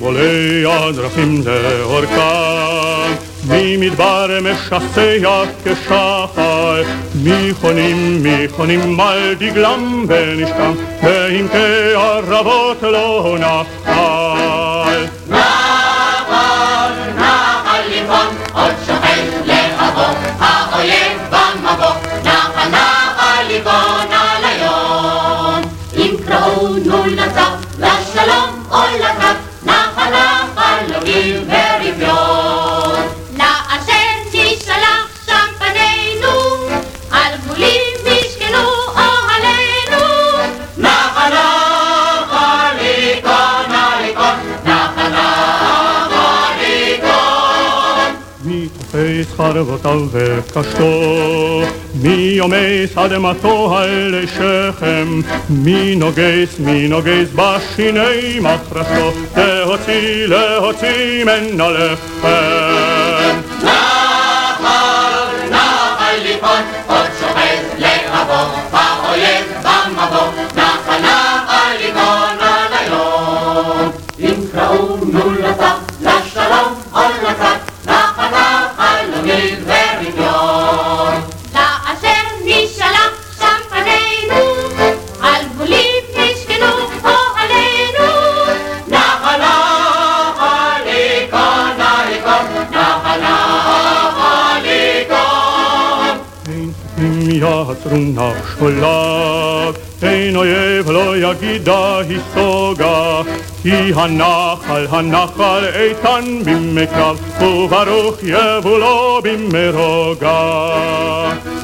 בולע דרכים זה אורכן, ממדבר משכסח כשחר, מחונים מחונים על דגלם ונשקם, ועמקי ערבות לא נחר. חרבותיו וקשתו, מי יומס אדמתו על שכם, מי נוגס, מי נוגס בשיני מחרשתו, להוציא, להוציא מן הלחם. יעצרו נחשולת, אין אויב לא יגידה היסוגה, כי הנחל, הנחל איתן בימי קרב, וברוך יבולו במרוגה.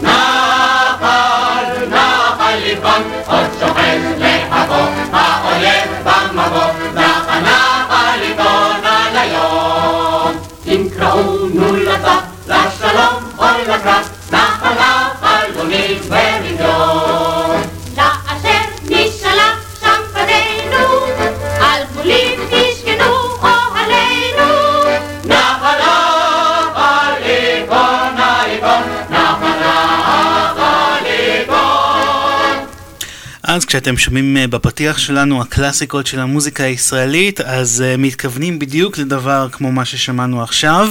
נחל, נחל לבן, עוד שוכן להבוא, האויב במבוא, אז כשאתם שומעים אה, בפתיח שלנו הקלאסיקות של המוזיקה הישראלית, אז uh, מתכוונים בדיוק לדבר כמו מה ששמענו עכשיו.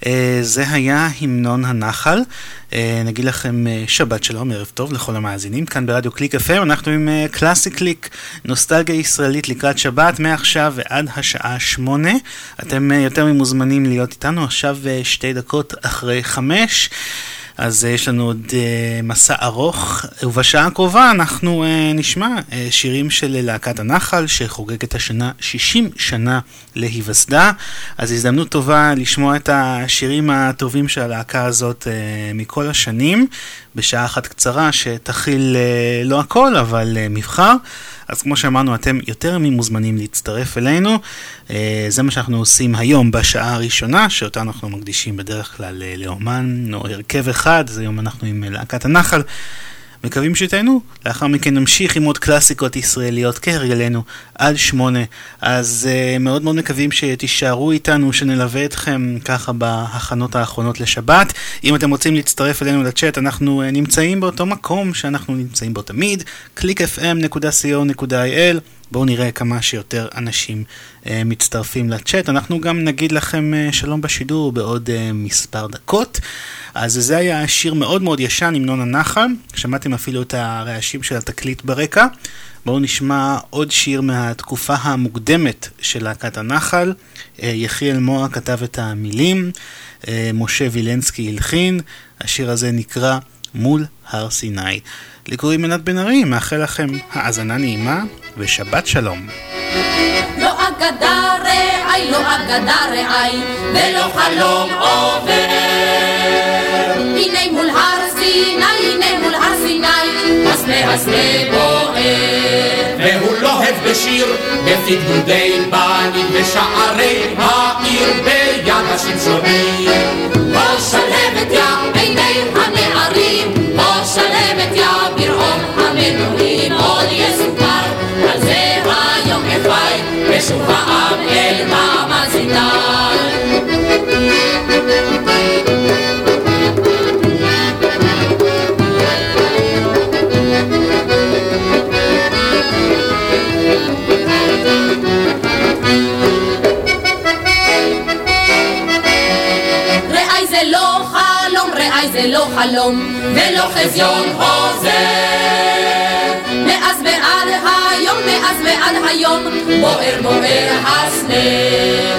Uh, זה היה המנון הנחל. נגיד לכם שבת שלום, ערב טוב לכל המאזינים. כאן ברדיו קליק FM, אנחנו עם קלאסי קליק, נוסטלגיה ישראלית לקראת שבת, מעכשיו ועד השעה שמונה. אתם יותר ממוזמנים להיות איתנו עכשיו שתי דקות אחרי חמש. אז uh, יש לנו עוד uh, מסע ארוך, ובשעה הקרובה אנחנו uh, נשמע שירים של להקת הנחל, שחוגגת השנה 60 שנה להיווסדה. אז הזדמנות טובה לשמוע את השירים הטובים של הלהקה הזאת מכל השנים, בשעה אחת קצרה שתכיל לא הכל, אבל מבחר. אז כמו שאמרנו, אתם יותר ממוזמנים להצטרף אלינו. אה, זה מה שאנחנו עושים היום בשעה הראשונה, שאותה אנחנו מקדישים בדרך כלל אה, לאומן או הרכב אחד, אז היום אנחנו עם להקת הנחל. מקווים שתהנו. לאחר מכן נמשיך עם עוד קלאסיקות ישראליות כהרגלנו עד שמונה. אז uh, מאוד מאוד מקווים שתישארו איתנו, שנלווה אתכם ככה בהכנות האחרונות לשבת. אם אתם רוצים להצטרף אלינו לצ'אט, אנחנו uh, נמצאים באותו מקום שאנחנו נמצאים בו תמיד, clickfm.co.il. בואו נראה כמה שיותר אנשים uh, מצטרפים לצ'אט. אנחנו גם נגיד לכם uh, שלום בשידור בעוד uh, מספר דקות. אז זה היה שיר מאוד מאוד ישן, המנון הנחל. שמעתם אפילו את הרעשים של התקליט ברקע. בואו נשמע עוד שיר מהתקופה המוקדמת של להקת הנחל. Uh, יחיאל מואה כתב את המילים, uh, משה וילנסקי הלחין. השיר הזה נקרא מול הר סיני. לי קוראים עינת בן ארי, מאחל לכם האזנה נעימה ושבת שלום. לא אגדה רעי, לא אגדה רעי, ולא חלום עובר. הנה מול הר סיני, הנה מול הר סיני, הסנה הסנה בוער. והוא לוהב בשיר, בפי גדודי בנים בשערי העיר ביד השמשונים. בוא שלהבת יא עיני הנערים, בוא שלהבת יא ברעום המנועים, עוד יסופר על זה היום אפי, ושוב העם אל מעמד זה חלום ולא חזיון חוזר. מאז ועד היום, מאז ועד היום, בוער בוער הסנה.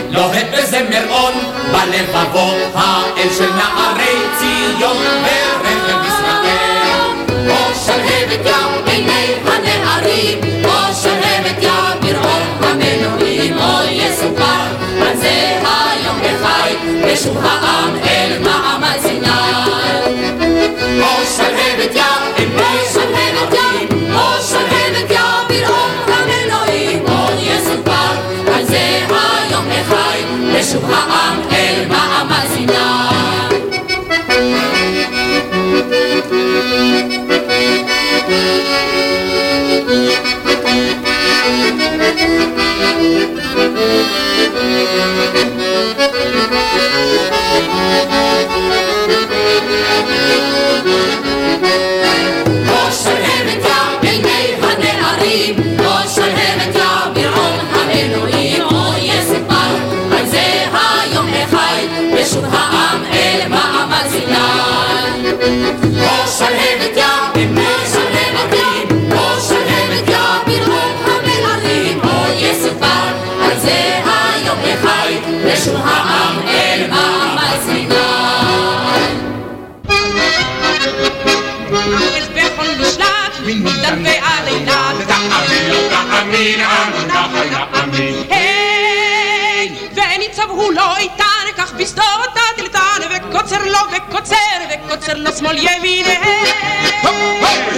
לוהט בזמר און, בלבבות האל של נערי ציון, ברכב ישראל. או שלהבת ים עיני הנערים, או שלהבת ים ברעום המנועים, או יסופר על זה היום בחי, ושוב העם אל מעמד סיני. וקוצר, וקוצר לו שמאל ימין.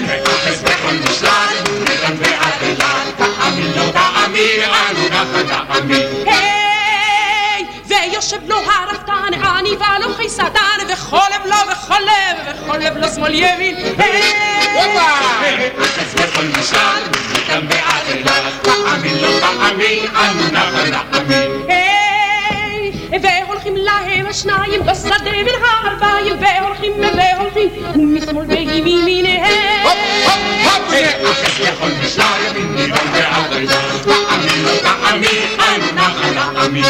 ואחז בכל משלט וכאן ועדלן תאמין לא תאמין אנו נחל נאמין היי, ויושב לו הרפתן, עני ולו חיסדן, וחולב לו וחולב, וחולב לו שמאל ימין. היי, ואחז בכל משלט וכאן ועדלן תאמין לא תאמין אנו נחל נאמין היי, והולכים להם השניים בשדה בין הארבעים, והולכים והולכים, ומשמאל וימיניהם. ואחז בכל משלט מכאן ועדלן תאמין לא תאמין אנו נחל נאמין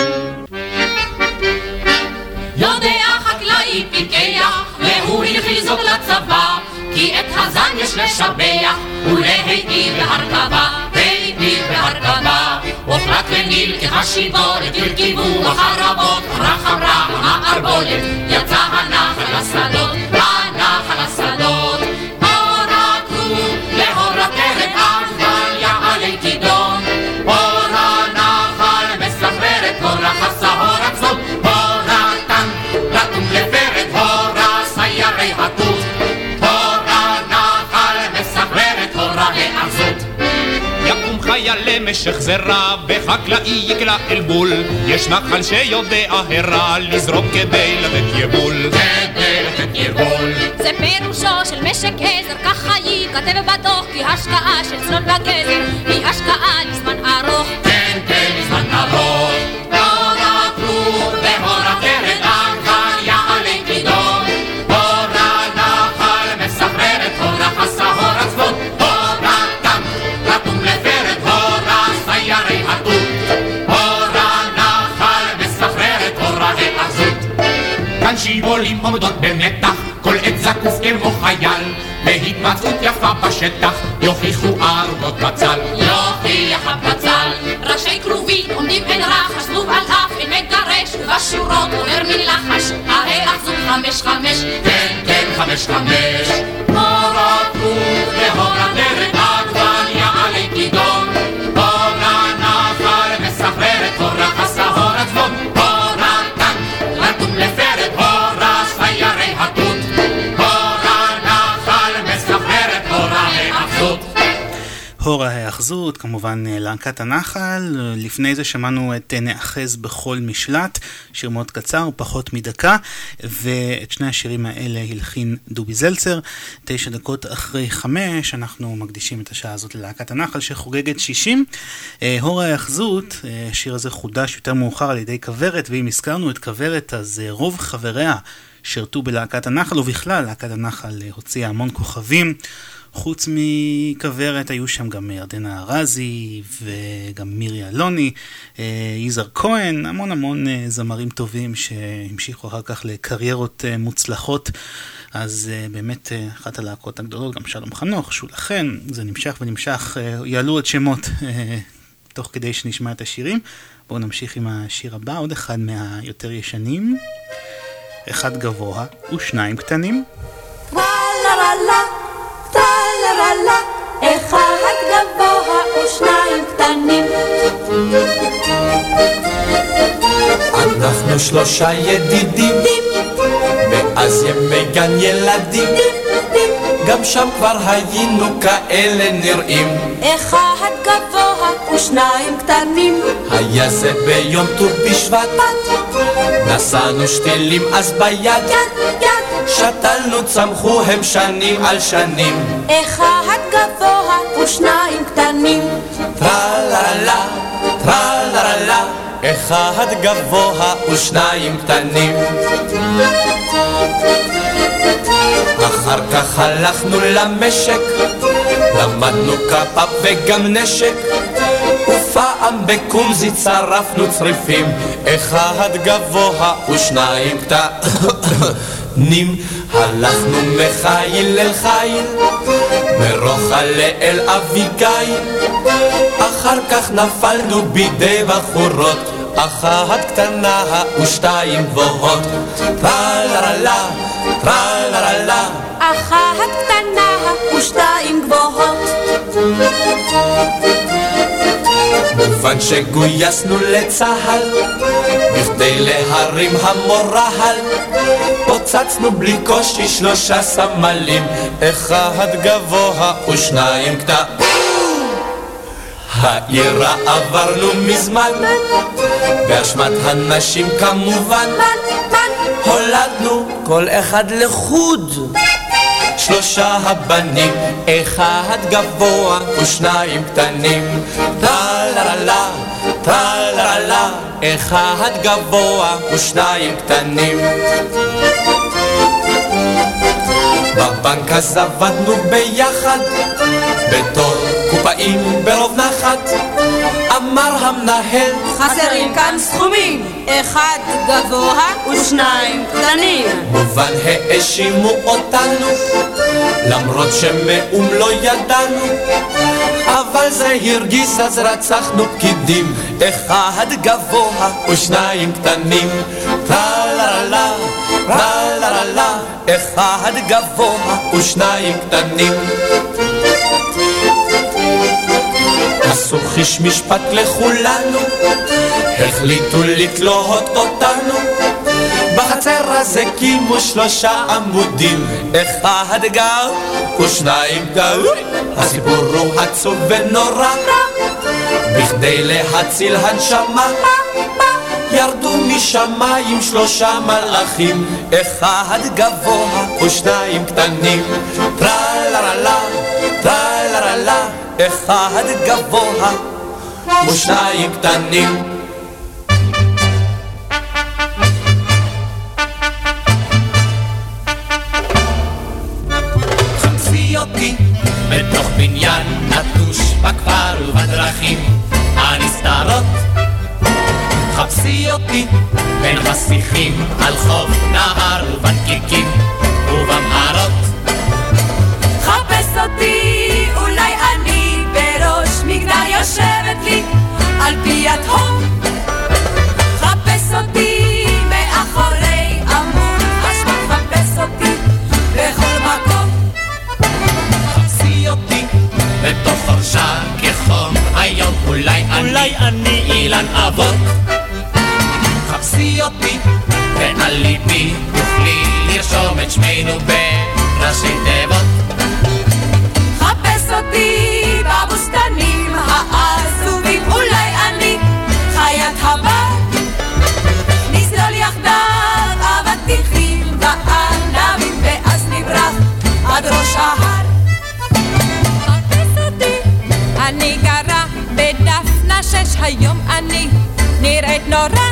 יודע חקלאי פיקח, והוא הנחיל זאת לצבא, כי את הזן יש לשבח, ולהיטיב בהרכבה, והיטיב בהרכבה. הוחלט ונלקח השיבולת, הרכיבו החרבות, רחרה המערבולת, יצא הנחל לשדות, הנחל לשדות. הור הכרוב, להור הטרת אבל יעלה כידון, הור הנחל מסחרר את הור למשך זרע, וחקלאי יקלע אל בול. יש נחל שיודע הרע, לזרום כדי לתת יבול. כדי לתת יבול זה פירושו של משק עזר, ככה ייכתב בדוח, כי השקעה של צנות בגזר היא השקעה לזמן ארוך. עומדות במתח, כל עת זקוף כמו חייל, בהתמצאות יפה בשטח, יוכיחו ערבות בצל. יוכיח הבצל, ראשי כרובים עומדים אין רחש, זבוב על אף אין מגרש, ובשורות אומר מן לחש, ההאחזות חמש חמש, כן, כן, חמש חמש. הור הכרוב ההאחזות, כמובן להקת הנחל, לפני זה שמענו את נאחז בכל משלט, שיר מאוד קצר, פחות מדקה, ואת שני השירים האלה הלחין דובי זלצר. תשע דקות אחרי חמש, אנחנו מקדישים את השעה הזאת ללהקת הנחל שחוגגת שישים. הור ההאחזות, השיר הזה חודש יותר מאוחר על ידי כוורת, ואם הזכרנו את כוורת אז רוב חבריה שירתו בלהקת הנחל, ובכלל להקת הנחל הוציאה המון כוכבים. חוץ מכוורת היו שם גם ירדנה ארזי וגם מירי אלוני, אה, יזהר כהן, המון המון אה, זמרים טובים שהמשיכו אחר כך לקריירות אה, מוצלחות. אז באמת אחת הלהקות הגדולות, גם שלום חנוך, שולה חן, זה נמשך ונמשך, יעלו עוד שמות תוך כדי שנשמע את השירים. בואו נמשיך עם השיר הבא, עוד אחד מהיותר ישנים. אחד גבוה ושניים קטנים. טלרלה, גבוה ושניים קטנים. אנחנו שלושה ידידים, מאז ימי גן ילדים, גם שם כבר היינו כאלה נראים. אחד גבוה ושניים קטנים. היה זה ביום ט"ו בשבט, נשאנו שתילים אז ביד, יד, יד. שתלנו צמחו הם שנים על שנים. אחד גבוה ושניים קטנים. טרללה, טרללה, אחד גבוה ושניים קטנים. אחר כך הלכנו למשק, למדנו כפה וגם נשק, ופעם בקומזי צרפנו צריפים, אחד גבוה ושניים קטנים. הלכנו מחיל אל חיל, מרוחלה אל אביגיל, אחר כך נפלנו בידי בחורות, אחת קטנה ושתיים גבוהות. טרללה, טרללה, אחת קטנה ושתיים גבוהות. מובן שגויסנו לצה"ל, בכדי להרים המורל, פוצצנו בלי קושי שלושה סמלים, אחד גבוה ושניים קטעים. העירה עברנו מזמן, באשמת הנשים כמובן, הולדנו כל אחד לחוד. שלושה הבנים, אחד גבוה ושניים קטנים. טרללה, טרללה, אחד גבוה ושניים קטנים. בבנק אז עבדנו ביחד, בתור קופאים ברוב נחת. אמר המנהל, חסרים כאן סכומים, אחד גבוה ושניים קטנים. מובן האשימו אותנו, למרות שמאום לא ידענו. אבל זה הרגיס אז רצחנו פקידים, אחד גבוה ושניים קטנים. טרללה, טרללה, אחד גבוה ושניים קטנים. עשו חיש משפט לכולנו, החליטו לתלות אותנו. בחצר הזה קימו שלושה עמודים, אחד גר ושניים גר. הסיפור הוא עצוב ונורא, בכדי להציל הנשמה. ירדו משמיים שלושה מלאכים, אחד גבוה ושניים קטנים. טרלרלה, טרלרלה, אחד גבוה ושניים קטנים. בתוך בניין נטוש בכפר ובדרכים הנסתרות חפשי אותי בין חסיכים על חוף נהר ובנקיקים ובמערות חפש אותי, יושבת לי על פי התהום חפש אותי מאחורי עמוד חשמל חפש אותי בכל מקום. חפשי אותי בתוך חורשה כחום. היום אולי אולי אני אילן אבות. חפשי אותי ועל ליבי תוכלי לרשום את שמנו בראשי תיבות. חפש אותי בבוסתנים העזובים, אולי אני חיית הבר. נסלול יחדיו אבטיחים וענבים, ואז נברח עד ראש ההר. אני גרה בדפנה שש, היום אני נראית נורא.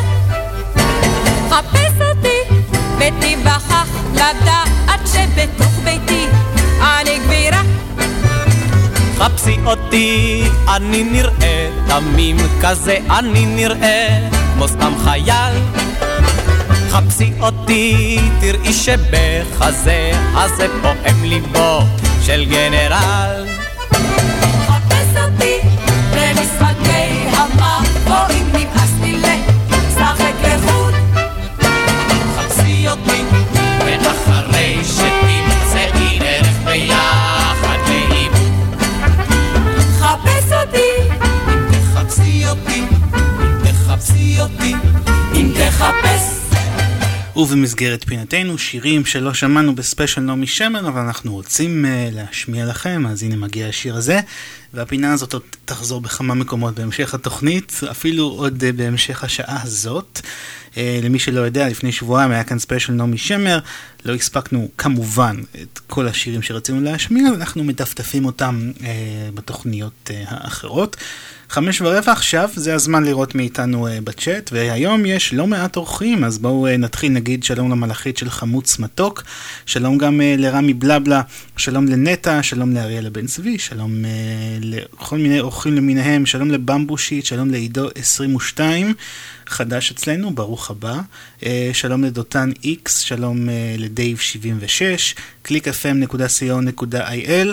חפש אותי, ותיווכח לדעת שבתוך ביתי אני גבירה. חפשי אותי, אני נראה תמים כזה, אני נראה כמו סתם חייל. חפשי אותי, תראי שבחזה הזה פועם ליבו של גנרל. תחפשי אותי, אם תחפש. ובמסגרת פינתנו שירים שלא שמענו בספיישל נעמי שמר אבל אנחנו רוצים uh, להשמיע לכם אז הנה מגיע השיר הזה והפינה הזאת עוד תחזור בכמה מקומות בהמשך התוכנית אפילו עוד uh, בהמשך השעה הזאת. uh, למי שלא יודע לפני שבועיים היה כאן ספיישל נעמי שמר לא הספקנו כמובן את כל השירים שרצינו להשמיע אנחנו מטפטפים אותם uh, בתוכניות uh, האחרות חמש ורבע עכשיו, זה הזמן לראות מי איתנו uh, בצ'אט, והיום יש לא מעט אורחים, אז בואו uh, נתחיל נגיד שלום למלאכית של חמוץ מתוק, שלום גם uh, לרמי בלבלה, שלום לנטע, שלום לאריאלה בן צבי, שלום uh, לכל מיני אורחים למיניהם, שלום לבמבושית, שלום לעידו 22, חדש אצלנו, ברוך הבא, uh, שלום לדותן איקס, שלום uh, לדייב 76, www.clickfm.co.il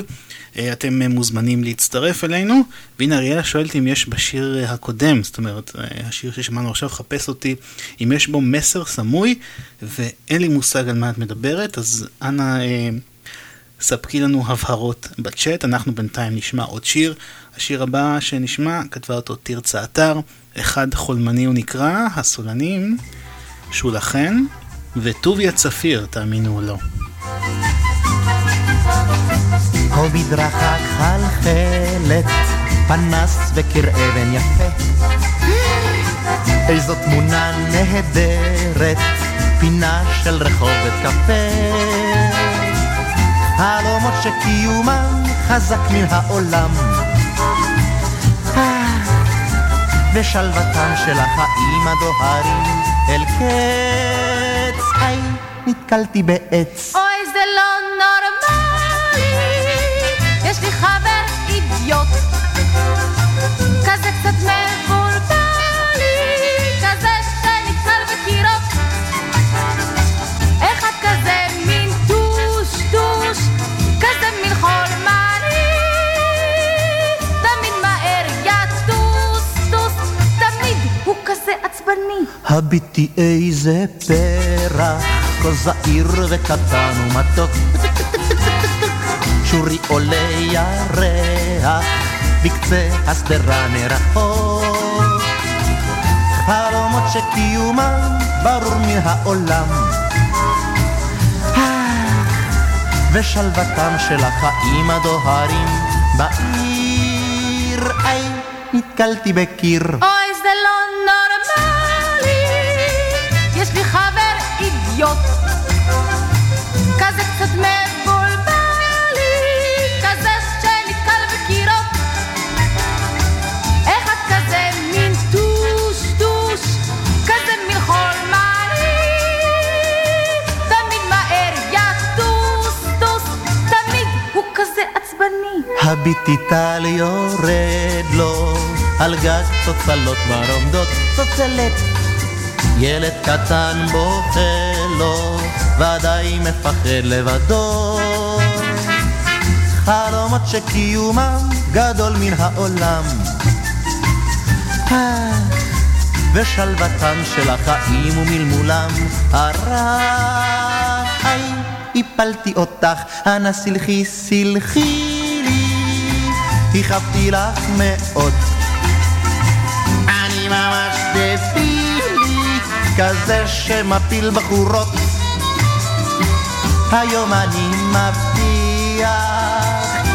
אה, אתם אה, מוזמנים להצטרף אלינו. והנה אריאלה שואלת אם יש בשיר אה, הקודם, זאת אומרת, השיר ששמענו עכשיו, חפש אותי, אם יש בו מסר סמוי, ואין לי מושג על מה את מדברת, אז אנא אה, ספקי לנו הבהרות בצ'אט, אנחנו בינתיים נשמע עוד שיר. השיר הבא שנשמע, כתבה אותו תרצה אתר, אחד חולמני הוא נקרא, הסולנים, שולחן, וטוביה צפיר, תאמינו או לא. פה מדרכה חלחלת, פנס וקיר אבן יפה. איזו תמונה נהדרת, פינה של רחובת קפה. חלומות שקיומם חזק מן העולם. ושלוותם של החיים הדוהרים אל קץ. היי, נתקלתי בעץ. אוי, זה לא נורמלי, הביטי איזה פרח, כה זעיר וקטן ומתוק. שורי עולה ירח, בקצה השדרה מרחוק. חלומות שקיומם ברור מן העולם. ושלוותם של החיים הדוהרים בעיר. איי, נתקלתי בקיר. אוי, זה לא אידיוט, כזה קצת מבולבלי, כזה שנתקל בקירות. אחד כזה מין טוש-טוש, כזה מין חולמני, תמיד מהר יטוס-טוס, תמיד הוא כזה עצבני. הביטי טל יורד לו על גג צוצלות כבר עומדות צוצלת ילד קטן בוכה לו ודאי מפחד לבדו. חלומות שקיומם גדול מן העולם. ושלוותם של החיים ומלמולם. הרע הפלתי אותך, אנא סלחי סלחי לי. הכאבתי לך מאוד. אני ממש דבילי כזה שמפיל בחורות היום אני מבטיח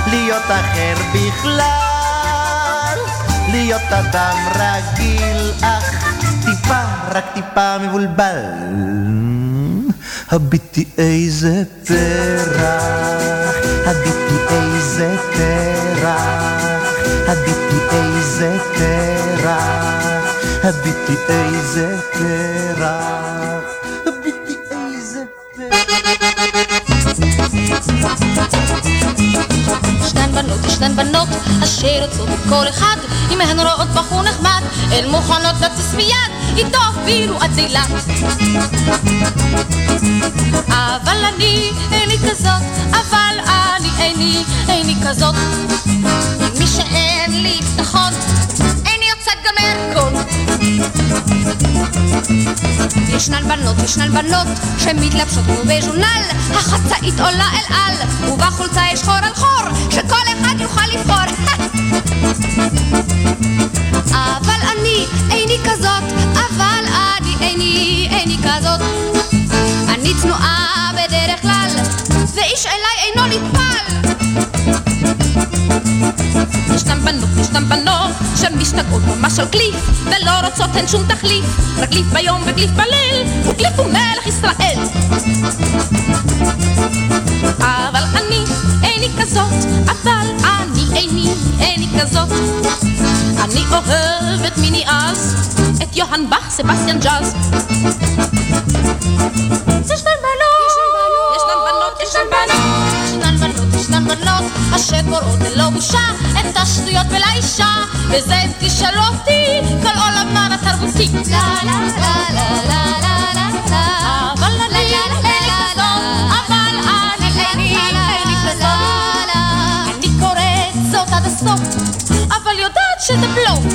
להיות אחר בכלל, להיות אדם רגיל, אך טיפה, רק טיפה מבולבל. הביטי איזה פרח, הביטי איזה פרח, הביטי איזה פרח, הביטי איזה פרח, ישנן בנות, ישנן בנות, אשר יוצאות את כל אחד, אם הן רואות בחור נחמד, הן מוכנות לטוס מיד, איתו אפילו עד אילת. אבל אני איני כזאת, אבל אני איני, איני כזאת. מי שאין לי ביטחון, גם מהרקון. ישנן בנות, ישנן בנות, שמתלבשות כמו בז'ונל, החצאית עולה אל על, ובחולצה יש חור על חור, שכל אחד יוכל לבחור. אבל אני איני כזאת, אבל אני איני, איני כזאת. אני צנועה בדרך כלל, ואיש אליי אינו נטפל. ישנן בנות, ישנן בנות, שמשתגעות ממש על קליף, ולא רוצות הן שום תחליף, רק קליף ביום וקליף בליל, וקליף הוא מלך ישראל. אבל אני איני כזאת, אבל אני איני, איני כזאת. אני אוהבת מיני אז, את יוהאן באך, סבסטיאן ג'אז. ישנן בנות, בנות, אשר קוראות ללא בושה את השטויות ולאישה, וזה אם תשאלו אותי, כל עולמן התרבותי. לה לה לה לה לה שזה בלוף.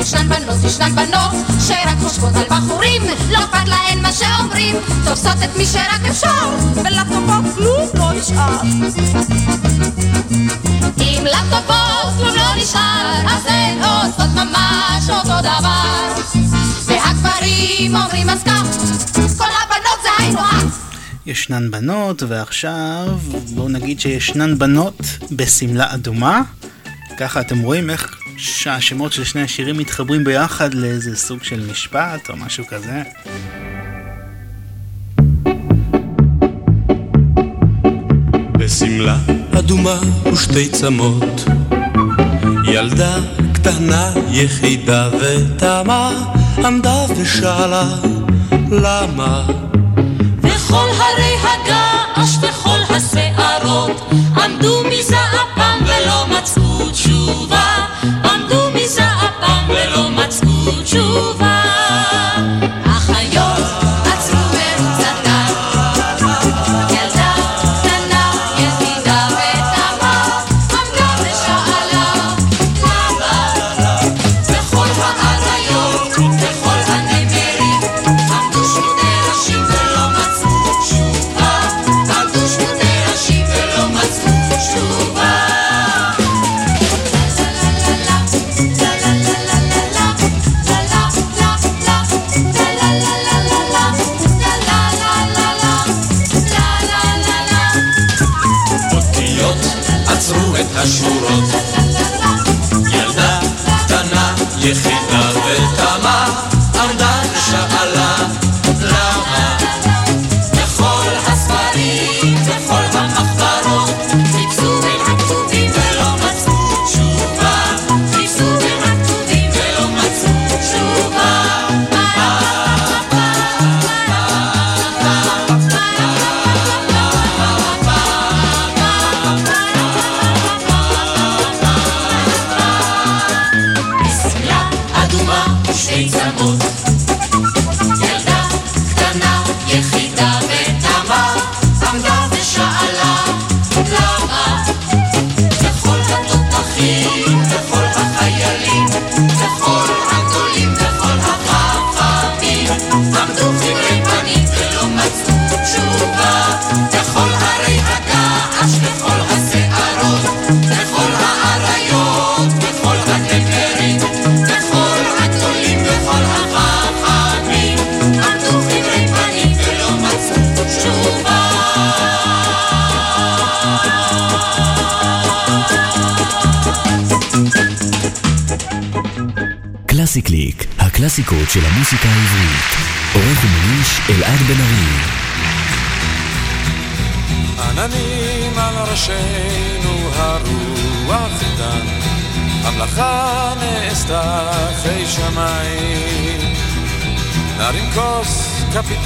ישנן בנות, ישנן בנות, שרק חושבות על בחורים, לא אכפת להן מה שאומרים, תופסות את מי שרק אפשר, ולטובות כלום לא נשאר. אם לטובות כלום לא נשאר, אז הן עושות ממש אותו דבר. והגברים אומרים אז כך, כל הבנות זה היינו הך. ישנן בנות, ועכשיו בואו נגיד שישנן בנות בשמלה אדומה. ככה אתם רואים איך שהשמות של שני השירים מתחברים ביחד לאיזה סוג של משפט או משהו כזה. בשמלה אדומה ושתי צמות ילדה קטנה יחידה ותמה עמדה ושאלה למה וכל הרי הגעש וכל השערות עמדו מזעפם ולא מצאו תשובה. עמדו מזעפם ולא מצאו תשובה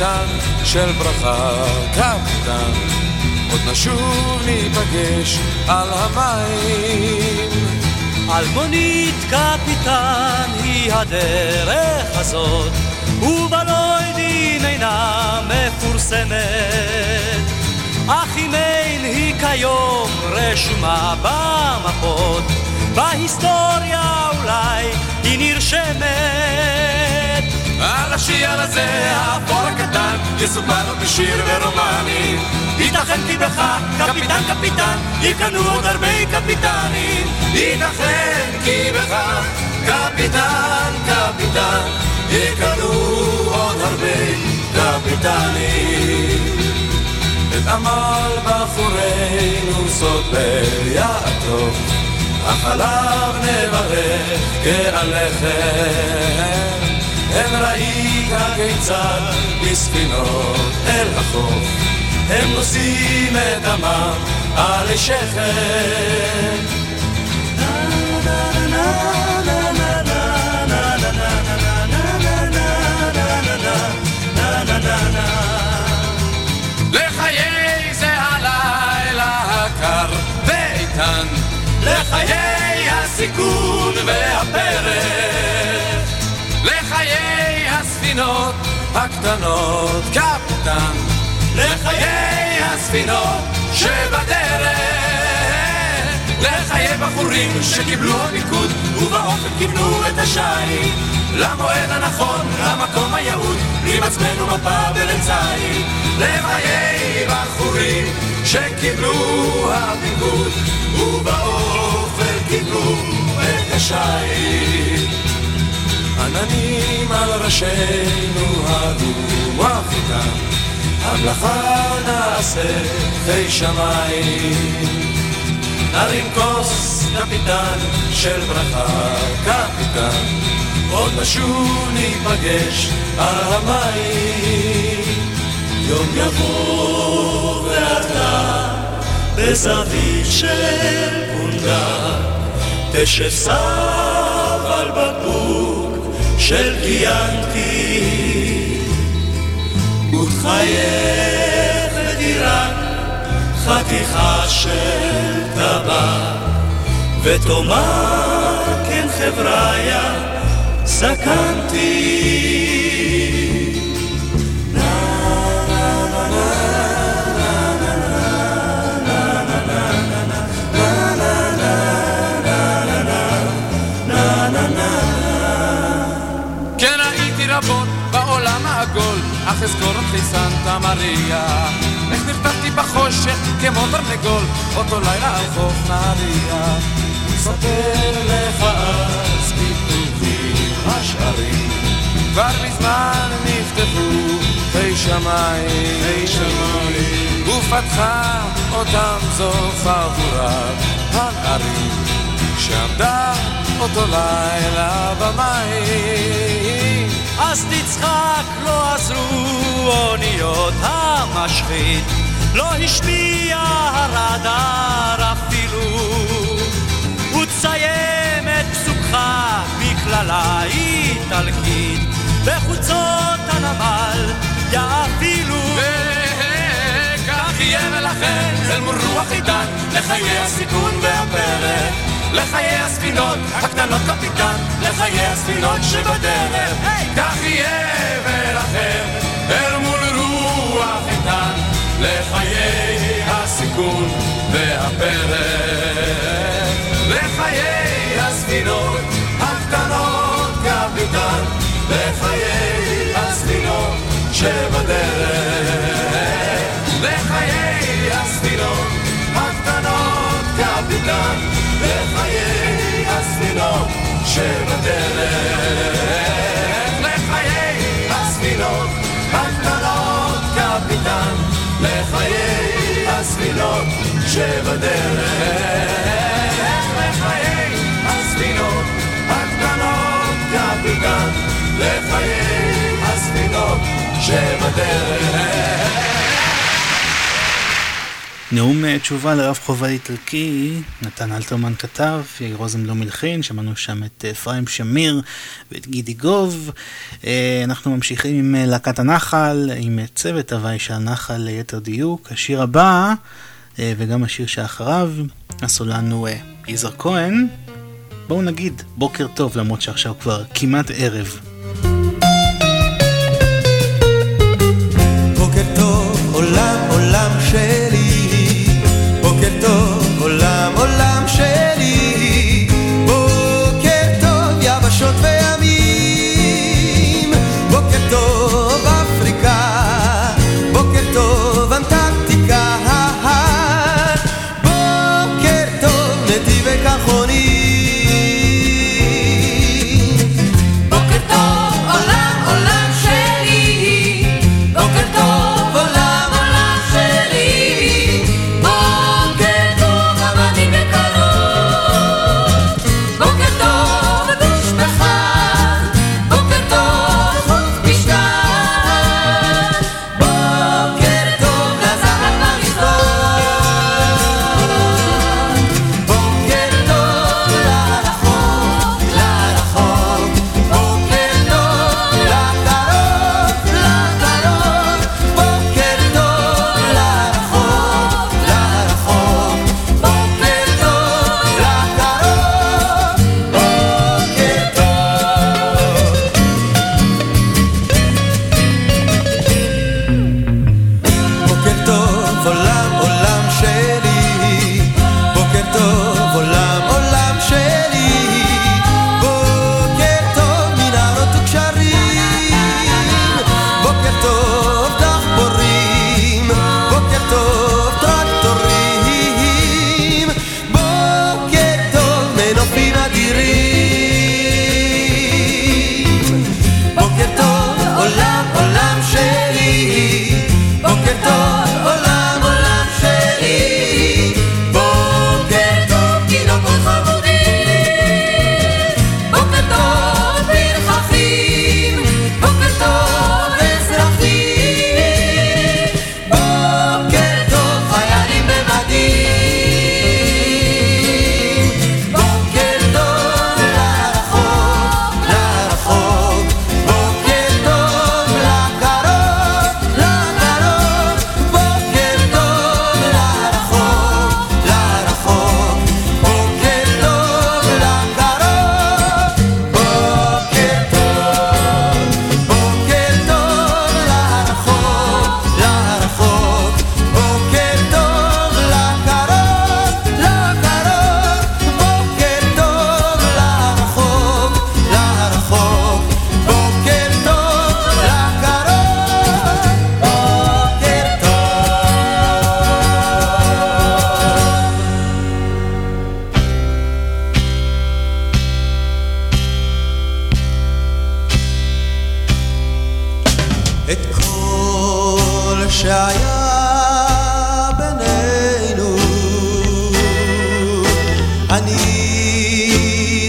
קפיטן של ברכה, קפיטן, עוד נשוב ניפגש על המים. אלמונית קפיטן היא הדרך הזאת, ובלוידים אינה מפורסמת. אך אם אין היא כיום רשומה במפות, בהיסטוריה אולי היא נרשמת. השיר הזה האפור הקטן יסופר בשיר ורומנים ייתכן כי בך קפיטן קפיטן יקנו עוד הרבה קפיטנים. ייתכן כי בך קפיטן קפיטן יקנו עוד הרבה קפיטנים. את עמל בחורינו סוד ביעטו החלב נברך כעליכם הן ראית כיצד בספינות אל החוף הם נושאים את דמם על שכם. לחיי זה הלילה הקר ואיתן לחיי הסיכון והפרק הספינות הקטנות, קפטן, לחיי הספינות שבדרך, לחיי בחורים שקיבלו המיקוד ובאופן קיבלו את השיט, למועד הנכון, למקום היעוד, עם עצמנו מפה ולצייד, לחיי בחורים שקיבלו המיקוד ובאופן קיבלו את השיט. עננים על ראשינו הרוח איתם, המלאכה נעשה חי שמיים. נרים כוס קפיטן של ברכה, קפיטן, עוד נשוב ניפגש על המים. יום יבוא ואתה בזווית של פונדה, תשסף על בקבוק של קיאנטי ותחייך לדירת חתיכה של טבק ותאמר כן חבריה זקנתי סנטה מריה. איך נרתמתי בחושך כמו תרנגול, אותו לילה על חוף נהריה. ספר לך אז כי פתוחים השערים, כבר מזמן נפתחו חי שמיים, חי שמיים, ופתחה אותם זו חבורת הנערים, שעמדה אותו לילה במים. אז תצחק, לא עזרו אוניות המשחית, לא השמיע הרדאר אפילו. ותסיים את פסוקך בקללה איטלקית, בחוצות הנמל יאפילו. וכך יהיה ולכן, אל מול רוח עידן, לחיי הסיכון והפרק. לחיי הספינות הקטנות קפיטן, לחיי הספינות שבדרך. כך יהיה ולכם, אל מול רוח איתן, לחיי הסיכון והפרק. לחיי הספינות הקטנות קפיטן, לחיי הספינות שבדרך. לחיי הספינות תדלק לחיי הספינות שבדרך. לחיי הספינות הקטנות קפיטן, לחיי הספינות שבדרך. לחיי הספינות הקטנות קפיטן, לחיי הספינות שבדרך. נאום אה, תשובה לרב חובה איטלקי, נתן אלתרמן כתב, יאיר רוזנבלום לא מלחין, שמענו שם את אה, אפרים שמיר ואת גידי גוב. אה, אנחנו ממשיכים עם להקת הנחל, עם צוות הוואי של הנחל ליתר דיוק. השיר הבא, וגם השיר שאחריו, הסולן הוא יזהר כהן. בואו נגיד בוקר טוב, למרות שעכשיו כבר כמעט ערב. בוקר טוב, עולם, עולם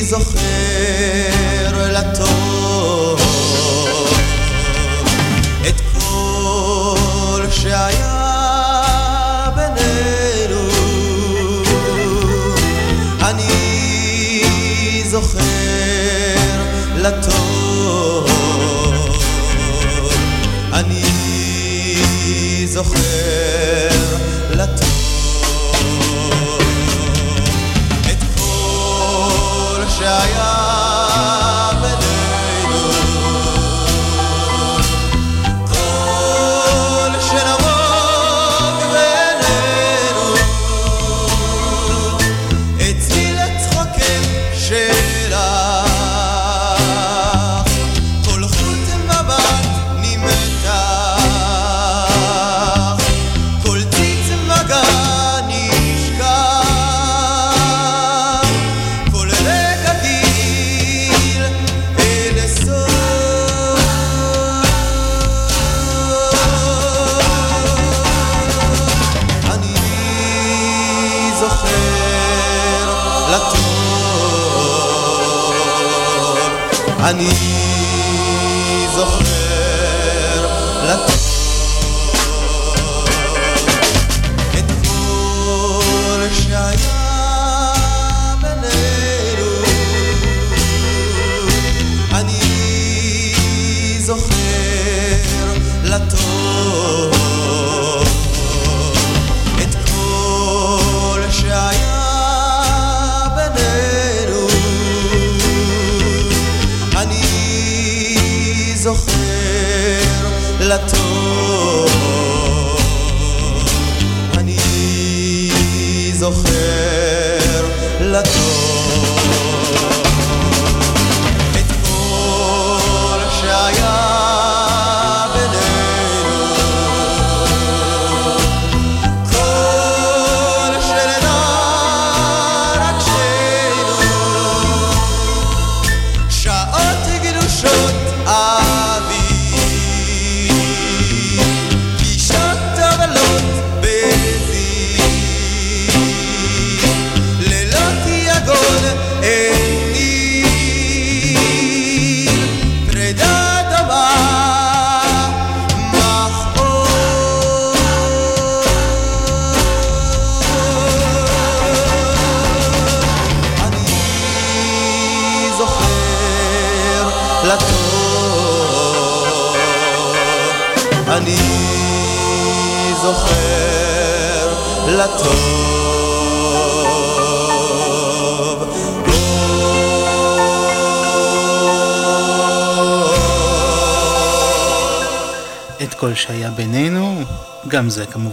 זוכר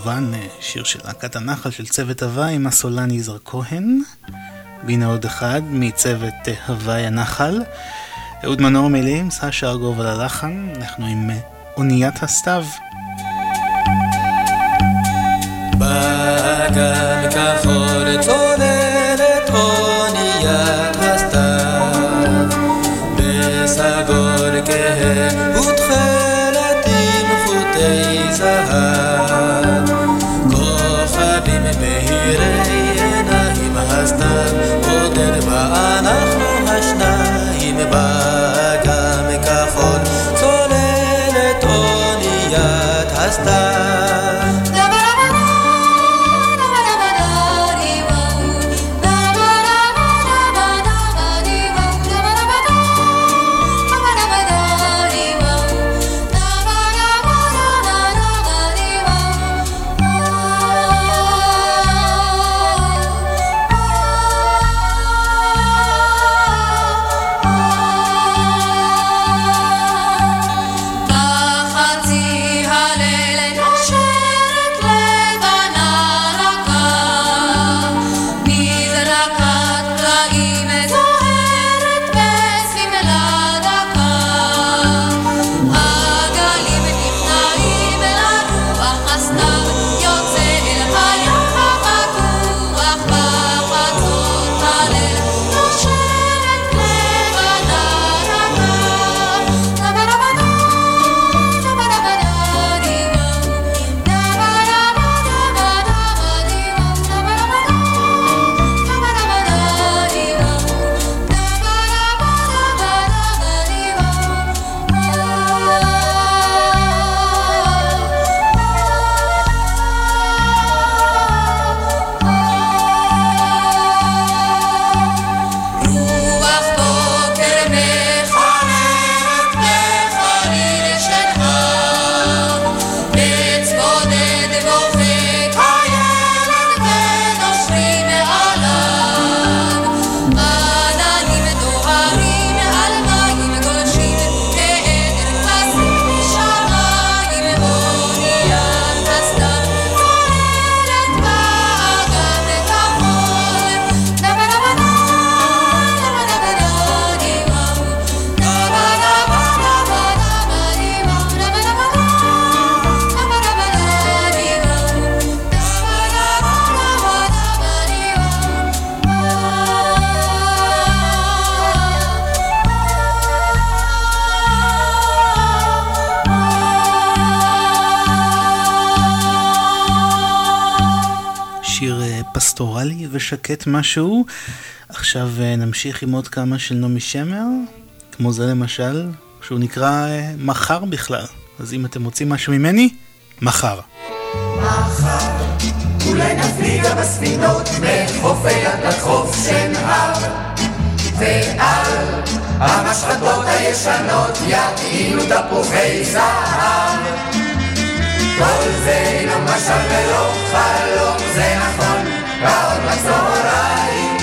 כמובן אה, שיר של להקת הנחל של צוות הוואי עם הסולן יזהר כהן. והנה עוד אחד מצוות אה, הוואי הנחל. אהוד מנור מילים, סשה ארגוב על הלחן, אנחנו עם אה, אוניית הסתיו. בגן כחול צוללת ושקט משהו. עכשיו אה, נמשיך עם עוד כמה של נעמי שמר, כמו זה למשל, שהוא נקרא אה, מחר בכלל. אז אם אתם רוצים משהו ממני, מחר. מחר, אולי נפליג בספינות מחוף אילת עד חוף שנהר. ועל המשחטות הישנות יטעינו תפוחי זהב. כל זה אינו משל ולא חלום, זה נכון, ועוד בצהריים.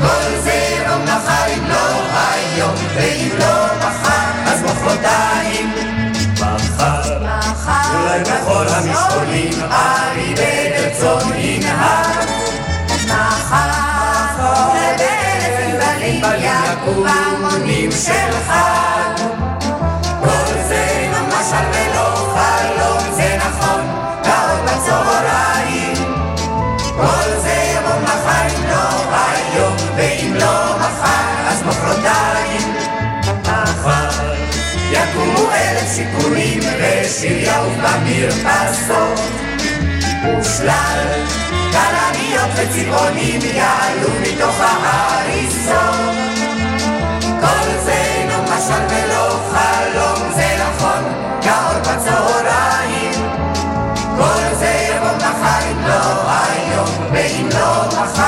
כל זה אינו מחר אם לא היום, ואם לא מחר, אז מחרתיים. מחר, אולי בכל המשעולים, ארי בדר צאן ינהג. מחר, ובאלף יקום המונים של חג. יקומו אלף שיכונים, ושיר יעוף במרפסות. ושלל כלניות וצבעונים יעלו מתוך ההריסות. כל זה אינו משל ולא חלום, זה נכון, כאור בצהריים. כל זה יבוא מחר אם לא היום, ואם לא מחר,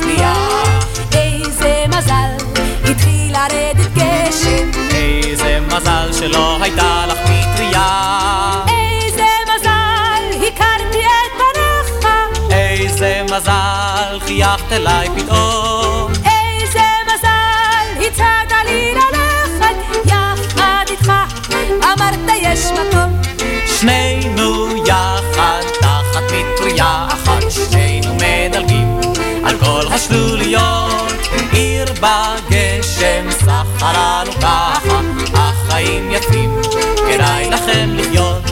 השנייה. איזה מזל, התחיל לרדת גשם. איזה מזל שלא הייתה לך מטריה. איזה מזל, הכרתי את פניך. איזה מזל, חייכת אליי פתאום. איזה מזל, הצעת לי ללכת יחד איתך. אמרת יש מקום. שנינו יחד תחת מטריה אחת, שנינו מדלגים השלוליות. עיר בגשם סחה לנו ככה, החיים יפים, כדאי לכם לחיות.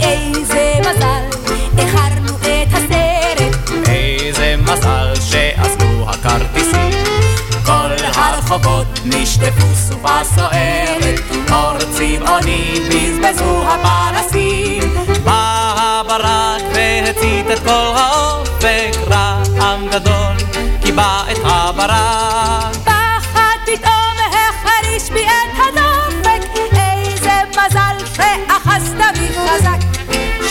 איזה מזל, איחרנו את הסרט. איזה מזל שאזלו הכרטיסים. כל הרחובות נשטפו סופה סוערת, אור צבעוני בזבזו הפנסים. בא הברק והצית את כל האופק, רעם גדול הברק. פחד פתאום החריש בי את הדופק. איזה מזל שאחזת בי חזק.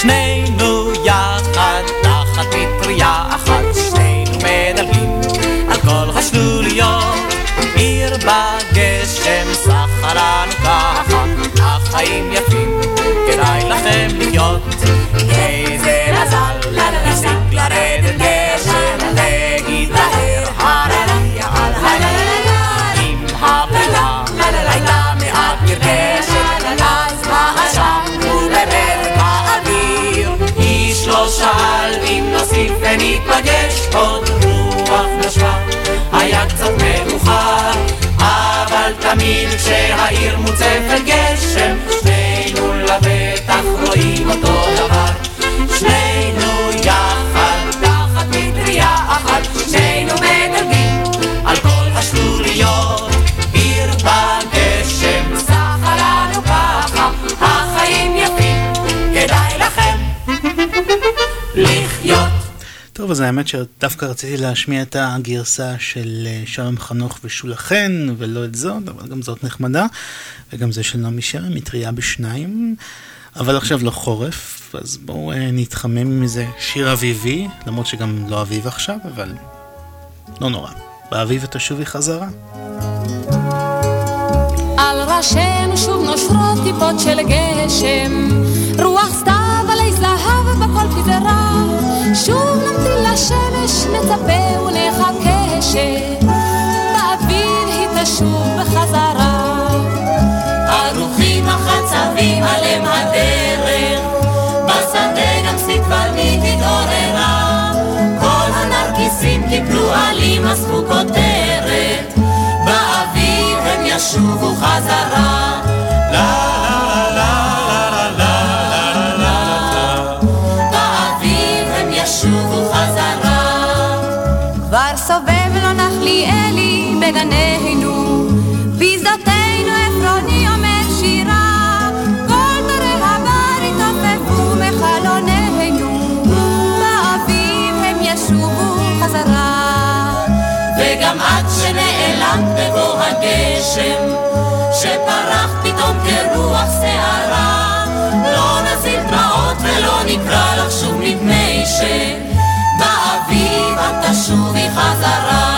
שנינו יחד תחת מטריה אחת, שנינו מדלגים על כל השלוליות. עיר בגשם סחה לנו ככה, החיים יפים, כדאי לכם לחיות. עוד רוח נשבה, היה קצת מאוחר. אבל תמיד כשהעיר מוצפת גשם, שנינו לבטח רואים אותו השיר הזה, האמת שדווקא רציתי להשמיע את הגרסה של אה, שלום חנוך ושולה חן, ולא את זאת, אבל גם זאת נחמדה, וגם זה של נעמי שרי, מטריה בשניים. אבל עכשיו לא חורף, אז בואו אה, נתחמם מזה שיר אביבי, למרות שגם לא אביב עכשיו, אבל לא נורא. באביב תשובי חזרה. על ראשינו שוב נושרות טיפות של גשם, רוח עלי זהב בכל פזרה, שוב נמתין לשמש, נצפה ונחכה שבאביב היא תשוב בחזרה. ערוכים החצבים עליהם הדרך, בשדה גם סיטבלנית התעוררה, כל הנרקיסים קיפלו עלים אספו כותרת, באביב הם ישובו חזרה. בגננו, בשדותינו עפרוני אומר שירה, כל דרי הבר התעופפו מחלוננו, באביב הם ישובו חזרה. וגם את שנעלמת בבוא הגשם, שפרח פתאום כרוח שערה, לא נזיל דמעות ולא נקרא לך שוב מפני שבאביב את תשובי חזרה.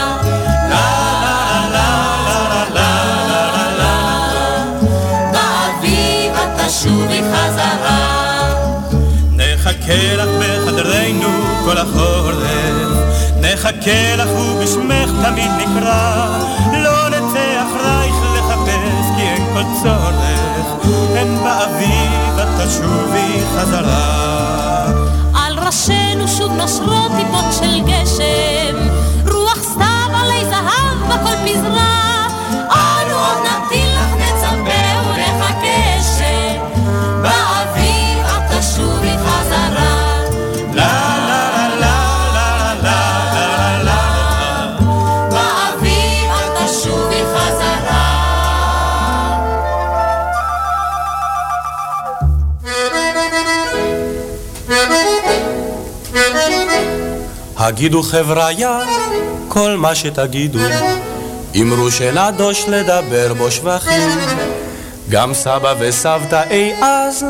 לך ובשמך תמיד נקרא, לא נצא אחרייך לחפש כי אין כל צורך, אין באביב את תשובי חזרה. על ראשינו שוב נושרות טיפות של גשם, רוח סתיו עלי זהב בכל פזרה. הגידו חבריה כל מה שתגידו, אמרו שנדוש לדבר בו שבחים. גם סבא וסבתא אי אז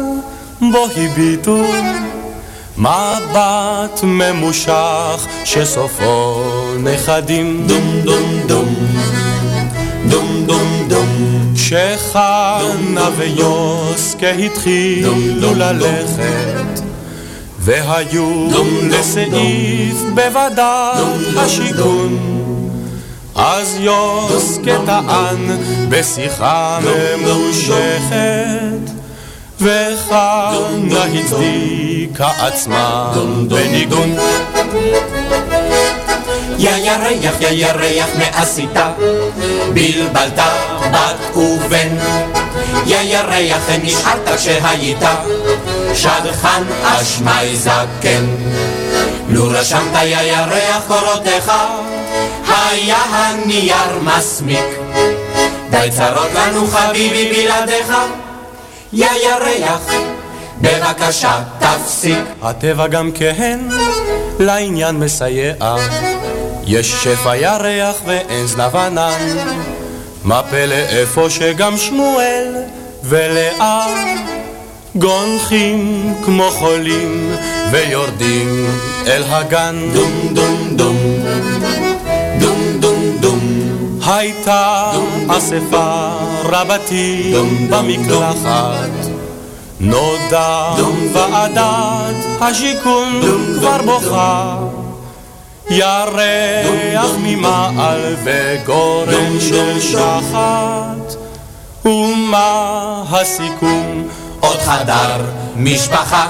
בו הביטו מבט ממושך שסופו נכדים? דום דום דום. דום דום דום. שחנה ויוסקה התחילו ללכת והיו לסעיף בוודאי השיכון אז יוסקה טען בשיחה ממושכת וחנה הצדיקה עצמה בניגון יא ירח, יא ירח, מה עשית? בלבלת בת ובן. יא ירח, נשארת כשהיית שדכן אשמי זקן. לו רשמת יא ירח קורותיך, היה הנייר מסמיק. די צרות לנו חביבי בלעדיך, יא ירח, בבקשה תפסיק. הטבע גם כן לעניין מסייע יש שפע ירח ואין זנב ענן מה פלא איפה שגם שמואל ולאה גונחים כמו חולים ויורדים אל הגן. דום דום דום. דום דום דום. הייתה אספה רבתי במקלחת. נודע ועדת השיכון כבר בוכה. ירח ממעל וגורן של שחת. ומה הסיכום? עוד חדר משפחה.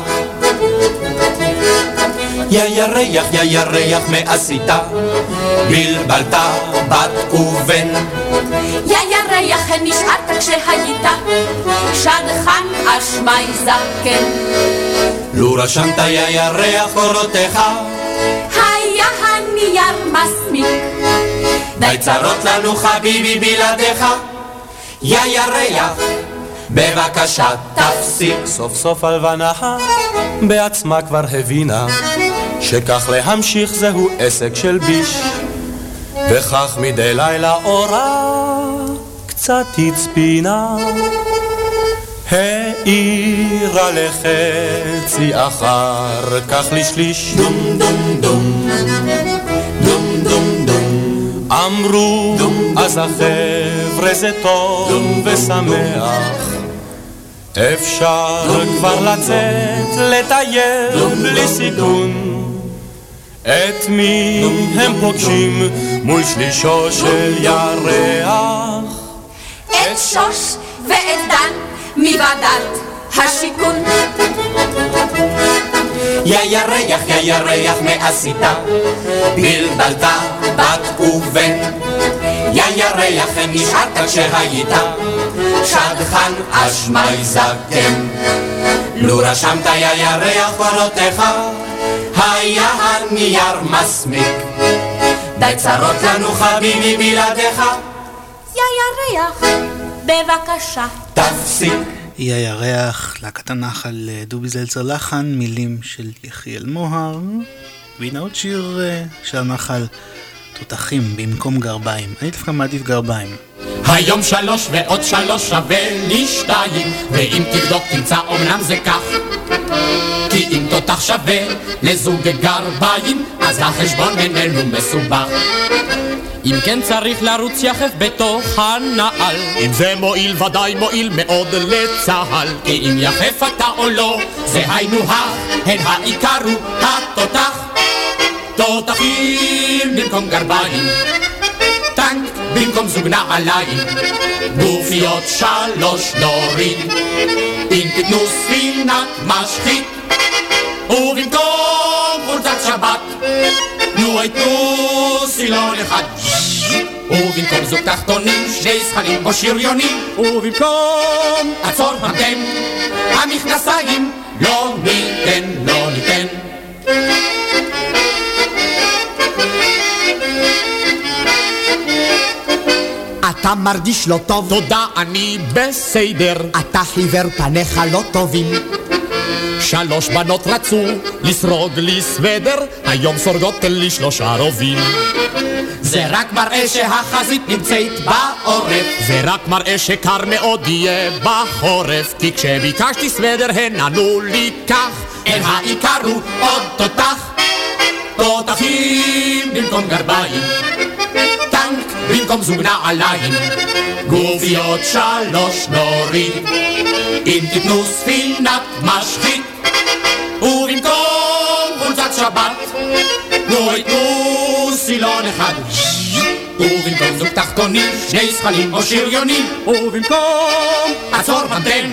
יא ירח, יא ירח, מה עשית? בלבלת בת ובן. יא ירח, נשארת כשהיית שדכן אשמי זקן. לו רשמת יא ירח קורותיך, היה הנייר מסמיק. די צרות לנו חביבי בלעדיך. יא ירח, בבקשה תפסיק. סוף סוף הלבנה בעצמה כבר הבינה שכך להמשיך זהו עסק של ביש, וכך מדי לילה אורה קצת הצפינה, העירה לחצי אחר כך לשליש. דום דום דום. דום דום דום. אמרו אז החבר'ה זה טוב ושמח אפשר כבר לצאת לטייל בלי סיכון את מי הם פוגשים מול שלישו של ירח? את שוש ואת דן מוועדת השיכון. יא ירח, יא ירח, מה עשית? בלבלת בת ובן. יא ירח, נשארת כשהיית שדכן אשמי זקן. לו רשמת יא ירח קורותיך, היה הנייר מסמיק. די צרות לנו חביבי בלעדיך, יא ירח, בבקשה. תפסיק. אי הירח, להקת הנחל אה, דובי זלצר לחן, מילים של יחיאל מוהר, והנה עוד שיר אה, של הנחל, תותחים במקום גרביים. אני דווקא מעדיף גרביים. היום שלוש ועוד שלוש שווה לי שתיים, ואם תבדוק תמצא אמנם זה כך. כי אם תותח שווה לזוג גרביים, אז החשבון בינינו מסובך. אם כן צריך לרוץ יחף בתוך הנעל. אם זה מועיל ודאי מועיל מאוד לצה"ל. כי אם יחף אתה או לא, זה היינו הך, הן העיקר הוא התותח. תותחים במקום גרביים, טנק במקום זוג נעליים, גופיות שלוש נוריד. אם תיתנו ספינת משחית, ובמקום חולצת שבת, תנו תנו סילון אחד. ובמקום זוג תחתונים, שני זכרים או שריונים, ובמקום עצור המתם, המכנסיים, לא ניתן, לא ניתן. אתה מרגיש לא טוב? תודה, אני בסדר. אתה חיוור פניך לא טובים. שלוש בנות רצו לסרוג לי סוודר, היום סורגות לי שלושה רובים. זה רק מראה שהחזית נמצאת בעורף. זה רק מראה שקר מאוד יהיה בחורף. כי כשביקשתי סוודר הן ענו לי כך, אין העיקר הוא עוד תותח. תותחים במקום גרביים. טנק במקום זוג נעליים. גופיות שלוש נוריד. אם תיתנו ספינת משחית. ובמקום חולצת שבת, תנו יתנו סילון אחד. ובמקום זוג תחתונים, שני זכלים או שריונים. ובמקום עצור במתן,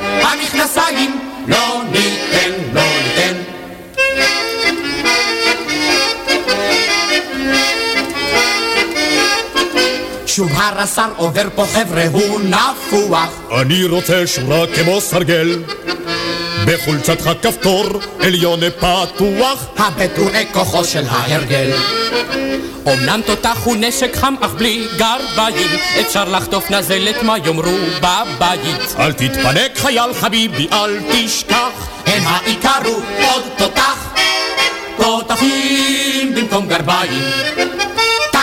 המכנסיים לא ניתן, לא ניתן. שוב הרס"ר עובר פה חבר'ה הוא נפוח. אני רוצה שורה כמו סרגל בחולצתך כפתור עליון פתוח. הבטורי כוחו של ההרגל. אמנם תותח הוא נשק חם אך בלי גרביים. אפשר לחטוף נזלת מה יאמרו בבית. אל תתפנק חייל חביבי אל תשכח. הם העיקר הוא עוד תותח. תותחים במקום גרביים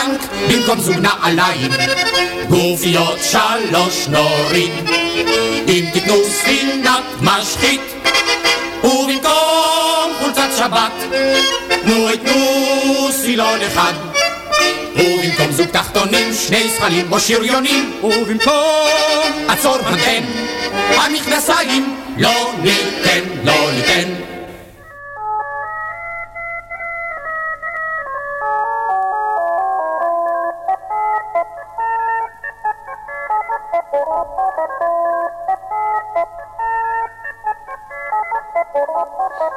טנק במקום זוג נעליים גופיות שלוש נוריד אם תיתנו ספינת משחית ובמקום חולצת שבת תנו יתנו סילון אחד. ובמקום זוג תחתונים שני זכלים או שריונים. ובמקום עצור המתן המכנסיים לא ניתן, לא ניתן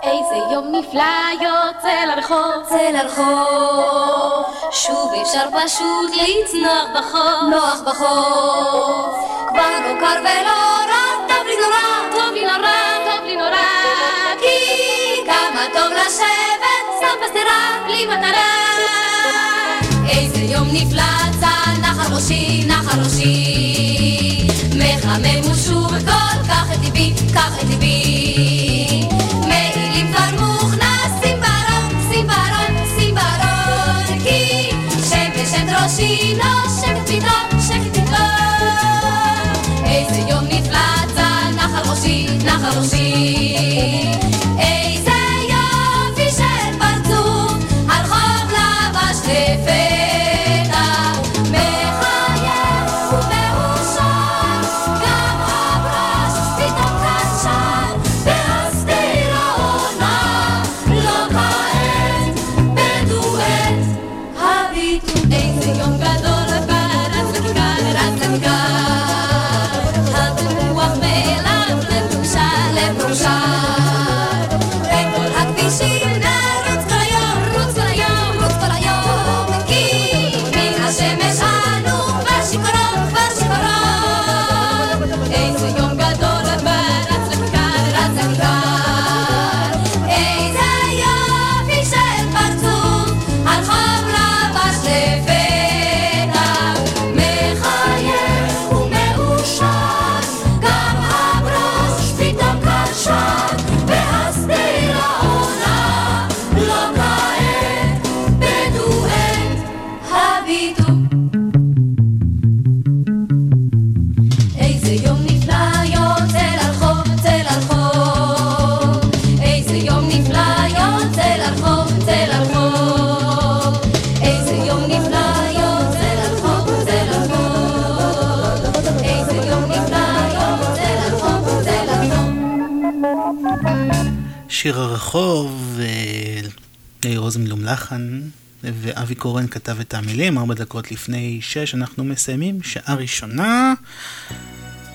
איזה יום נפלא יוצא לרחוב, צא לרחוב. שוב אפשר פשוט לצנוח בחוף, נוח בחוף. כבר לא קר ולא רע, טוב לי נורא, טוב לי נורא, טוב לי נורא. כי כמה טוב לשבת, סתם בשדרה, בלי מטרה. איזה יום נפלא, צה נחל ראשי, נחל ראשי. מחמם ושוב כל כך את ליבי, קח את ליבי. שינה, שקט שינה, שקט איתו. איזה יום נחל ראשי, נחל ראשי. שיר הרחוב, יאיר רוזנבלום לחן, ואבי קורן כתב את המילים, ארבע דקות לפני שש אנחנו מסיימים, שעה ראשונה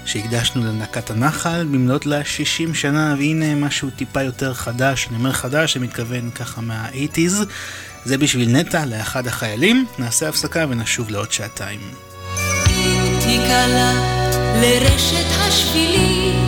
שהקדשנו לנקת הנחל במלאת לה 60 שנה, והנה משהו טיפה יותר חדש, אני אומר חדש, אני מתכוון ככה מה-80's, זה בשביל נטע לאחד החיילים, נעשה הפסקה ונשוב לעוד שעתיים. לרשת השבילים,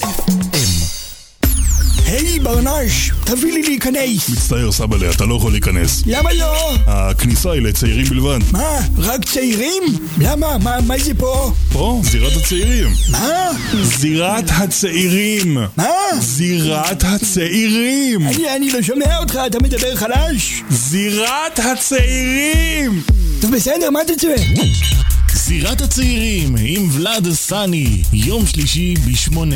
ברנש, תביא לי להיכנס. מצטער סבאלה, אתה לא יכול להיכנס. למה לא? הכניסה היא לצעירים בלבד. מה, רק צעירים? למה? מה, מה זה פה? פה, זירת הצעירים. מה? זירת הצעירים. מה? זירת הצעירים. אני, אני לא שומע אותך, אתה מדבר חלש. זירת הצעירים! טוב בסדר, מה אתה צועק? זירת הצעירים עם ולאד סאני, יום שלישי בשמונה.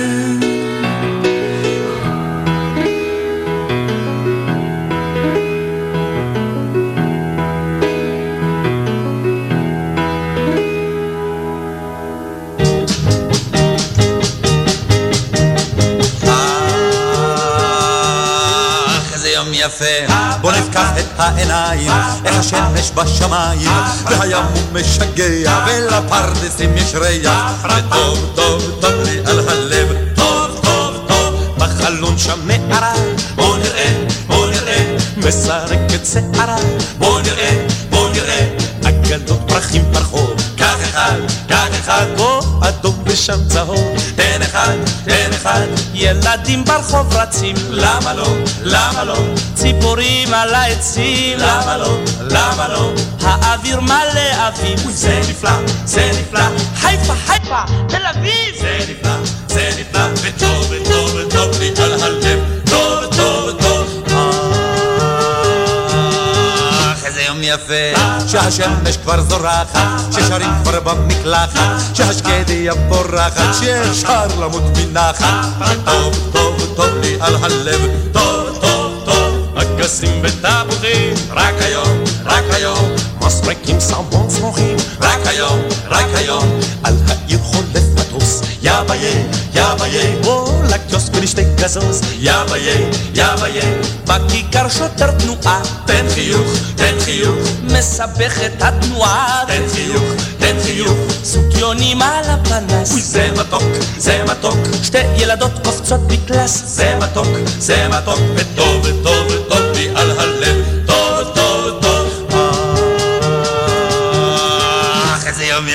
יפה, בוא נפקח את העיניים, איך השמש בשמיים, והים הוא משגע, ולפרדסים יש ריח, וטוב טוב טוב לי על הלב, טוב טוב טוב, בחלון שם מערה, בוא נראה, בוא נראה, מסרקת שערה, בוא נראה, בוא נראה, אגדות פרחים ברחוב, קח אחד, קח אחד, פה אדום ושם צהוב, תן אחד, תן אחד, ילדים ברחוב רצים, למה לא, למה לא, ציפורים על העצים, למה לא, למה לא, האוויר מלא אביב, זה נפלא, זה נפלא, חיפה, חיפה, תל אביב, זה נפלא, זה נפלא, וטוב, וטוב, וטוב לי על הלב, יפה, שהשמש כבר זורחת, ששרים כבר במקלחת, שהשקדיה פורחת, שאפשר למות מנחת, וטוב, טוב, טוב לי על הלב, טוב, טוב, טוב. אגסים ותפוחים, רק היום, רק היום, מסרקים סמבון סמוכים, רק היום, רק היום, על מטוס, יא ביה, יא ביה, בוא לקיוסק ולשתי גזוז, יא ביה, יא ביה, בכיכר שוטר תנועה, תן חיוך, תן חיוך, מסבך את התנועה, תן חיוך, תן חיוך, סוגיונים על הפנס, אוי זה מתוק, זה מתוק, שתי ילדות קופצות בקלאס, זה מתוק, זה מתוק, וטוב, וטוב, וטוב לי על הלב,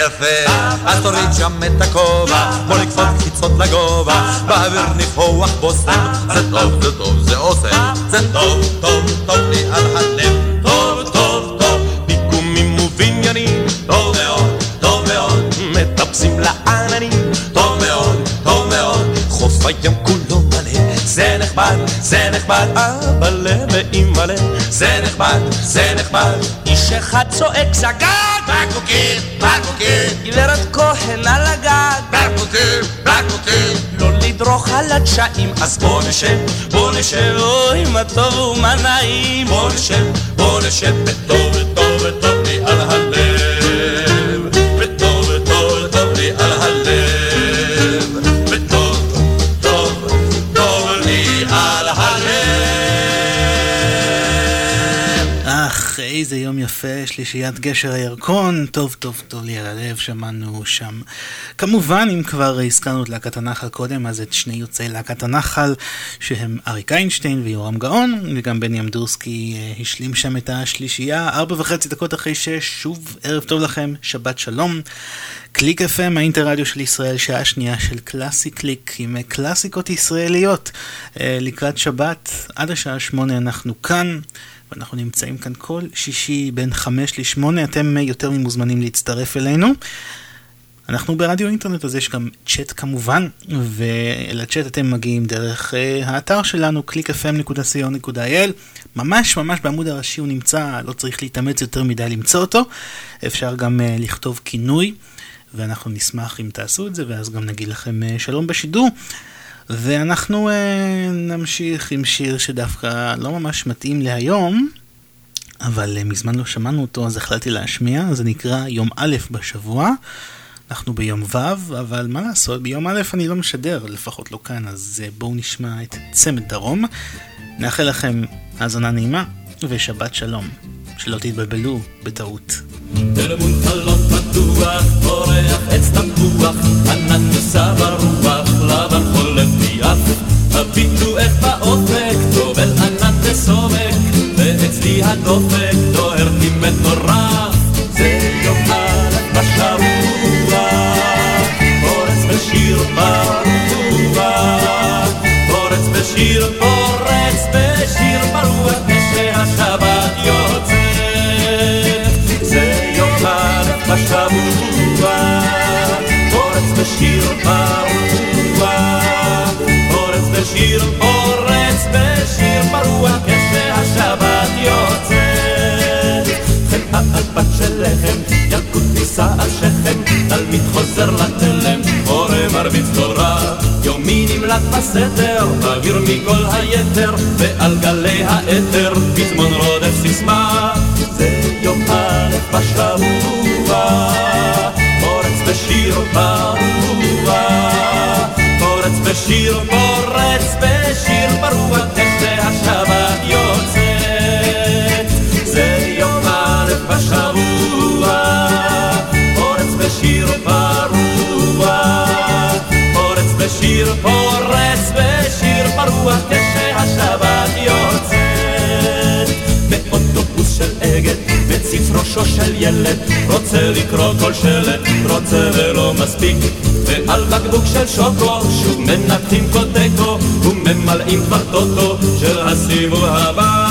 יפה, אז תוריד שם את הכובע, בוא נקפוץ קפיצות לגובה, באוויר ניחוח בושם, זה טוב, זה טוב, זה עושה, זה טוב, טוב, טוב לי על הלב, טוב, טוב, טוב, פיגומים ובניינים, טוב מאוד, טוב מאוד, מטפסים לעננים, טוב מאוד, טוב מאוד, חוף הים כולו מלא, זה נחמד, זה נחמד, אבאלה ואימא'לה, זה נחמד, זה נחמד, איש אחד צועק זגג, בקבוקים, בקבוקים, גברת כהן על הגג, בקבוקים, בקבוקים, לא לדרוך על הדשאים, אז בוא נשב, בוא נשב, אוי מה טוב ומה נעים, בוא נשב, בוא נשב, וטוב וטוב איזה יום יפה, שלישיית גשר הירקון, טוב טוב טוב לי על הלב, שמענו שם. כמובן, אם כבר הזכרנו את להקת הנחל קודם, אז את שני יוצאי להקת הנחל, שהם אריק איינשטיין ויורם גאון, וגם בני אמדורסקי אה, השלים שם את השלישייה, ארבע וחצי דקות אחרי שש, שוב ערב טוב לכם, שבת שלום. קליק FM, האינטרדיו של ישראל, שעה שנייה של קלאסי קליק עם קלאסיקות ישראליות. אה, לקראת שבת, עד השעה שמונה אנחנו כאן. ואנחנו נמצאים כאן כל שישי בין חמש לשמונה, אתם יותר ממוזמנים להצטרף אלינו. אנחנו ברדיו אינטרנט, אז יש גם צ'אט כמובן, ולצ'אט אתם מגיעים דרך uh, האתר שלנו, clickfm.co.il, ממש ממש בעמוד הראשי הוא נמצא, לא צריך להתאמץ יותר מדי למצוא אותו, אפשר גם uh, לכתוב כינוי, ואנחנו נשמח אם תעשו את זה, ואז גם נגיד לכם uh, שלום בשידור. ואנחנו uh, נמשיך עם שיר שדווקא לא ממש מתאים להיום, אבל uh, מזמן לא שמענו אותו אז החלטתי להשמיע, זה נקרא יום א' בשבוע. אנחנו ביום ו', אבל מה לעשות, ביום א' אני לא משדר, לפחות לא כאן, אז uh, בואו נשמע את צמד דרום. נאחל לכם האזנה נעימה ושבת שלום. שלא תתבלבלו בטעות. פתוח, פורח עץ תפוח, ענן נישא ברוח, רב, הביטו איך באופק, טובל ענן וסומק, ואצלי הדופק דוהר לי מטורף, זה יום א' בשבוע, פורץ בשיר ברוח, פורץ בשיר פורץ בשיר ברוח, כשהשבת יוצאת, זה יום א' בשבוע, פורץ בשיר ברוח. נוסע שכם, תלמיד חוזר לתלם, הורה מרביץ תורה. יומי נמלט בסתר, באוויר מכל היתר, ועל גלי האתר, פזמון רודף סיסמה. זה יום א' בשבוע, פורץ בשיר ברוח, פורץ בשיר, פורץ בשיר ברוח. בשיר, פורץ בשיר פרוע, כשהשבת יוצאת. באוטובוס של אגד, מציץ ראשו של ילד, רוצה לקרוא כל שלט, רוצה ולא מספיק. ועל בקבוק של שוקו, שוב מנקטים קודקו, וממלאים כבר טוטו של הסיבוב הבא.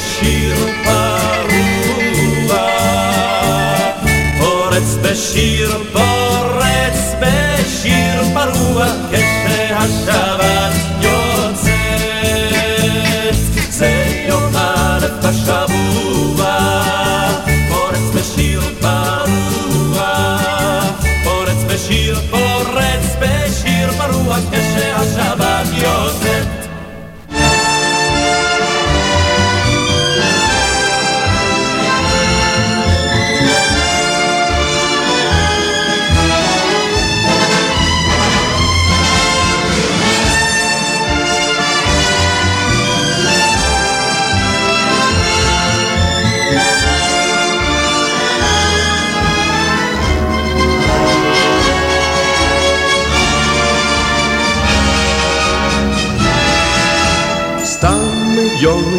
בשיר פרוע, פורץ בשיר, פורץ בשיר פרוע, כשהשבת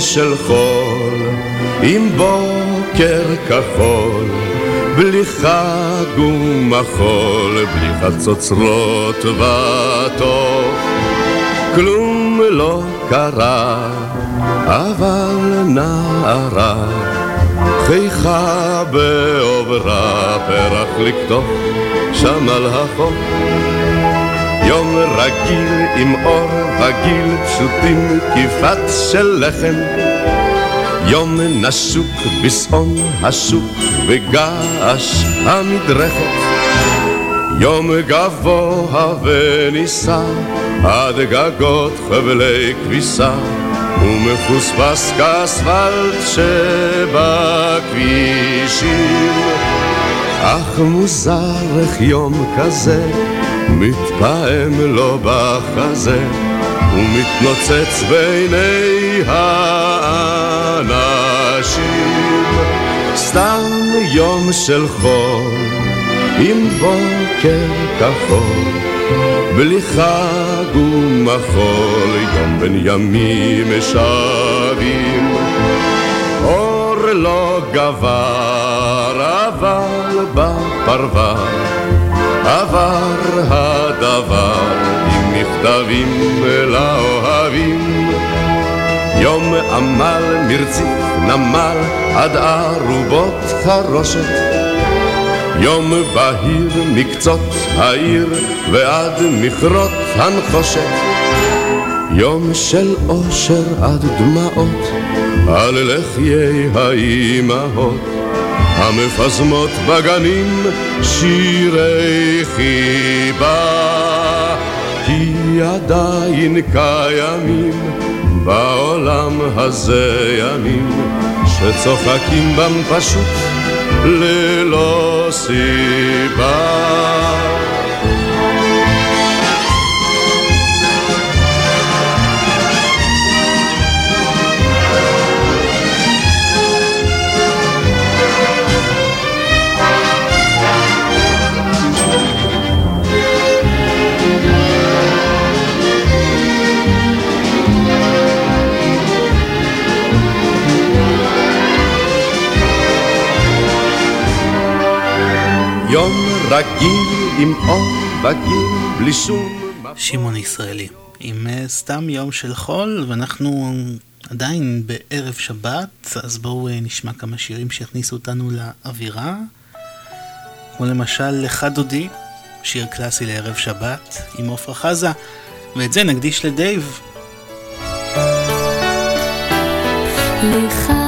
של חול, עם בוקר כחול, בלי חג ומחול, בלי חצוצרות וטוב. כלום לא קרה, אבל נערה, חייכה בעוברה, פרח לקטוף שם על החוף. יום רגיל עם אור וגיל פשוטים כפת של לחם. יום נסוק בשעון השוק וגעש המדרכת. יום גבוה ונישא עד גגות חבלי כביסה ומחוספס כאספלט שבכבישים. אך מוזר איך יום כזה מתפעם לו בחזה ומתנוצץ בעיני האנשים. סתם יום של חול עם בוקר כחול בלי חג ומחול יום בין ימים שבים אור לא גבר אבל בפרבר עבר הדבר עם מכתבים לאוהבים. יום עמל מרציף נמל עד ארובות חרושת. יום בהיר מקצות העיר ועד מכרות הנחושת. יום של אושר עד דמעות על לחיי האימהות המפזמות בגנים שירי חיבה. כי עדיין קיימים בעולם הזה ימים שצוחקים בם פשוט ללא סיבה יום רגיל עם אור בגיל בלי שום... שמעון ישראלי, עם אה, סתם יום של חול, ואנחנו עדיין בערב שבת, אז בואו אה, נשמע כמה שירים שיכניסו אותנו לאווירה. כמו למשל לך דודי, שיר קלאסי לערב שבת עם עפרה חזה, ואת זה נקדיש לדייב. לך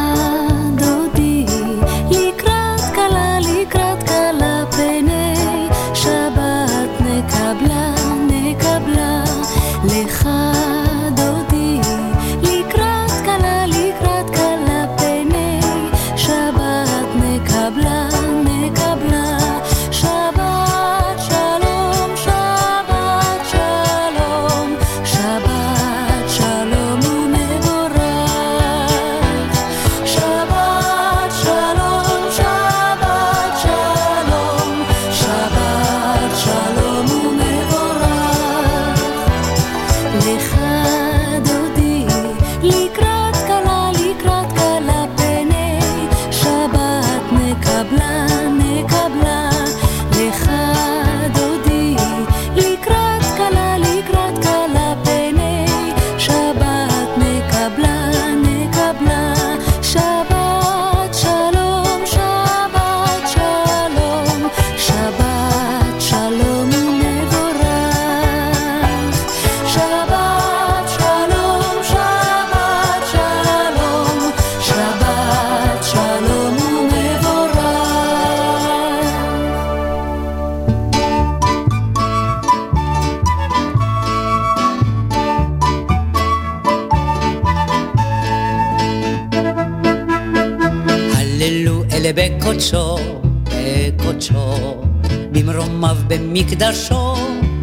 במקדשו,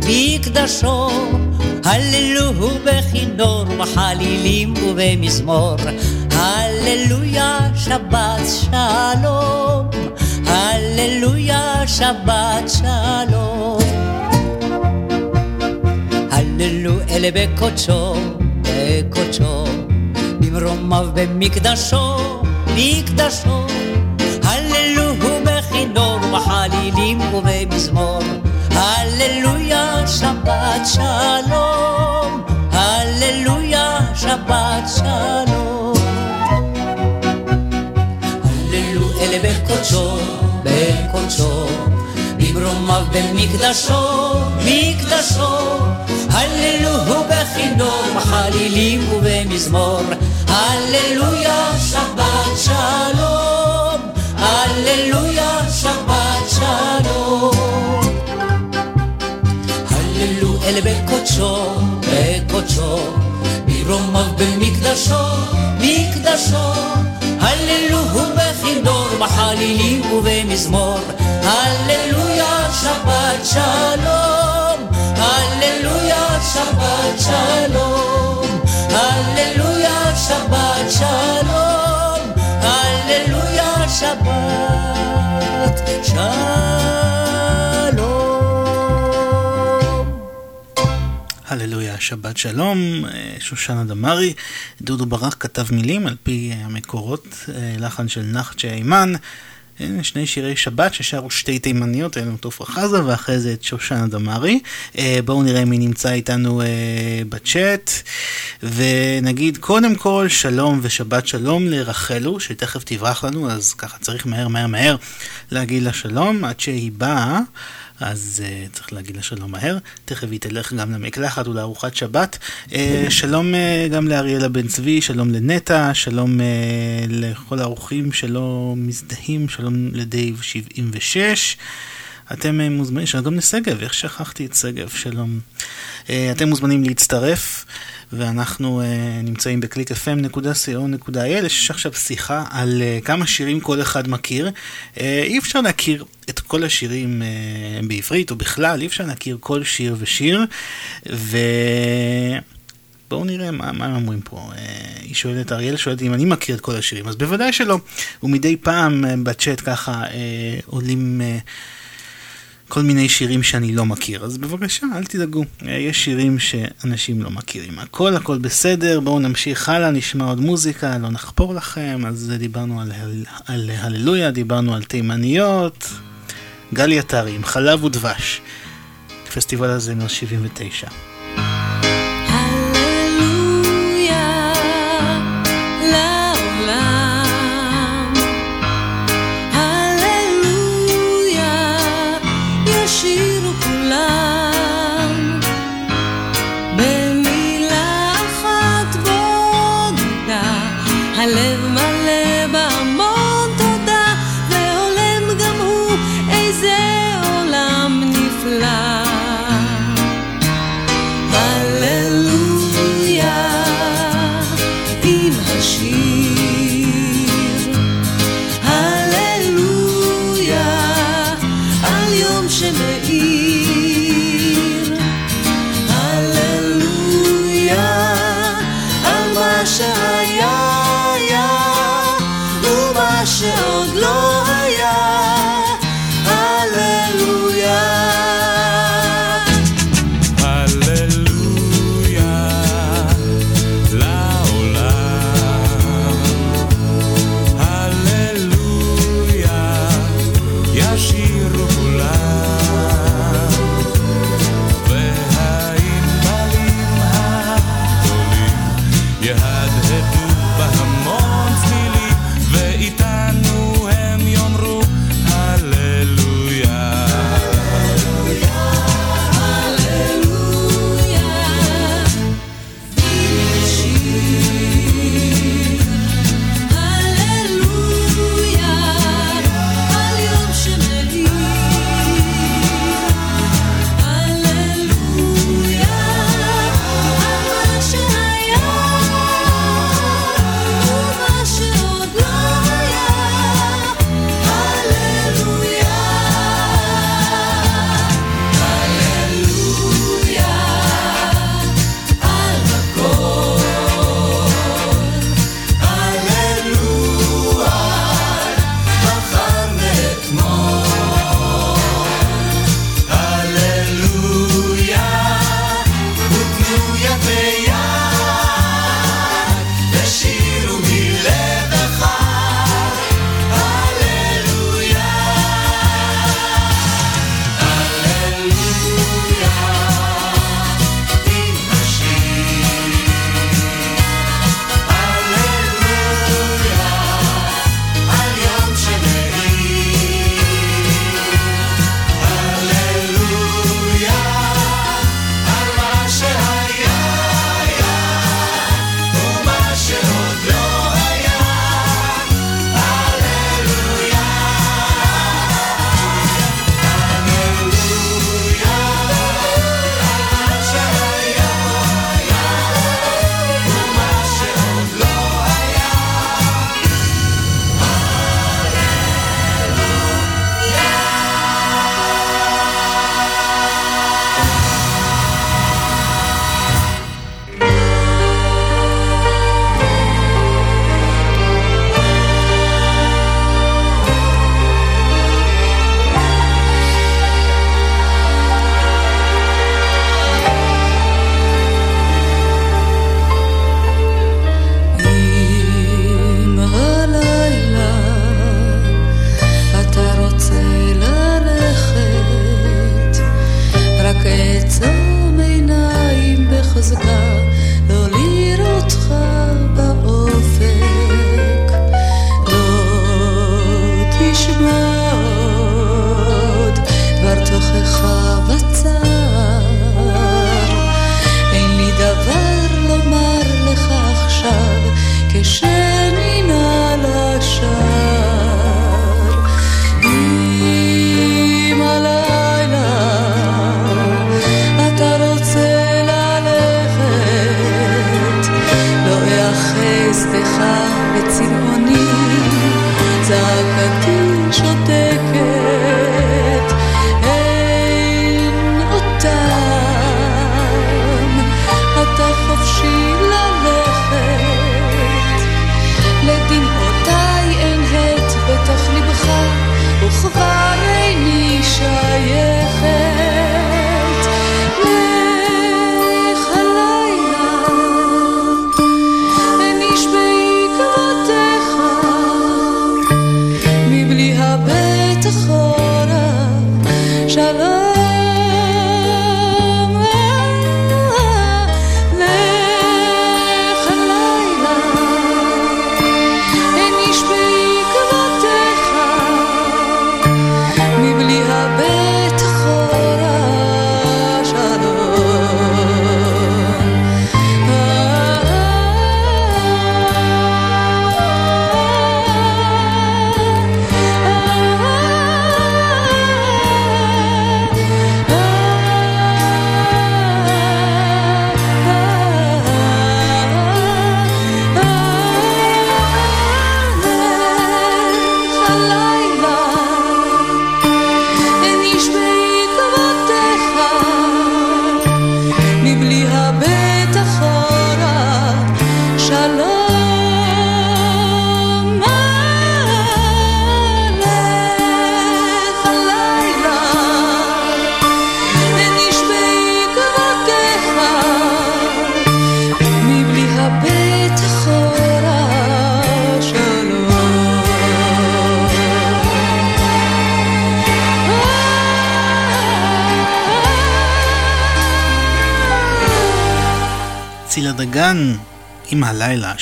מקדשו. הללו בכינור, בחלילים ובמזמור. הללויה, שבת שלום. הללויה, שבת שלום. הללו אלה בקודשו, בקודשו, במרומיו במקדשו, מקדשו. הללו בכינור, בחלילים ובמזמור. הללויה, שבת שלום. הללויה, שבת שלום. הללו אלה בקודשו, בקודשו, במרומיו במקדשו, מקדשו. הללו בכינור, בחלילים ובמזמור. הללויה, שבת שלום. הללויה, שבת שלום. אל בקודשו, בקודשו, ברומיו במקדשו, מקדשו. הללו בכינור, בחלילים ובמזמור. הללויה, שבת שלום. הללויה, שבת שלום. הללויה, שבת שלום. הללויה, שבת שלום. הללויה, שבת שלום, אה, שושנה דמארי, דודו ברק כתב מילים על פי המקורות, אה, לחן של נחצ'ה אימן, אה, שני שירי שבת ששרו שתי תימניות, את עפרה חזה ואחרי זה את שושנה דמארי. אה, בואו נראה מי נמצא איתנו אה, בצ'אט, ונגיד קודם כל שלום ושבת שלום לרחלו, שתכף תברח לנו, אז ככה צריך מהר מהר מהר להגיד לה שלום עד שהיא באה. אז uh, צריך להגיד לה שלום מהר, תכף היא תלך גם למקלחת ולארוחת שבת. Uh, שלום uh, גם לאריאלה בן צבי, שלום לנטע, שלום uh, לכל האורחים שלא מזדהים, שלום לדייב 76. אתם uh, מוזמנים, שלום גם לשגב, איך שכחתי את שגב, שלום. Uh, אתם מוזמנים להצטרף. ואנחנו uh, נמצאים ב-clickfm.co.il, יש עכשיו שיחה על uh, כמה שירים כל אחד מכיר. Uh, אי אפשר להכיר את כל השירים uh, בעברית, או בכלל, אי אפשר להכיר כל שיר ושיר, ו... בואו נראה מה, מה הם אומרים פה. Uh, היא שואלת, אריאל שואלת אם אני מכיר את כל השירים, אז בוודאי שלא. ומדי פעם uh, בצ'אט ככה uh, עולים... Uh, כל מיני שירים שאני לא מכיר, אז בבקשה, אל תדאגו, אה, יש שירים שאנשים לא מכירים. הכל הכל בסדר, בואו נמשיך הלאה, נשמע עוד מוזיקה, לא נחפור לכם, אז דיברנו על, על, על הללויה, דיברנו על תימניות, גלי עטרי עם חלב ודבש, פסטיבל הזמר 79.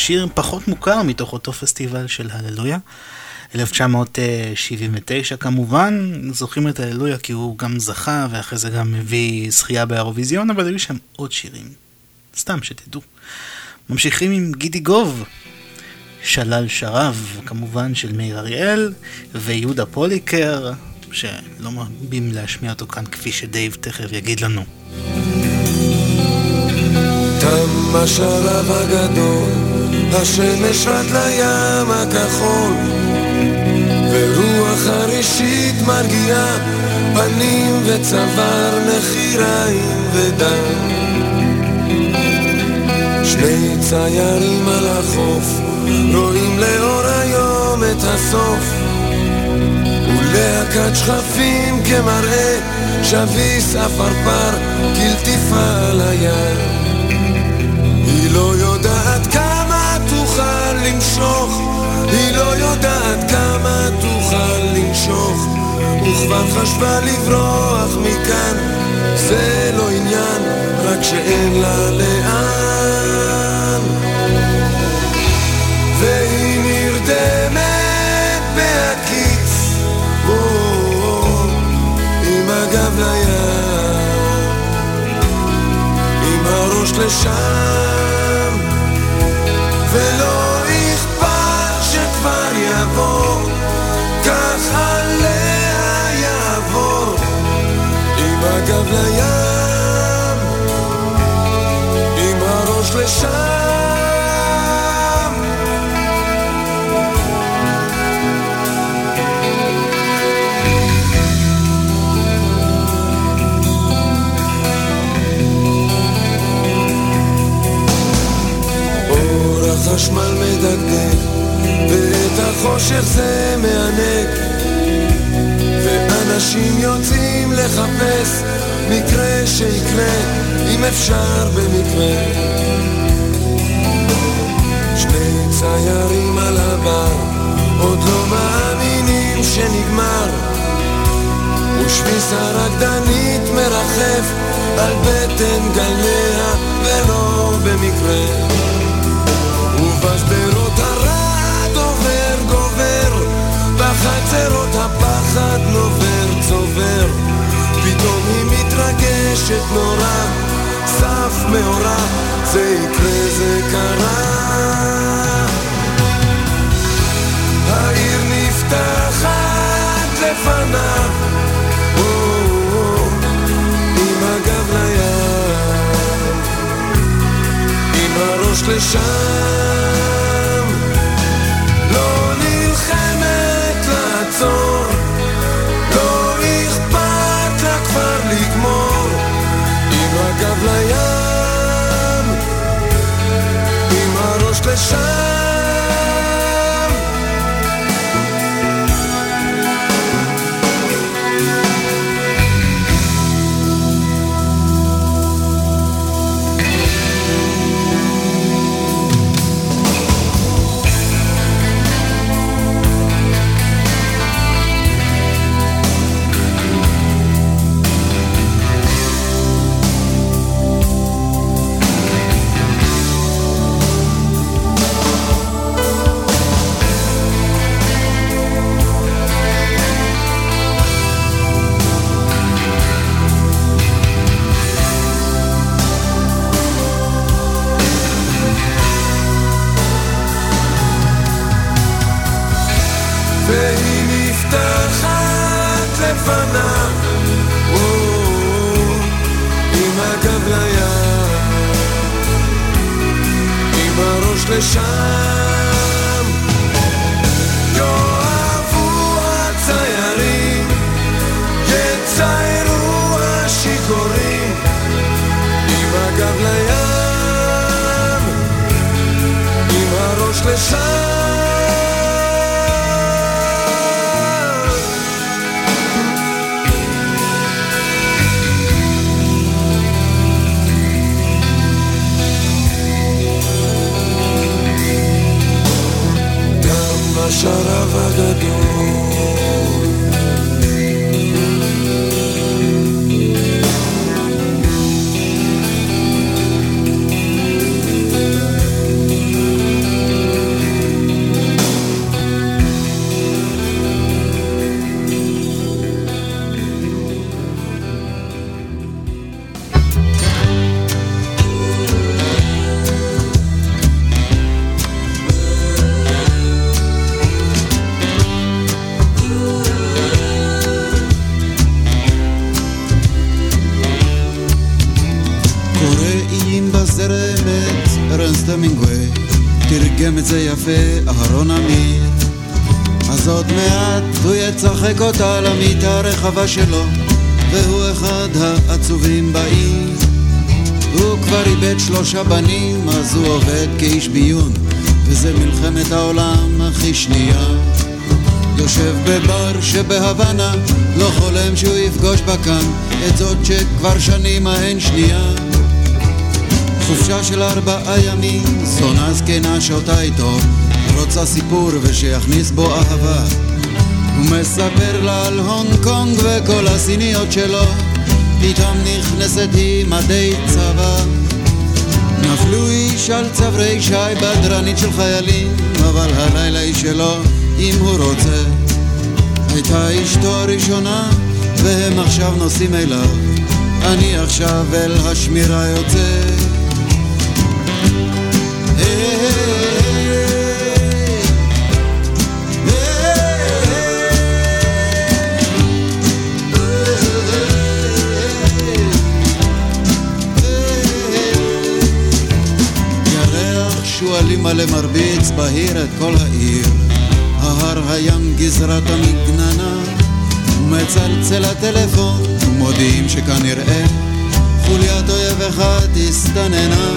שיר פחות מוכר מתוך אותו פסטיבל של הללויה. 1979 כמובן, זוכרים את הללויה כי הוא גם זכה ואחרי זה גם הביא זכייה באירוויזיון, אבל היו שם עוד שירים, סתם שתדעו. ממשיכים עם גידי גוב, שלל שרב, כמובן של מאיר אריאל, ויהודה פוליקר, שלא מרבים להשמיע אותו כאן כפי שדייב תכף יגיד לנו. תם השלב הגדול, השמש עד לים הכחול, ורוח הראשית מרגיעה פנים וצוואר, נחיריים ודם. שני ציירים על החוף, רואים לאור היום את הסוף, ולהקת שכפים כמראה, שביס עפרפר, כלטיפה על הים. היא לא יודעת למשוך, היא לא יודעת כמה תוכל למשוך, וכבר חשבה לברוח מכאן, זה לא עניין, רק שאין לה לאן. והיא נרדמת בהקיץ, עם הגב לים, עם הראש לשם, החושך זה מענג, ואנשים יוצאים לחפש מקרה שיקרה, אם אפשר במקרה. שני ציירים על הבר, עוד לא מאמינים שנגמר, ושביס הרקדנית מרחף על בטן גליה ולא במקרה. בחצרות הפחד נובר צובר. פתאום היא מתרגשת נורא, סף מאורע, זה יקרה זה קרה. העיר נפתחת לפניו, לשם, הראש שלו והוא אחד העצובים בעיר. הוא כבר איבד שלושה בנים אז הוא עובד כאיש ביון וזה מלחמת העולם הכי שנייה. יושב בבר שבהוואנה לא חולם שהוא יפגוש בה כאן את זאת שכבר שנים ההן שנייה. חופשה של ארבעה ימים, זונה זקנה שותה איתו, רוצה סיפור ושיכניס בו אהבה. הוא מספר לה על הונג קונג וכל הסיניות שלו, פתאום נכנסת היא מדי צבא. נפלו איש על צברי שי בדרנית של חיילים, אבל הלילה היא שלו, אם הוא רוצה. הייתה אשתו הראשונה, והם עכשיו נוסעים אליו. אני עכשיו אל השמירה יוצא. שועלים מלא מרביץ בהיר את כל העיר. ההר הים גזרת המגננה מצלצל הטלפון ומודיעים שכנראה חוליית אויב אחד הסתננה.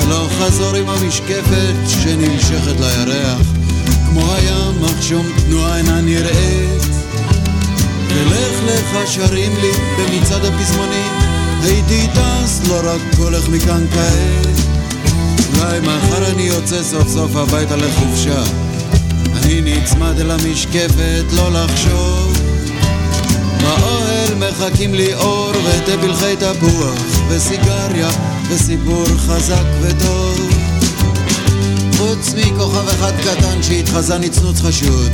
הלוך חזור עם המשקפת שנמשכת לירח כמו הים אך שום תנועה אינה נראית. ולך לך שרים לי במצעד הפזמונים הייתי טס לא רק הולך מכאן כעת אולי מחר אני יוצא סוף סוף הביתה לחופשה. אני נצמד אל המשקפת לא לחשוב. באוהל מחכים לי אור ותה פלחי תפוח וסיגריה וסיפור חזק וטוב. חוץ מכוכב אחד קטן שהתחזה נצנוץ חשוד.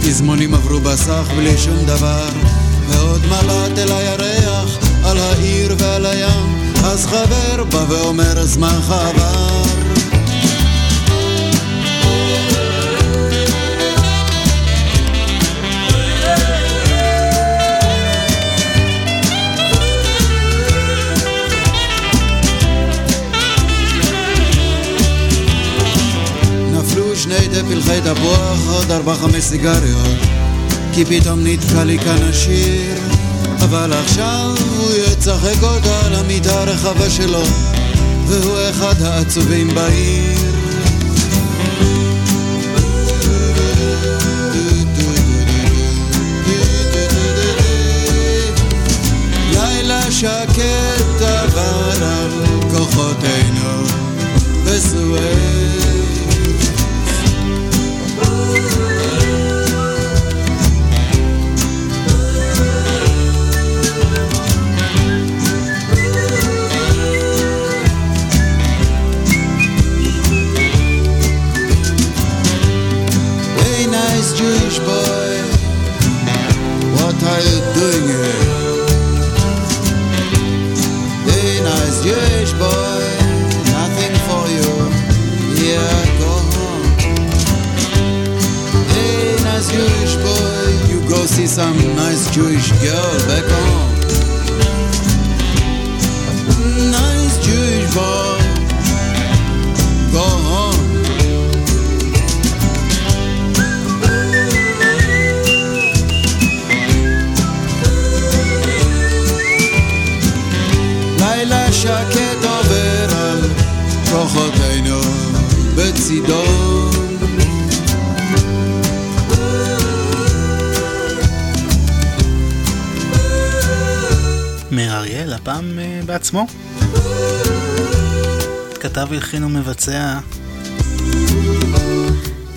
תזמונים עברו בסך בלי שום דבר ועוד מבט אל הירח על העיר ועל הים. אז חבר בא ואומר זמנך עבר נפלו שני תה פלחי תפוח, עוד ארבע חמש סיגריות. כי פתאום נתקע לי כאן השיר. אבל עכשיו הוא יצחק אותה על המיטה הרחבה שלו והוא אחד העצובים בעיר. שקט עבר על כוחותינו בסואץ are doing here? Hey, nice Jewish boy, nothing for you. Yeah, go home. Hey, nice Jewish boy, you go see some nice Jewish girl back home. כוחותינו בצידון מאיר אריאל, הפעם אה, בעצמו. כתב, הלחין ומבצע.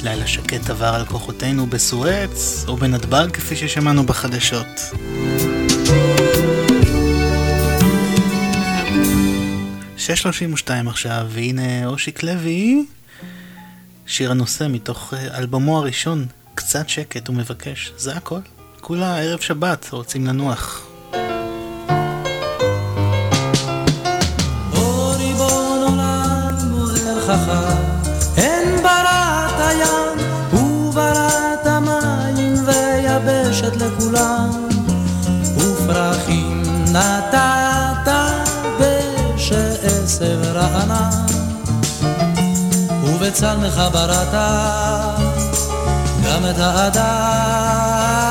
לילה שקט עבר על כוחותינו בסואץ, או בנתב"ג כפי ששמענו בחדשות. שש שלושים ושתיים עכשיו, והנה אושיק לוי, שיר הנושא מתוך אה, אלבומו הראשון, קצת שקט הוא מבקש, זה הכל. כולה ערב שבת, רוצים לנוח. או ריבון עולם בשעשב רענן, ובצלמך בראת גם את האדם.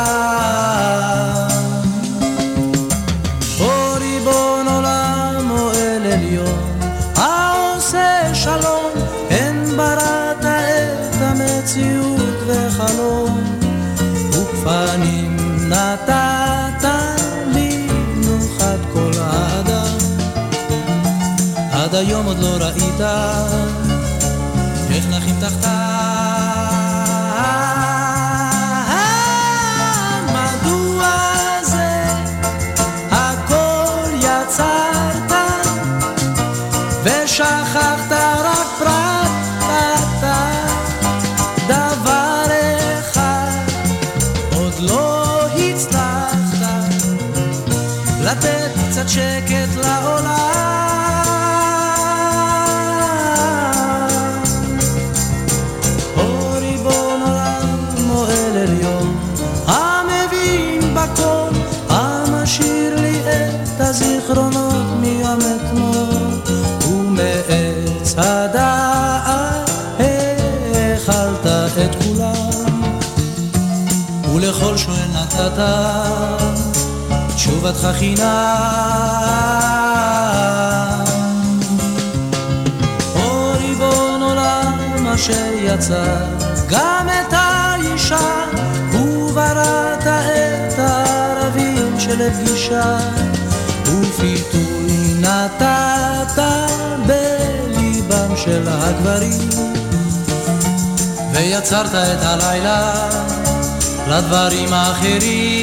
איך תשובתך חינם. או ריבון עולם אשר יצר גם את האישה ובראת את הערבים שלפגישה ופיתוי נתת בליבם של הגברים. ויצרת את הלילה לדברים האחרים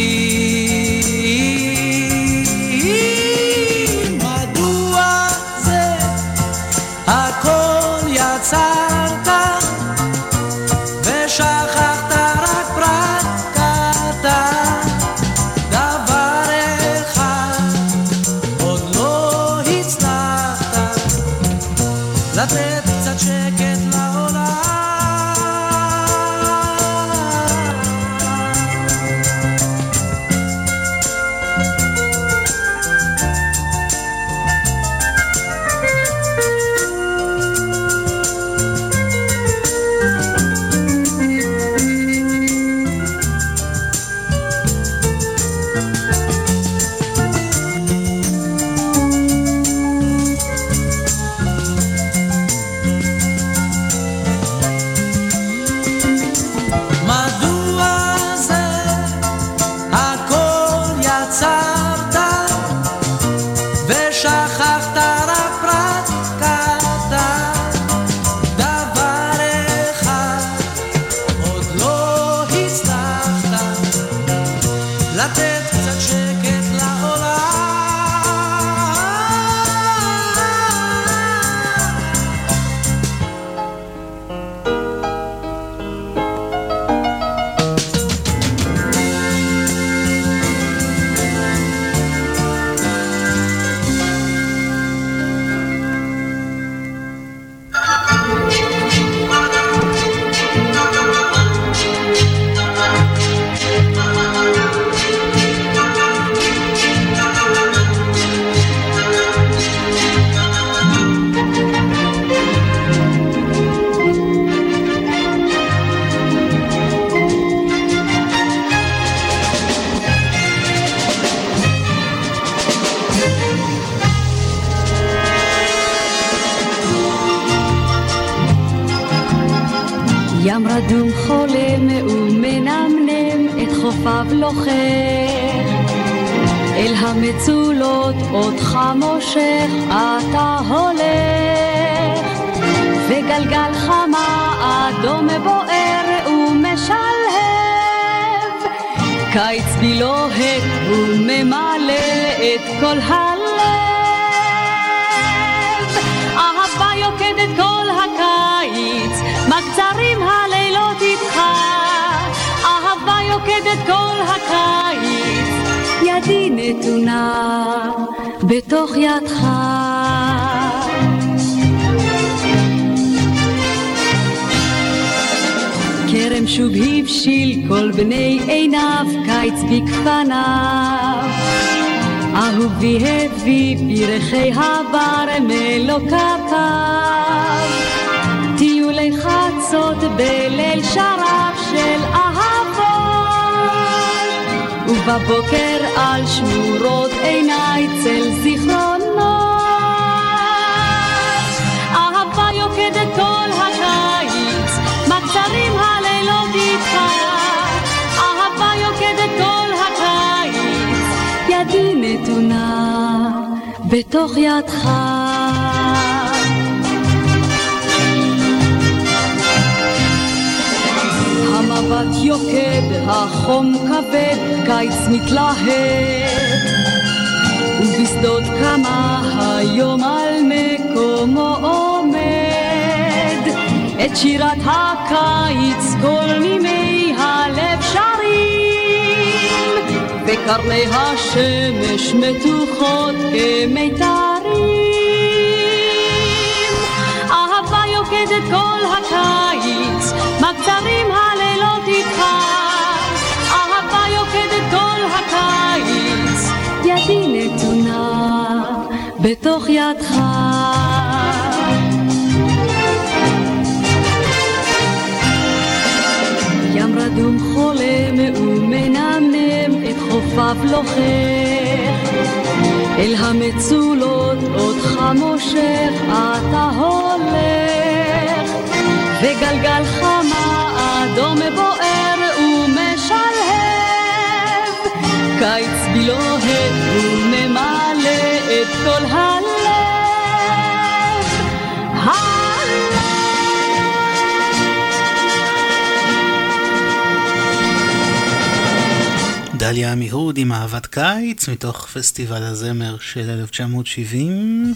פסטיבל הזמר של 1970,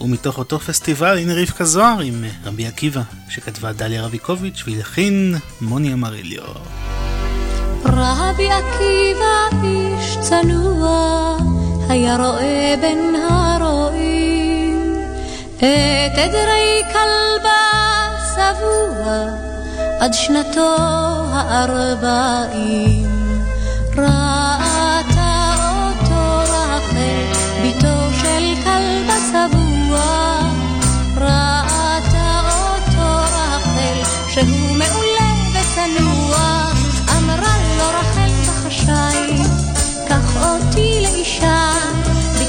ומתוך אותו פסטיבל הנה רבקה זוהר עם רבי עקיבא, שכתבה דליה רביקוביץ' והלחין מוני אמריליו. רבי עקיבא איש צנוע, היה רואה בין הרועים את עדרי כלבה שבוע עד שנתו הארבעים.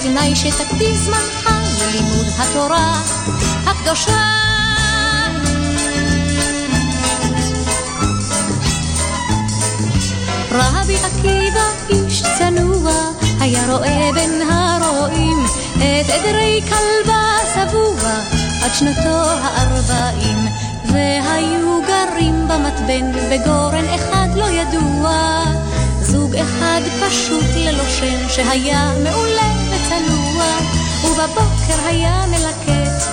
בתנאי שתקדיש זמנך ללימוד התורה הקדושה. רבי עקיבא איש צנוע היה רואה בין הרועים את עדרי כלבה שבוע עד שנתו הארבעים והיו גרים במתבן בגורן אחד לא ידוע. זוג אחד פשוט ללא שם שהיה מעולה ובבוקר היה מלקט.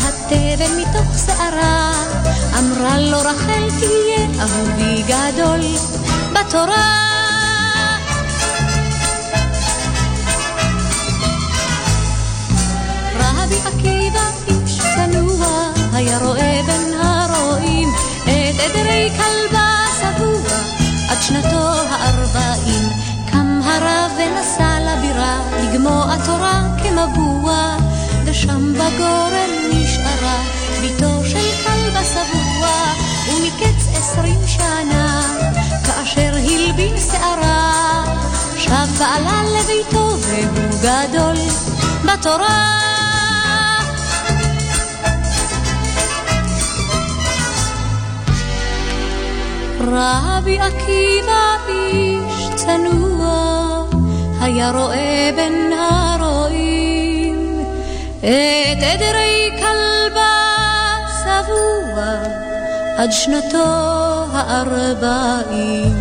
התבן מתוך שערה אמרה לו רחל תהיה אהובי גדול בתורה. רבי עקיבא איש צנוע היה רואה בין הרועים את עדרי כלבה שבוע עד שנתו הארבעים הרב ונסע לבירה לגמוע תורה כמבוע ושם בגורן נשארה ביתו של כלבה שבוע ומקץ עשרים שנה כאשר הלבין שערה. שב בעלה לביתו והוא גדול בתורה. רבי עקיבא איש צנוע היה רואה בין הרועים את עדרי כלבה שבוע עד שנתו הארבעים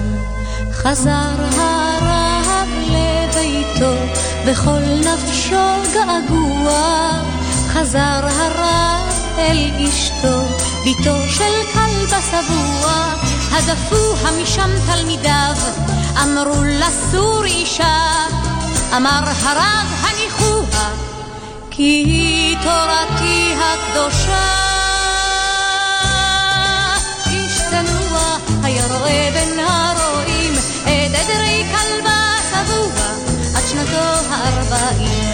חזר הרב לביתו וכל נפשו געגוע חזר הרב אל אשתו ביתו של כלבה שבוע הדפוה משם תלמידיו אמרו לסור אישה אמר הרב הניחוה כי היא תורתי הקדושה איש צנוע היה רואה בין הרועים את עדרי כלבה שבוע עד שנתו הארבעים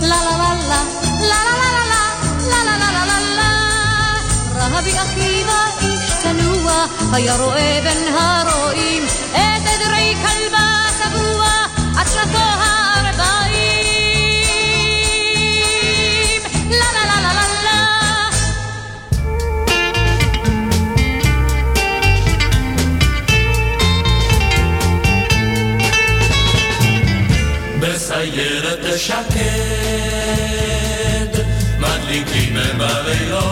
לה לה לה לה לה לה לה לה לה לה לה לה לה רבי עקיבא איש צנוע היה רואה בין הרועים את עדרי כלבה שבוע עד שנתו הארבעים לה לה לה לה לה לה בסיירת שקד מדליקים הם בלילות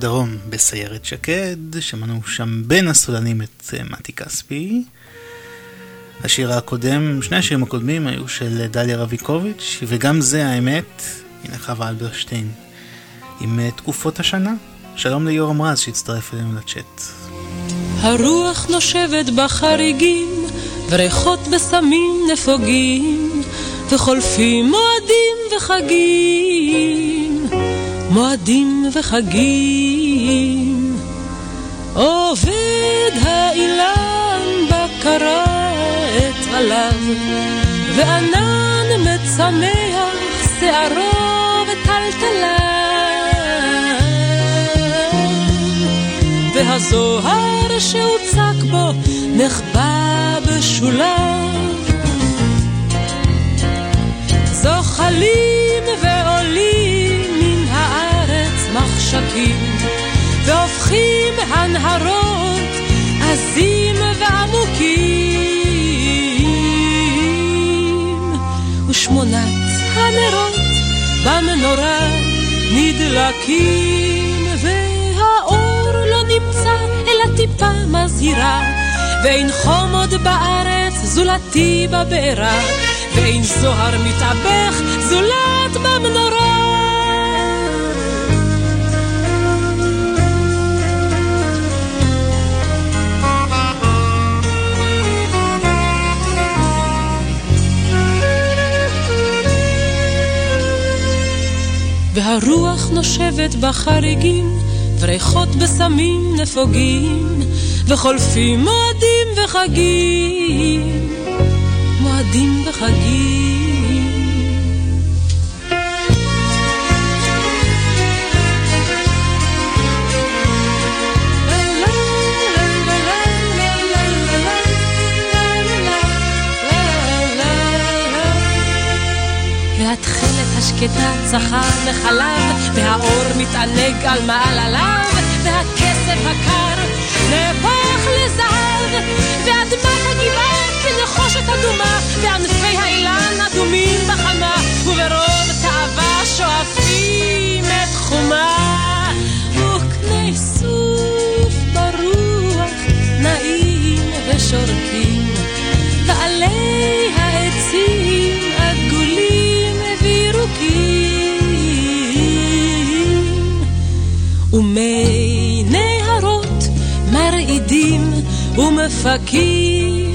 דרום בסיירת שקד, שמענו שם בין הסולנים את אה, מתי כספי. השיר הקודם, שני השירים הקודמים היו של דליה רביקוביץ', וגם זה האמת, הנה חווה אלברשטיין, עם אה, תקופות השנה. שלום ליורם רז שהצטרף אלינו לצ'אט. הרוח נושבת בחריגים, וריחות בסמים נפוגים, וחולפים מועדים וחגים, מועדים וחגים. עובד האילן בקרה את עליו, וענן מצמח שערו וטלטליו. והזוהר שהוצק בו נחבא בשולב. זוחלים ועולים מחשקים, והופכים הנהרות עזים ועמוקים. ושמונת הנרות במנורה נדלקים, והאור לא נמצא אלא טיפה מזהירה, ואין חום עוד בארץ זולתי בבארה, ואין זוהר מתאבך זולת במנורה. והרוח נושבת בחריגים, וריחות בסמים נפוגים, וחולפים מועדים וחגים, מועדים וחגים. והתכלת השקטה צחה וחלב, והאור מתענג על מעלליו, והכסף הקר נהפך לזהב, ואדמת הגבעה כנחושת אדומה, וענפי האילן אדומים בחמה, וברוב תאווה שואפים את חומה. וקני סוף ברוח נעים ושורקים, ומפקים.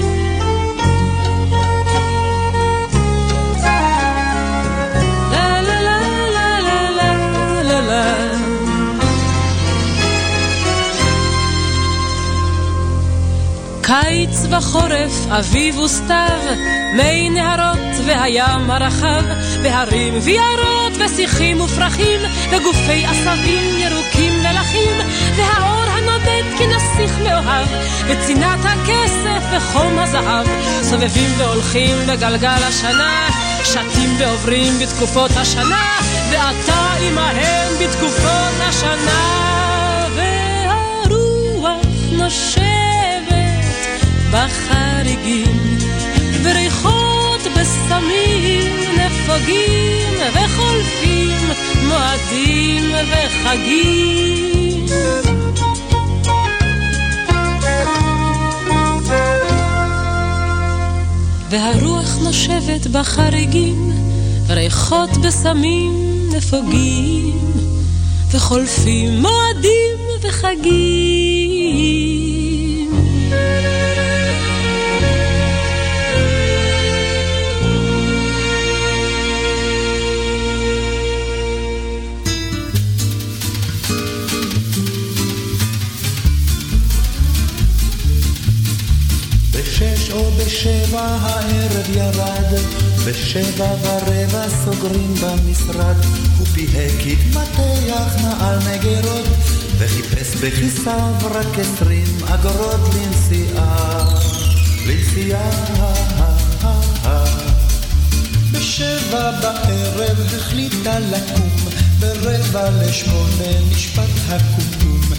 קיץ וחורף, אביב וסתיו, מי נהרות והים הרחב, והרים ויערות ושיחים ופרחים, וגופי עשבים ירוקים ולחים, והעוד הנודד כנסיך מאוהב, וצינת הכסף וחום הזהב, סובבים והולכים בגלגל השנה, שתים ועוברים בתקופות השנה, ואתה עמהם בתקופות השנה, והרוח נושבת בחריגים, וריחות בסמים נפגים וחולפים מועדים וחגים. והרוח נושבת בחריגים, וריחות בסמים נפגים, וחולפים מועדים וחגים. בשבע הערב ירד, בשבע ורבע סוגרים במשרד, הוא פיהק התמתח נעל נגרות, וחיפש בכיסיו רק עשרים אגורות לנסיעה, לנסיעה. בשבע בערב החליטה לקום, ברבע לשמונה נשפט הקומקום.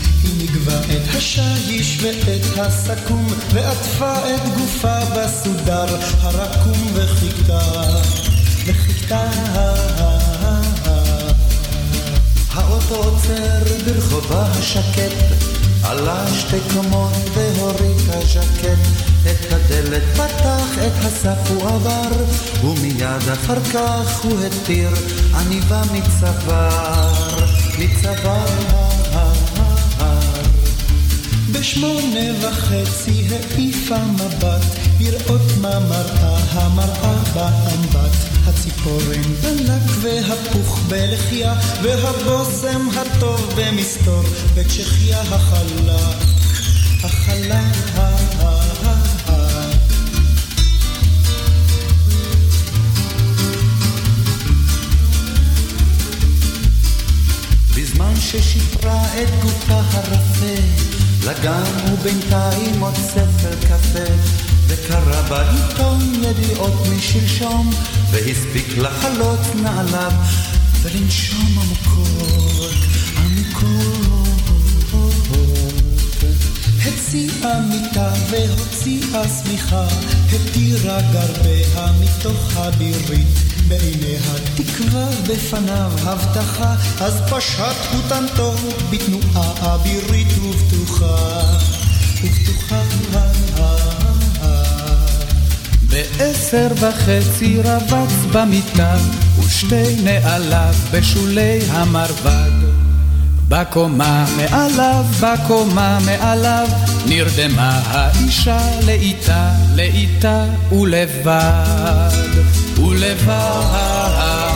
נגבה את השיש ואת הסכו"ם, ועטפה את גופה בסודר הרקום וחיכתה, וחיכתה. האוטו עוצר ברחובה השקט, עלה שתי קומות והוריד הז'קט. את הדלת פתח, את הסף הוא עבר, ומיד אחר כך הוא התיר עניבה מצוואר, מצוואר. בשמונה וחצי העיפה מבט, לראות מה מראה המראה באמבט. הציפורן דלק והפוך בלחייה, והבושם הטוב במסתור, וצ'כיה החלה, החלה. בזמן ששיפרה את גופה הרפה, לגן ובינתיים עוד ספר קפה, וקרא בעיתון ידיעות משלשום, והספיק לחלות נעליו, ולנשום עמוקות, עמוקות. הציעה מיטה והוציאה שמיכה, התירה גרביה מתוך הבירית. בעיניה תקווה, בפניו הבטחה, אז פשט חוטנתו בתנועה אבירית ובטוחה, ובטוחה. בעשר וחצי רבץ במיטה, ושתי נעליו בשולי המרבד. בקומה מעליו, בקומה מעליו, נרדמה האישה לאיטה, לאיטה ולבד, ולבד.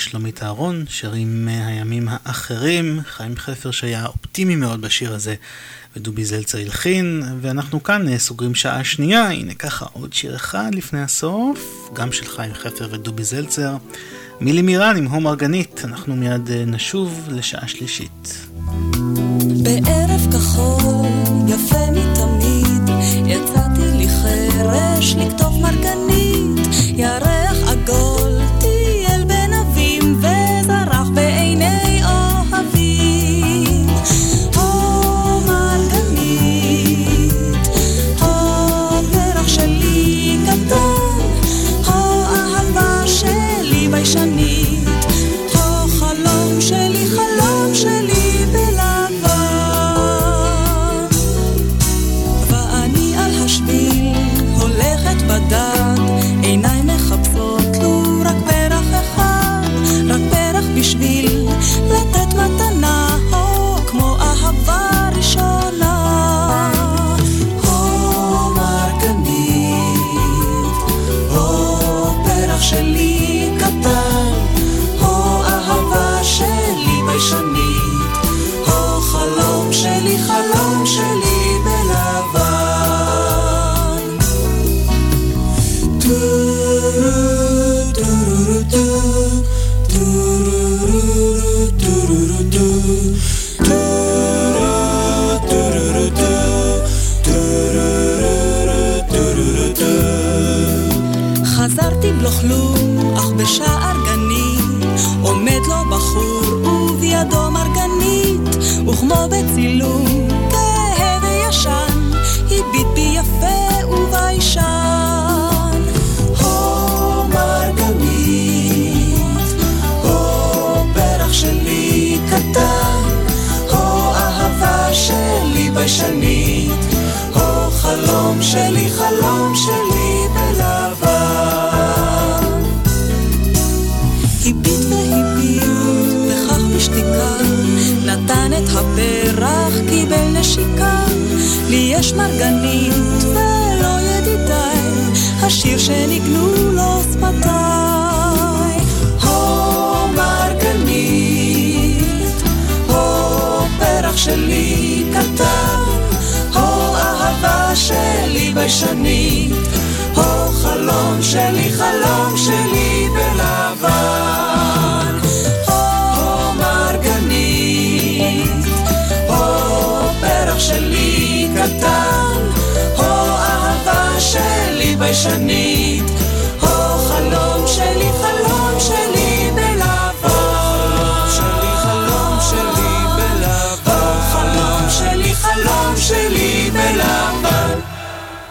שלומית אהרון, שרים מהימים האחרים. חיים חפר שהיה אופטימי מאוד בשיר הזה, ודובי זלצר הלחין, ואנחנו כאן אה, סוגרים שעה שנייה, הנה ככה עוד שיר אחד לפני הסוף, גם של חיים חפר ודובי זלצר. מילי מירן עם הום ארגנית, אנחנו מיד אה, נשוב לשעה שלישית. בערב כחול, יפה מתמיד, יצאתי לי חרש לכתוב מרגנית, ירח עגול שלי, חלום שלי בלבן. הביט והביט, וכך בשתיקה, נתן את הפרח, קיבל נשיקה. לי יש מרגנית ולא ידידיי, השיר שניגנו לו שפתיי. הו פרח שלי קטן, שלי ביישנית, הו חלום שלי, חלום שלי בלבן. הו מרגנית, הו פרח שלי קטן, הו אהבה שלי ביישנית,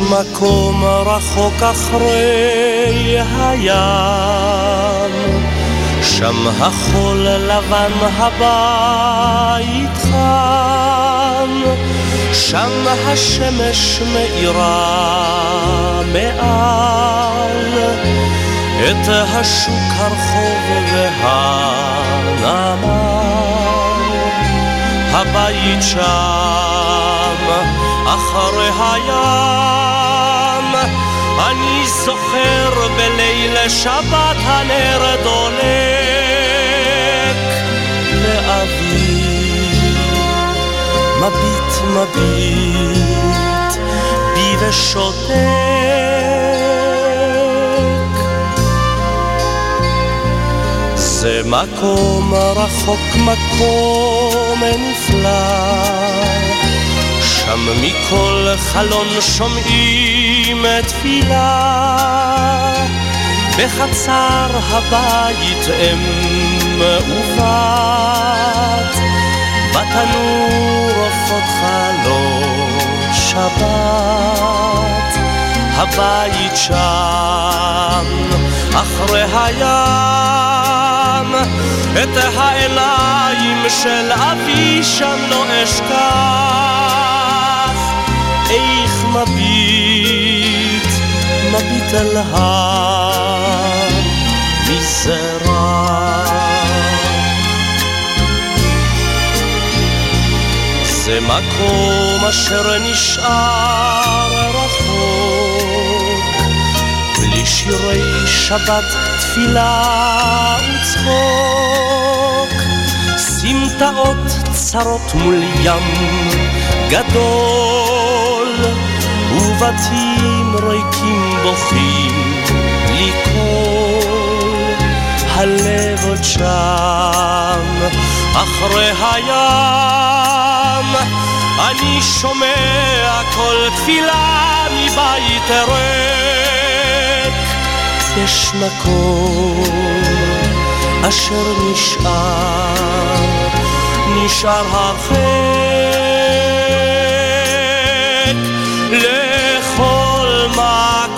מקום רחוק אחרי הים, שם החול לבן הבית חם, שם השמש מאירה מעל את השוק הרחוב והנמל. הבית שם אחרי הים, אני זוכר בליל שבת הנר דולק לאבי, מביט מביט בי ושותק. זה מקום רחוק, מקום נפלא. שם מכל חלון שומעים תפילה, בחצר הבית אם מעוות, בתנור עופות חלות שבת, הבית שם, אחרי הים, את העיניים של אבי שם לא אשכח, איך מביט, מביט אל המזרח. זה מקום אשר נשאר רחוק, בלי שירי שבת, תפילה וצחוק, סמטאות צרות מול ים גדול, ובתים ריקים בוכים בלי קול, הלב עוד שם, אחרי הים, אני שומע כל תפילה מבית ריק, יש מקום אשר נשאר, נשאר לכל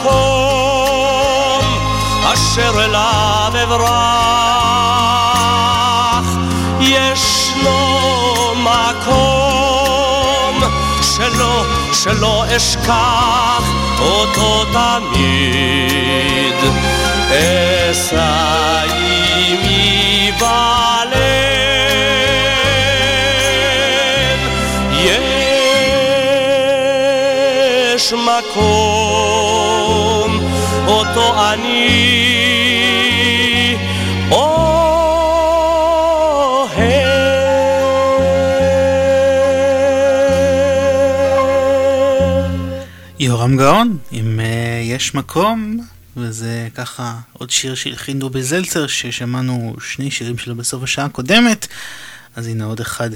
מקום אשר אליו אברח, ישנו מקום שלא, שלא אשכח אותו תמיד. אשא עימי בלב, יש מקום אותו אני יורם גאון, אם uh, יש מקום, וזה ככה עוד שיר שהלחין דובי זלצר, ששמענו שני שירים שלו בסוף השעה הקודמת, אז הנה עוד אחד.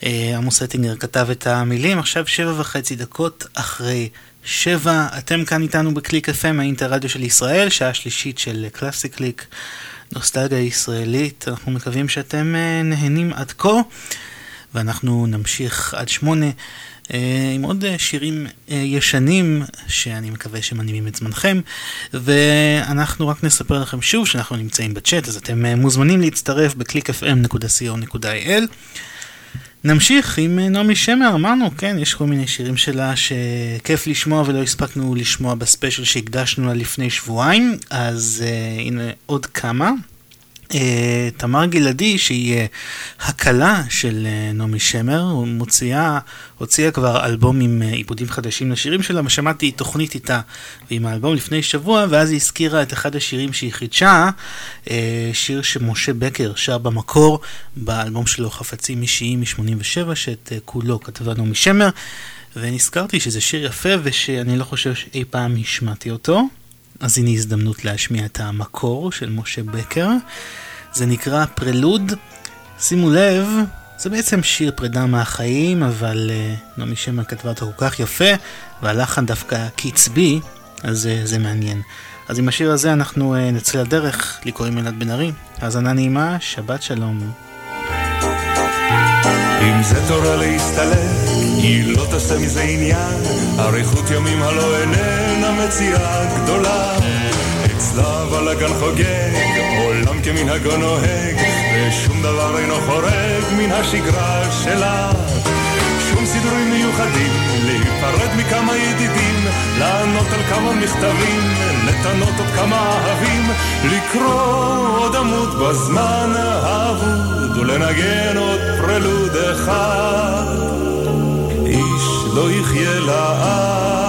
Uh, עמוס רטינגר כתב את המילים, עכשיו שבע וחצי דקות אחרי שבע, אתם כאן איתנו בקליק FM, האינטרדיו של ישראל, שעה שלישית של קלאסי קליק, נוסטלגיה ישראלית, אנחנו מקווים שאתם uh, נהנים עד כה, ואנחנו נמשיך עד שמונה. Uh, עם עוד uh, שירים ישנים שאני מקווה שמנעימים את זמנכם ואנחנו רק נספר לכם שוב שאנחנו נמצאים בצ'אט אז אתם מוזמנים להצטרף ב-clickfm.co.il נמשיך עם uh, נעמי שמר, אמרנו, כן, יש כל מיני שירים שלה שכיף לשמוע ולא הספקנו לשמוע בספיישל שהקדשנו לה לפני שבועיים. אז uh, הנה עוד כמה תמר גלעדי, שהיא הכלה של uh, נעמי שמר, מוציאה, הוציאה כבר אלבום עם עיבודים חדשים לשירים שלה, ושמעתי תוכנית איתה ועם האלבום לפני שבוע, ואז היא הזכירה את אחד השירים שהיא חידשה, שיר שמשה בקר שר במקור, באלבום שלו חפצים אישיים מ-87, שאת כולו כתבה נעמי שמר, ונזכרתי שזה שיר יפה ושאני לא חושב שאי פעם השמעתי אותו. אז הנה הזדמנות להשמיע את המקור של משה בקר. זה נקרא פרלוד. שימו לב, זה בעצם שיר פרידה מהחיים, אבל uh, נעמי שמר כתבה אותו כל כך יפה, והלחן דווקא קצבי, אז uh, זה מעניין. אז עם השיר הזה אנחנו uh, נצא לדרך, לי קוראים אלעד בן ארי. האזנה נעימה, שבת שלום. אם זה תורה להסתלק, היא לא תעשה מזה עניין, אריכות ימים הלא איננה מציאה גדולה. אצלה בלאגן חוגג, עולם כמנהגו נוהג, ושום דבר אינו חורג מן השגרה שלה. סידורים מיוחדים, להיפרד מכמה ידידים, לענות על כמה מכתבים, לטנות עוד כמה אהבים, לקרוא עוד עמוד בזמן האבוד, ולנגן עוד פרלוד אחד. איש לא יחיה לעד.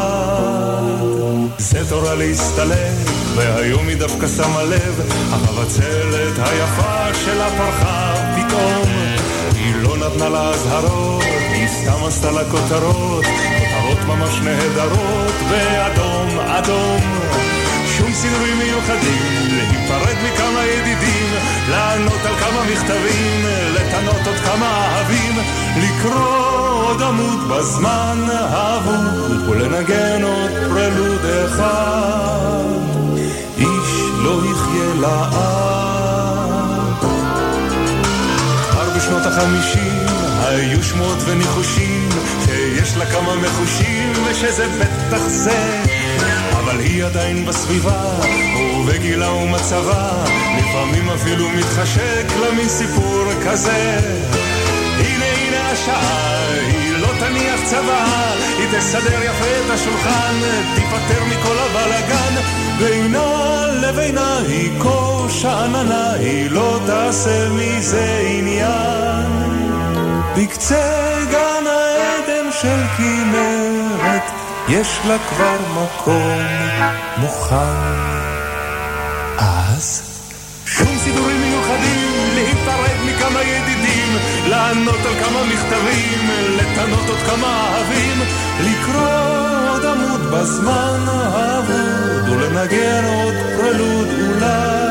זה תורה להסתלק, והיום היא דווקא שמה לב, החבצלת היפה שלה פרחה פתאום. היא לא נתנה לה אזהרות, היא סתם עשתה לה כותרות, כותרות ממש נהדרות, באדום אדום. שום סידורים מיוחדים, להיפרד מכמה ידידים, לענות על כמה מכתבים, לטנות עוד כמה אהבים, לקרוא עוד עמוד בזמן האבוד, ולנגן עוד פרלוד אחד. איש לא יחיה לעד. החמישים היו שמועות וניחושים שיש לה כמה מחושים ושזה בטח זה. אבל היא עדיין בסביבה ובגילה ומצבה לפעמים אפילו מתחשק לה מסיפור כזה. הנה הנה השעה, היא לא תניח צבא, היא תסדר יפה את השולחן, תיפטר מכל הבלאגן, בינה לבינה היא כה שאננה, היא לא תעשה מזה עניין. בקצה גן העדן של כנרת, יש לה כבר מקום מוכן. אז שום סידורים מיוחדים, להיפרד מכמה ידידים, לענות על כמה מכתבים, לטנות עוד כמה אהבים, לקרוא עוד עמוד בזמן האבוד, ולנגן עוד פרלוד אולי.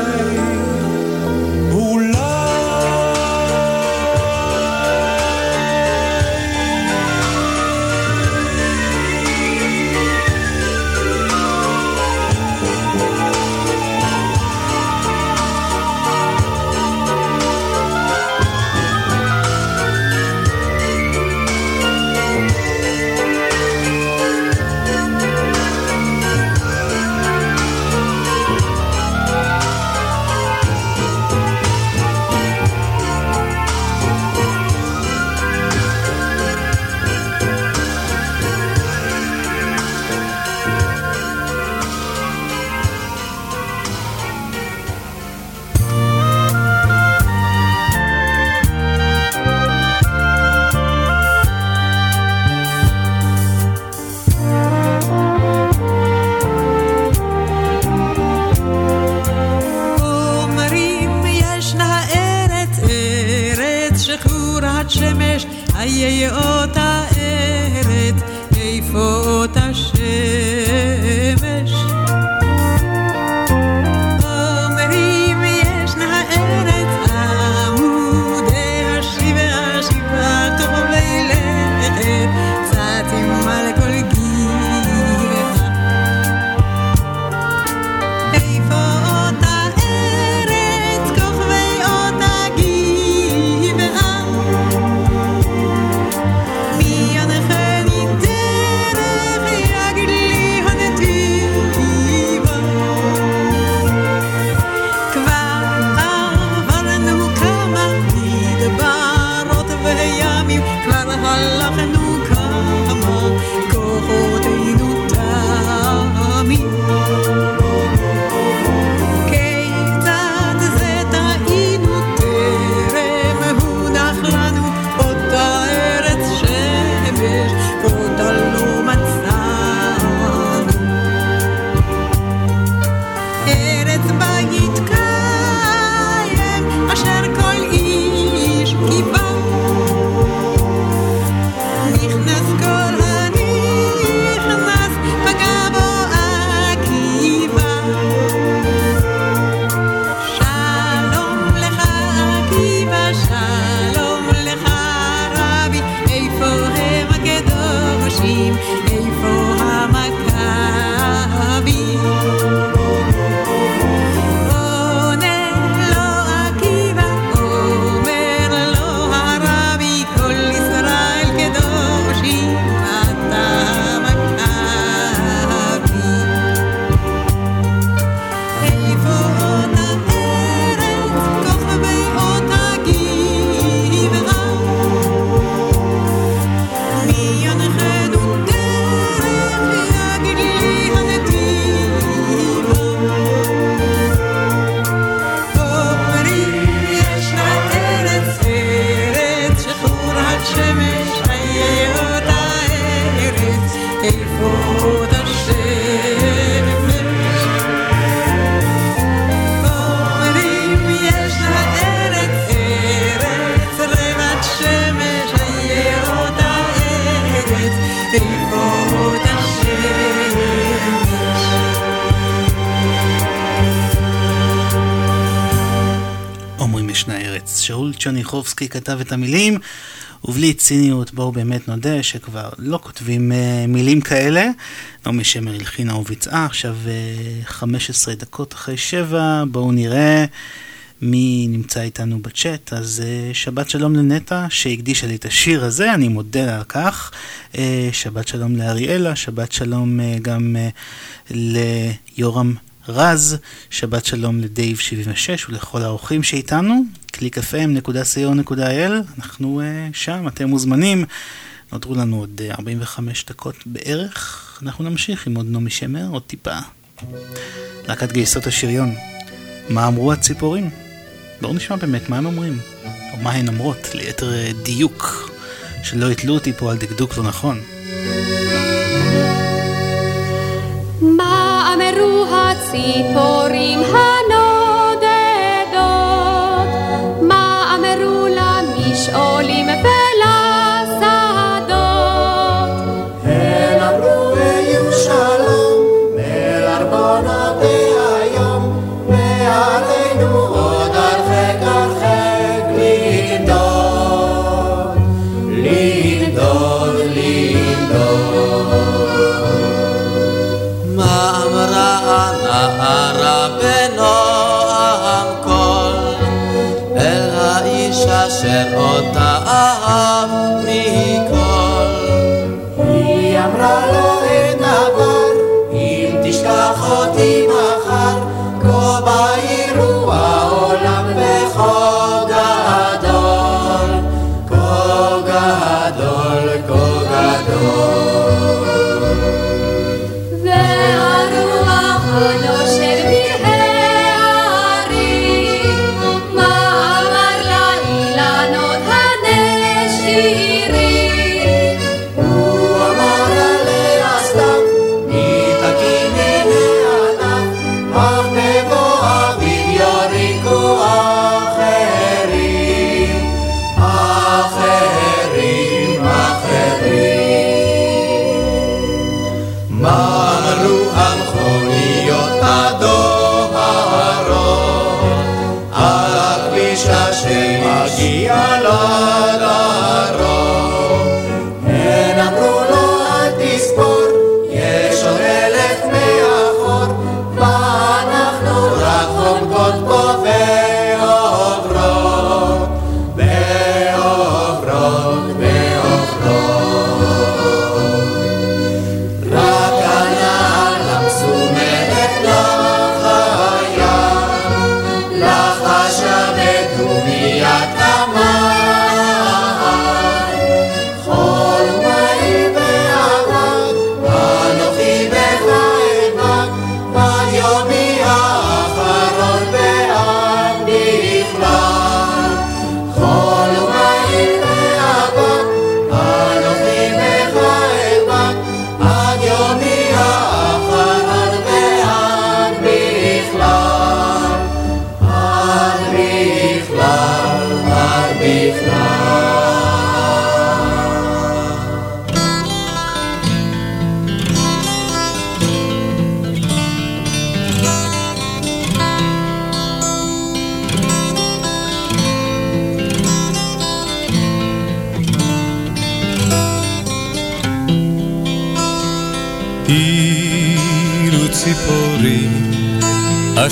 איה אותה צ'ניחובסקי כתב את המילים, ובלי ציניות בואו באמת נודה שכבר לא כותבים uh, מילים כאלה. נעמי שמר הלחינה וביצעה, עכשיו אה, uh, 15 דקות אחרי 7, בואו נראה מי נמצא איתנו בצ'אט. אז uh, שבת שלום לנטע שהקדישה לי את השיר הזה, אני מודה לה על כך. Uh, שבת שלום לאריאלה, שבת שלום uh, גם uh, ליורם. רז. שבת שלום לדייב 76 ולכל האורחים שאיתנו. www.clif.co.il, אנחנו uh, שם, אתם מוזמנים. נותרו לנו עוד אה, 45 דקות בערך, אנחנו נמשיך עם עוד נעמי שמר, עוד טיפה. להקת גייסות השריון, מה אמרו הציפורים? בואו נשמע באמת מה הם אומרים, או מה הן אומרות, ליתר אה, דיוק, שלא יתלו אותי פה על דקדוק לא נכון. thank you אמרו הציפורים הנוער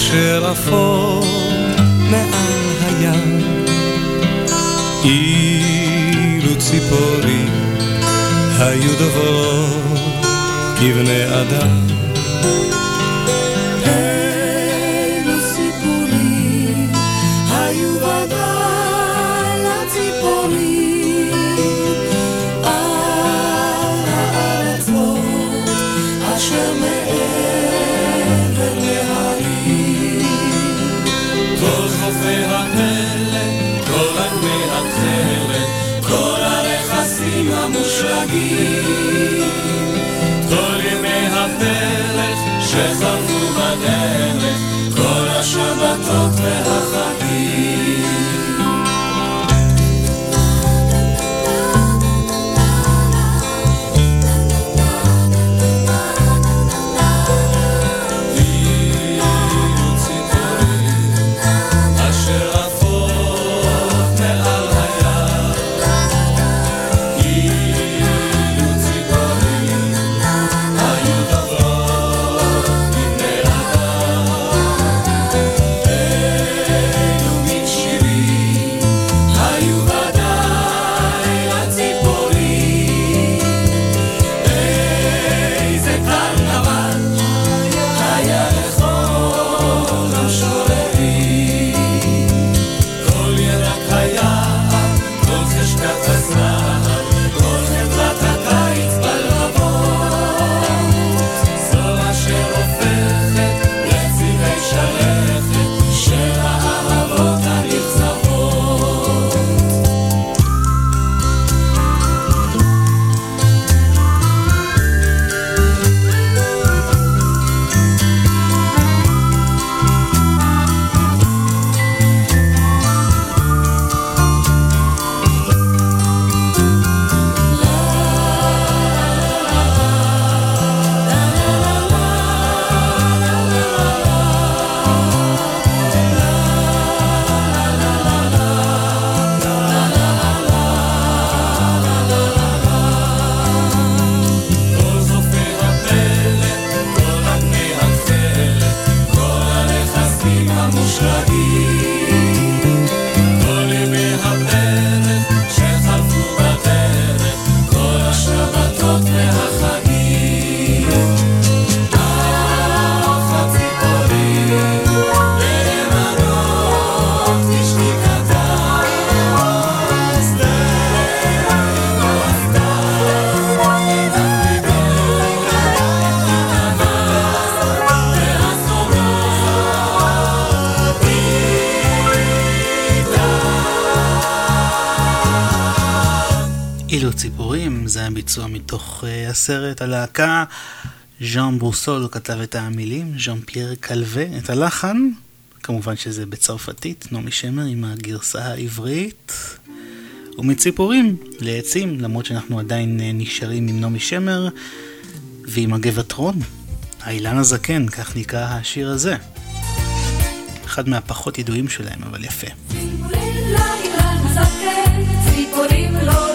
אשר אפור החדשות והחיים. הסרט, הלהקה. ז'אן ברוסול כתב את המילים, ז'אן פייר קלווה את הלחן, כמובן שזה בצרפתית, נעמי שמר עם הגרסה העברית. ומציפורים לעצים, למרות שאנחנו עדיין אה, נשארים עם נעמי שמר ועם הגבעת רון, האילן הזקן, כך נקרא השיר הזה. אחד מהפחות ידועים שלהם, אבל יפה. ציפורים לילה, לא הזקן, ציפורים לא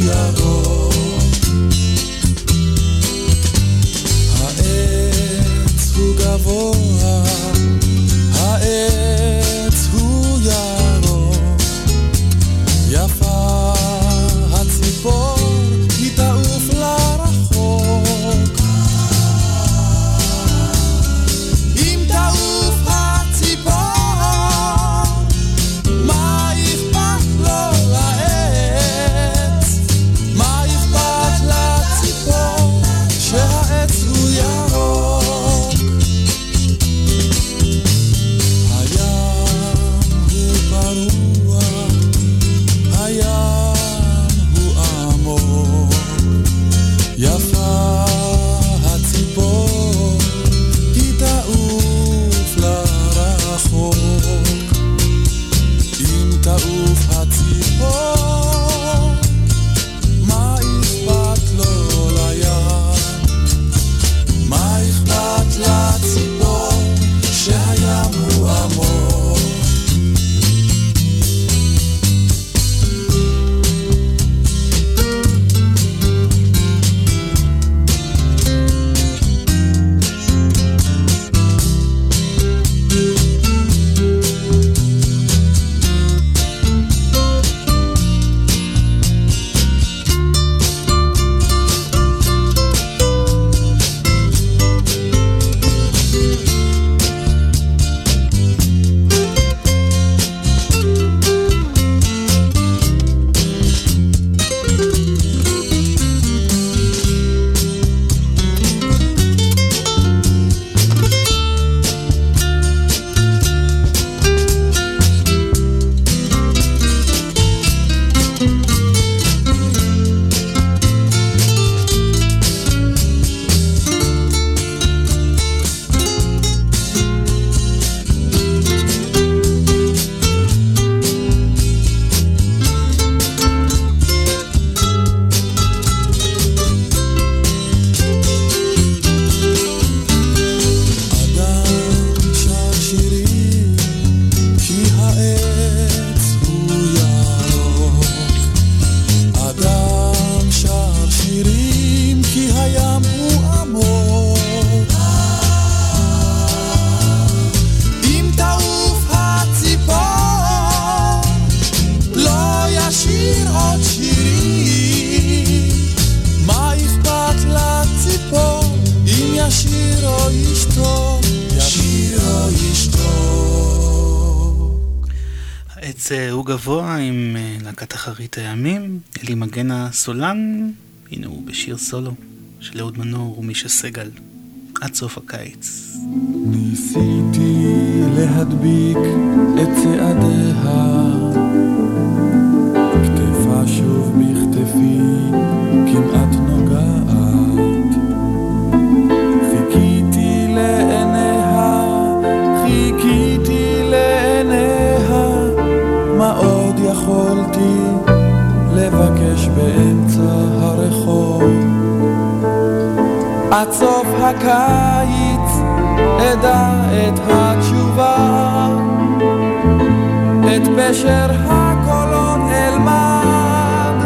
ירוק. העץ הוא גבוה, העץ הסולן, הנה הוא בשיר סולו של אהוד מנור ומישה סגל, עד סוף הקיץ. ניסיתי להדביק את צעדיה, כתפה שוב בכתפי כמעט הקיץ אדע את התשובה, את פשר הקולות אלמד,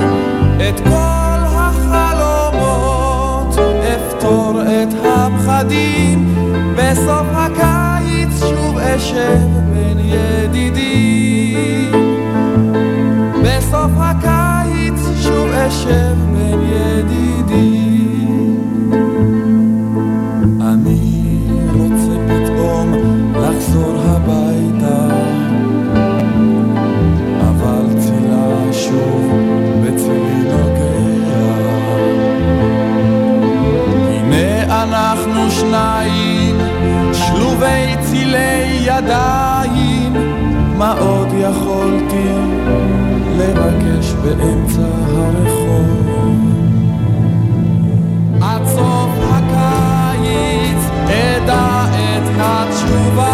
את כל החלומות אפתור את הפחדים, בסוף הקיץ שוב אשב בין ידידים. בסוף הקיץ שוב אשב ידיים, מה עוד יכולתי לבקש באמצע הרחוב? עד סוף הקיץ אדע את התשובה,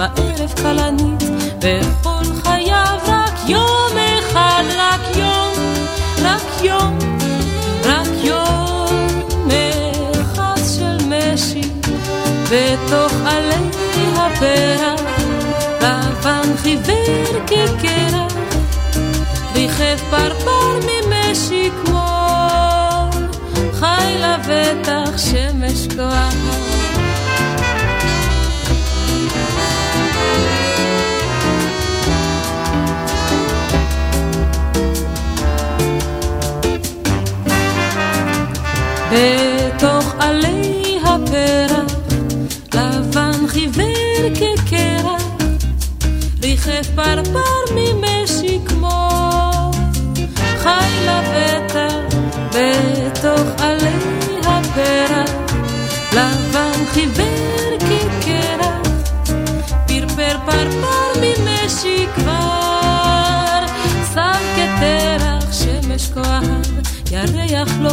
בערב כלנית, בכל חייו רק יום אחד, רק יום, רק יום, רק יום אחד של משי, בתוך עלי הפרח, לבן חיוור כקרח, ריחף פרפר ממשי כמו חי לבטח שמש כוח. בתוך עלי הפרח, לבן חיוור כקרח, ריחף פרפר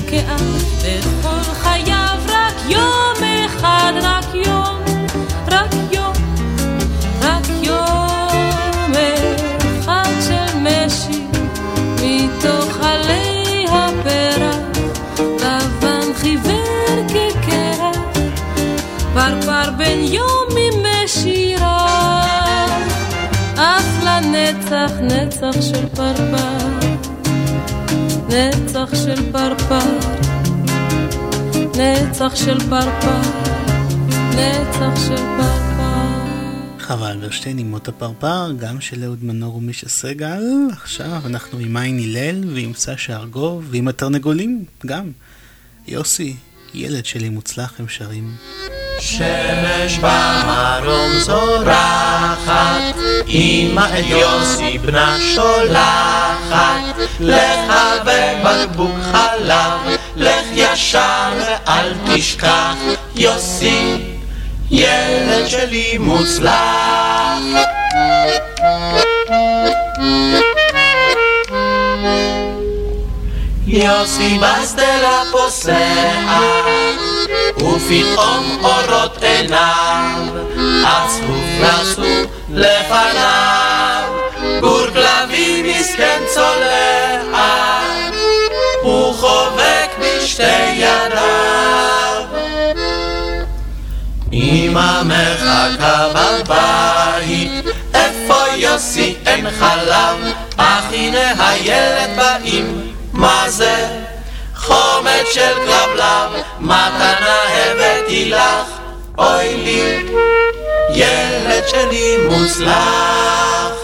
כאב, בכל חייו רק יום אחד, רק יום, רק יום, רק יום אחד של משי, מתוך עלי הפרח, לבן חיוור כקרח, פרפר בן יום משירה, אך לנצח נצח של פרפר. נצח של פרפר, נצח של פרפר, נצח של פרפר. חווה אלברשטיין עם מוטה פרפר, גם של אהוד מנור ומישה סגל. עכשיו אנחנו עם עין הלל ועם סשה ארגוב ועם התרנגולים גם. יוסי, ילד שלי מוצלח הם שרים. שמש במרום זורחת, אמא את יוסי בנה שולחת, לך ובקבוק חלב, לך ישר ואל תשכח, יוסי, ילד שלי מוצלח. יוסי בשדרה פוסע, ופתאום אורות עיניו, עצוב נסו לפניו, גור כלבים מסכן צולע, הוא חובק בשתי ידיו. אמא מחכה בבית, איפה יוסי אין חלב, אך הנה הילד באים, מה זה? חומץ של כלבלב, מתנה הבאתי לך, אוי לי, ילד שלי מוצלח.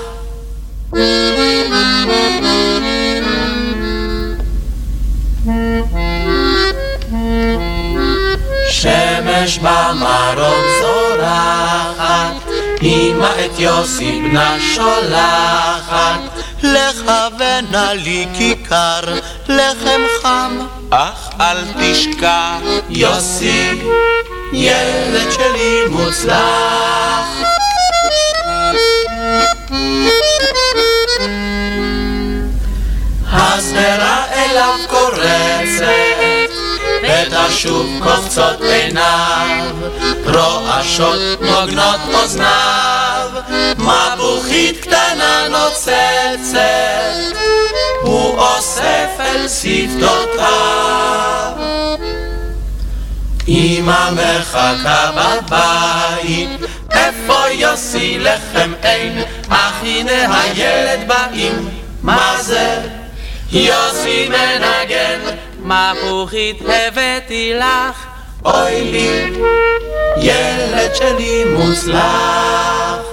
שמש במרום זורחת, אמא את יוסי בנה שולחת, לך ונא לי כיכר, לחם חם, אך אל תשכח, יוסי, ילד שלי מוצלח. השדרה אליו קורצת, ותשוב קופצות עיניו, רועשות נוגנות אוזניו, מבוכית קטנה נוצצת, הוא אוסף אל שפתותיו. אמא מחכה בבית, איפה יוסי לחם אין, אך הנה הילד באים, מה זה? יוסי מנגן, מפוחית הבאתי לך, אוי לי, ילד שלי מוצלח.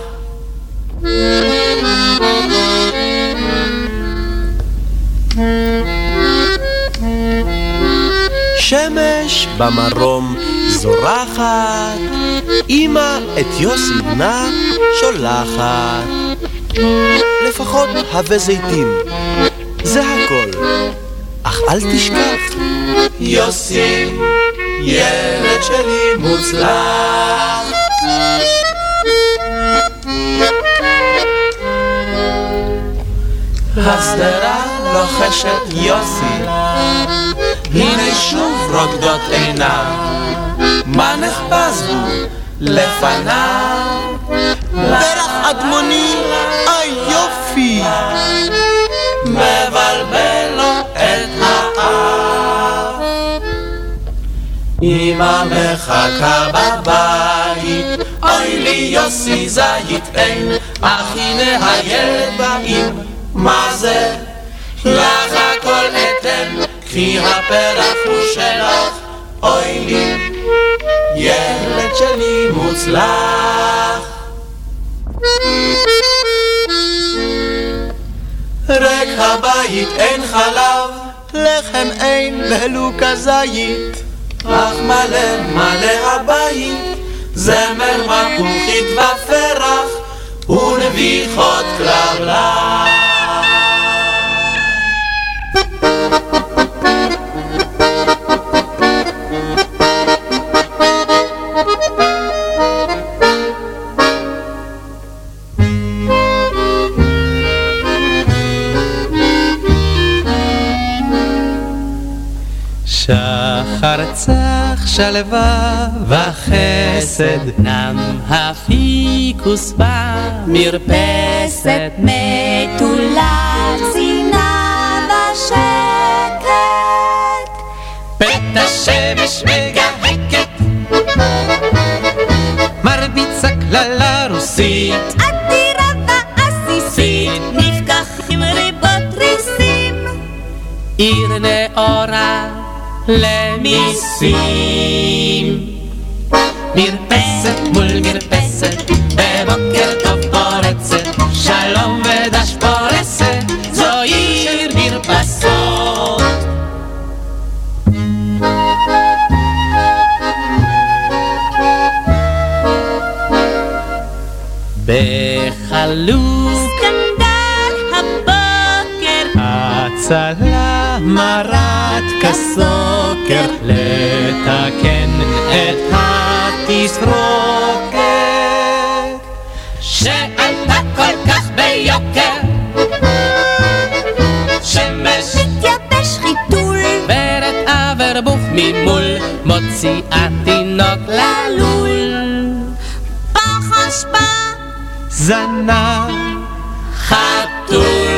שמש במרום זורחת, אמא את יוסי בנה שולחת. לפחות הווה זיתים, זה הכל, אך אל תשכח. יוסי, ילד שלי מוצלח. השדרה לוחשת יוסי, הנה שוב רוקדות עיניו, מה נחפז הוא לפניו? פרח אדמוני, אי יופי! מבלבל לו את האף. אמא מחכה בבית, אוי לי יוסי זית אין, אך הנה הילד באים, מה זה? לך הכל אתן, קחי הפרח הוא שלך, אוי לי, ילד שלי מוצלח. ריק הבית אין חלב, לחם אין ולו כזית, אך מלא מלא הבית, זמר מפוחית ופרח, ונביחות כלבלב. שחר צח שלווה וחסד נם הפיקוס במרפסת מתולה צינה בשקט. בית השמש מגהקת. מרביצה קללה רוסית. עתירה ועסיסית. נפקחים ריבות ריסים. עיר נאורה למיסים. מרפסת מול מרפסת בבוקר טוב פורצת, שלום ודש פורסת, זו עיר מרפסות. בחלוק סקנדל הבוקר. הצלה מרת כסוקר לתקן את התסרוקת שעלתה כל כך ביוקר. שמש מתייבש חיתול. ורד אברבוך ממול מוציאה תינוק ללול. פח אשפה. זנה חתול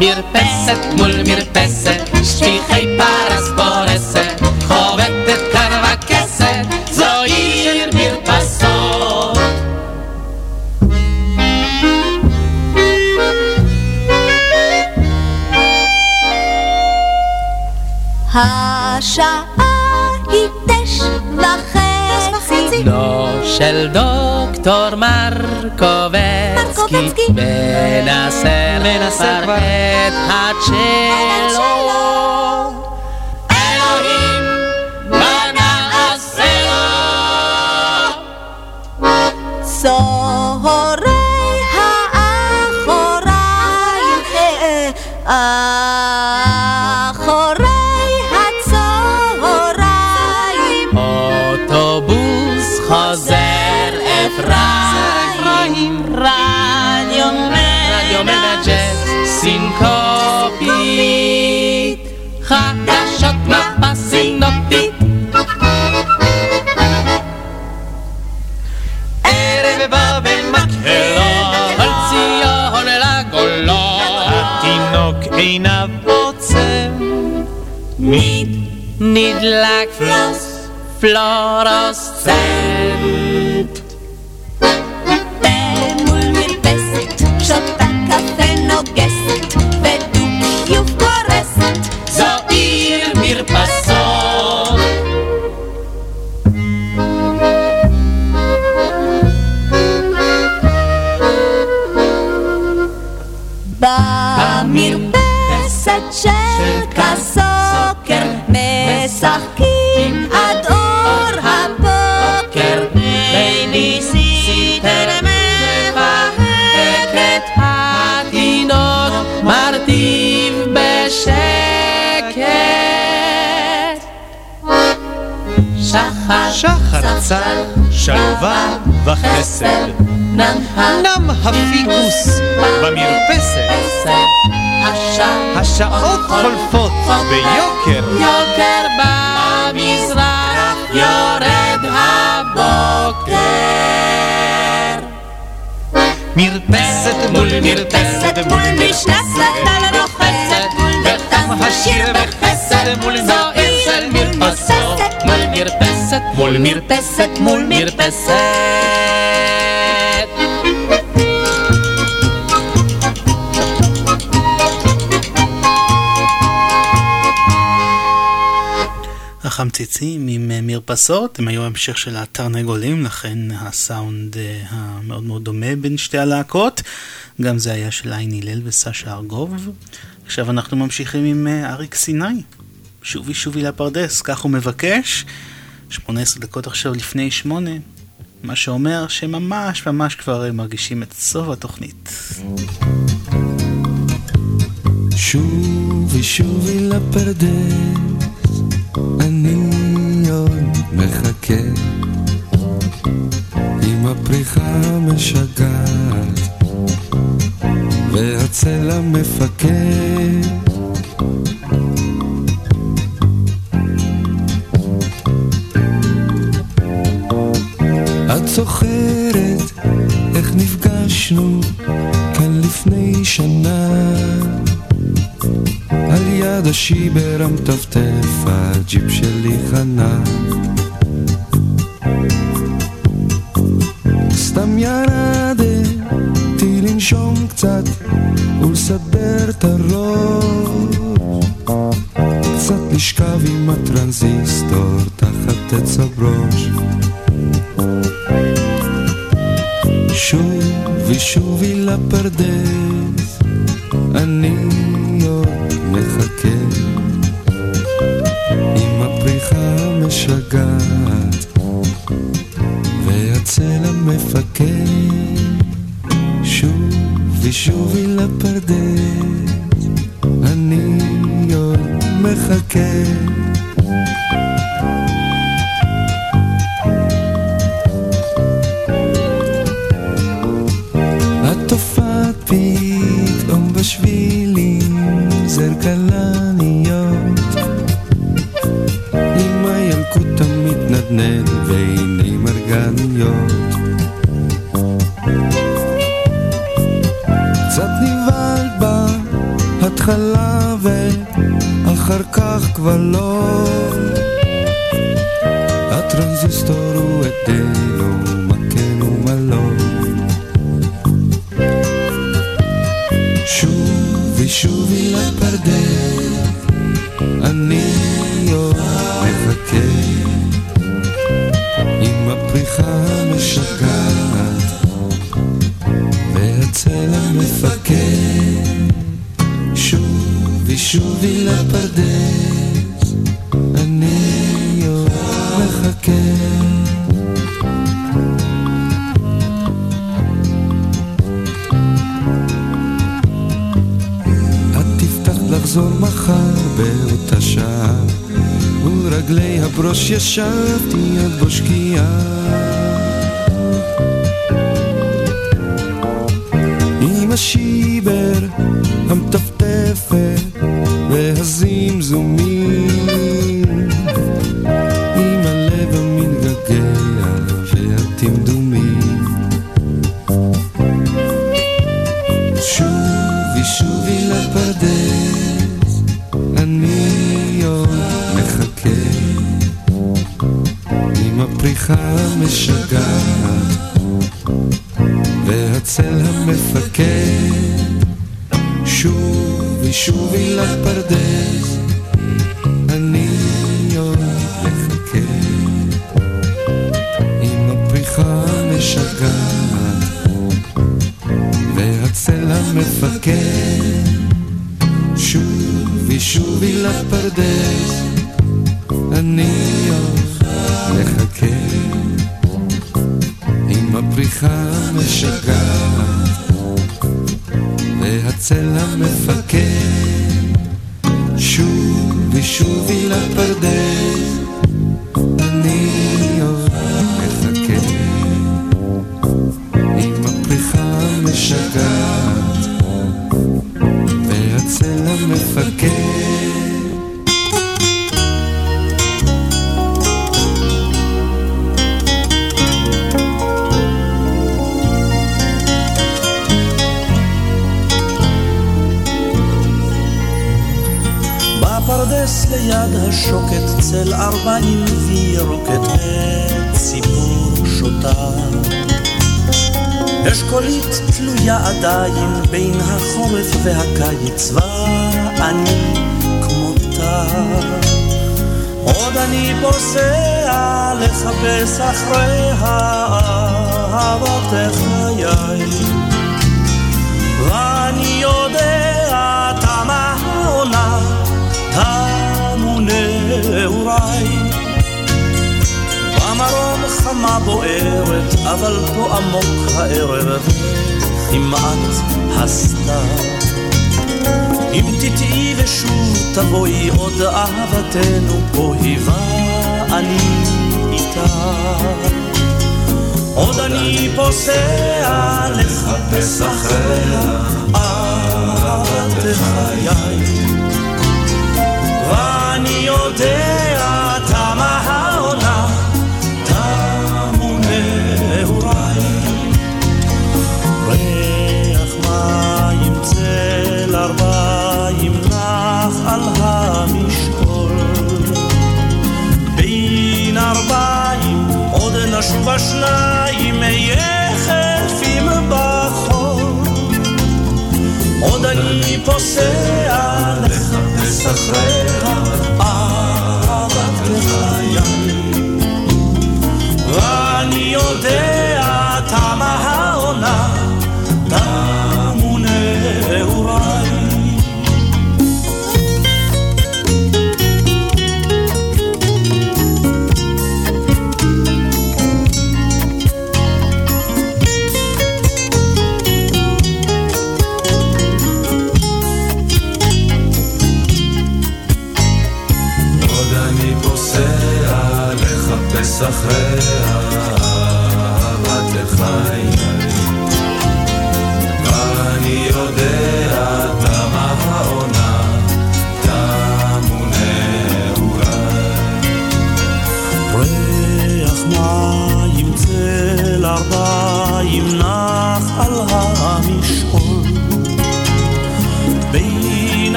מרפסת מול מרפסת, שטיחי פרס פורסת, חובטת כאן בכסת, זו עיר מרפסות. השעה היא תש וחצי בנו של דוקטור מרקובצקי, מנסה לפרט את הצ'לו. סינופית. ערב בא במקהלות, על ציון לגולות. התינוק עיניו עוצם, נדלק פלוס, פלורוסצנט. מול מרפסת שותה קפה נוגסת משחקים עד אור הבוקר בייביסיטר מפהקת התינוק מרטיב בשקט. שחר, שחר צל, שלווה וחסד. נם הפיקוס במרפסת. השעות חולפות ביוקר. יוקר במזרח יורד הבוקר. מרפסת מול מרפסת מול משנסת על רוחצת ותם השיר בחסד מול זו עיר של מרפסות. מול מרפסת, מול מרפסת, מול מרפסת. החמציצים עם אה, מרפסות, הם היו המשך של התרנגולים, לכן הסאונד אה, המאוד מאוד דומה בין שתי הלהקות. גם זה היה של עין הלל וסשה ארגוב. עכשיו אנחנו ממשיכים עם אה, אריק סיני. שובי שובי לפרדס, כך הוא מבקש. 18 דקות עכשיו לפני שמונה, מה שאומר שממש ממש כבר מרגישים את סוף התוכנית. שובי שובי לפרדס, אני עוד מחכה. עם הפריחה המשגעת והצלע מפקד. את זוכרת איך נפגשנו כאן לפני שנה? על יד השיבר המטפטף הג'יפ שלי חנה סתם ירדתי לנשום קצת ולסדר את הראש. קצת לשכב עם הטרנזיסטור תחת עץ הברוש. שובי שובי לפרדס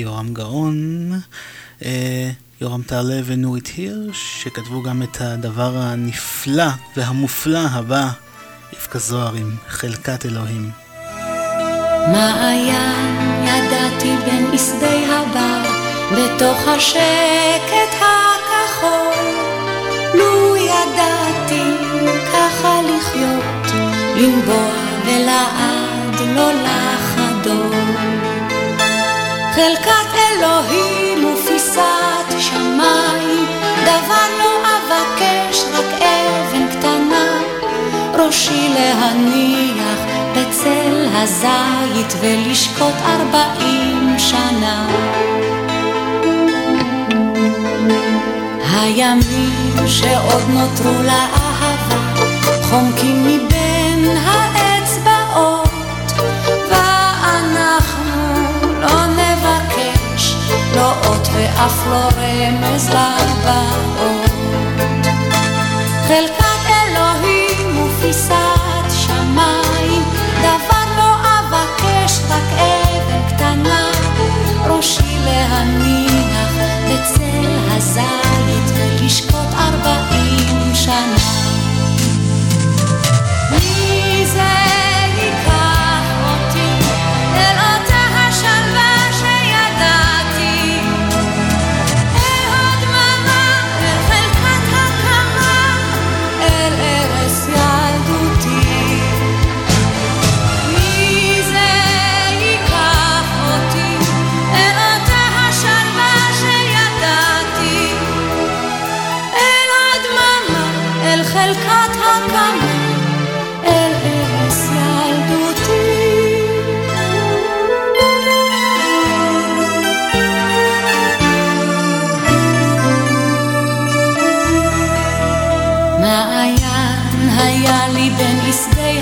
יורם גאון, אה, יורם טהרלב ונורית הירש, שכתבו גם את הדבר הנפלא והמופלא הבא, רבקה זוהר עם חלקת אלוהים. מעיין ידעתי בין שדה הבר, בתוך השקט הכחול. לו ידעתי ככה לחיות, לנבוע ולעד לא לחדול. חלקת אלוהים ופיסת שמיים, דבר לא אבקש, רק אבן קטנה, ראשי להניח בצל הזית ולשקוט ארבעים שנה. הימים שעוד נותרו לאהבה חומקים מבין האצבעות ואף לא רמז לבאות. חלקת אלוהים ופיסת שמיים דבר לא אבקש רק אבן קטנה ראשי להניח בצל הזית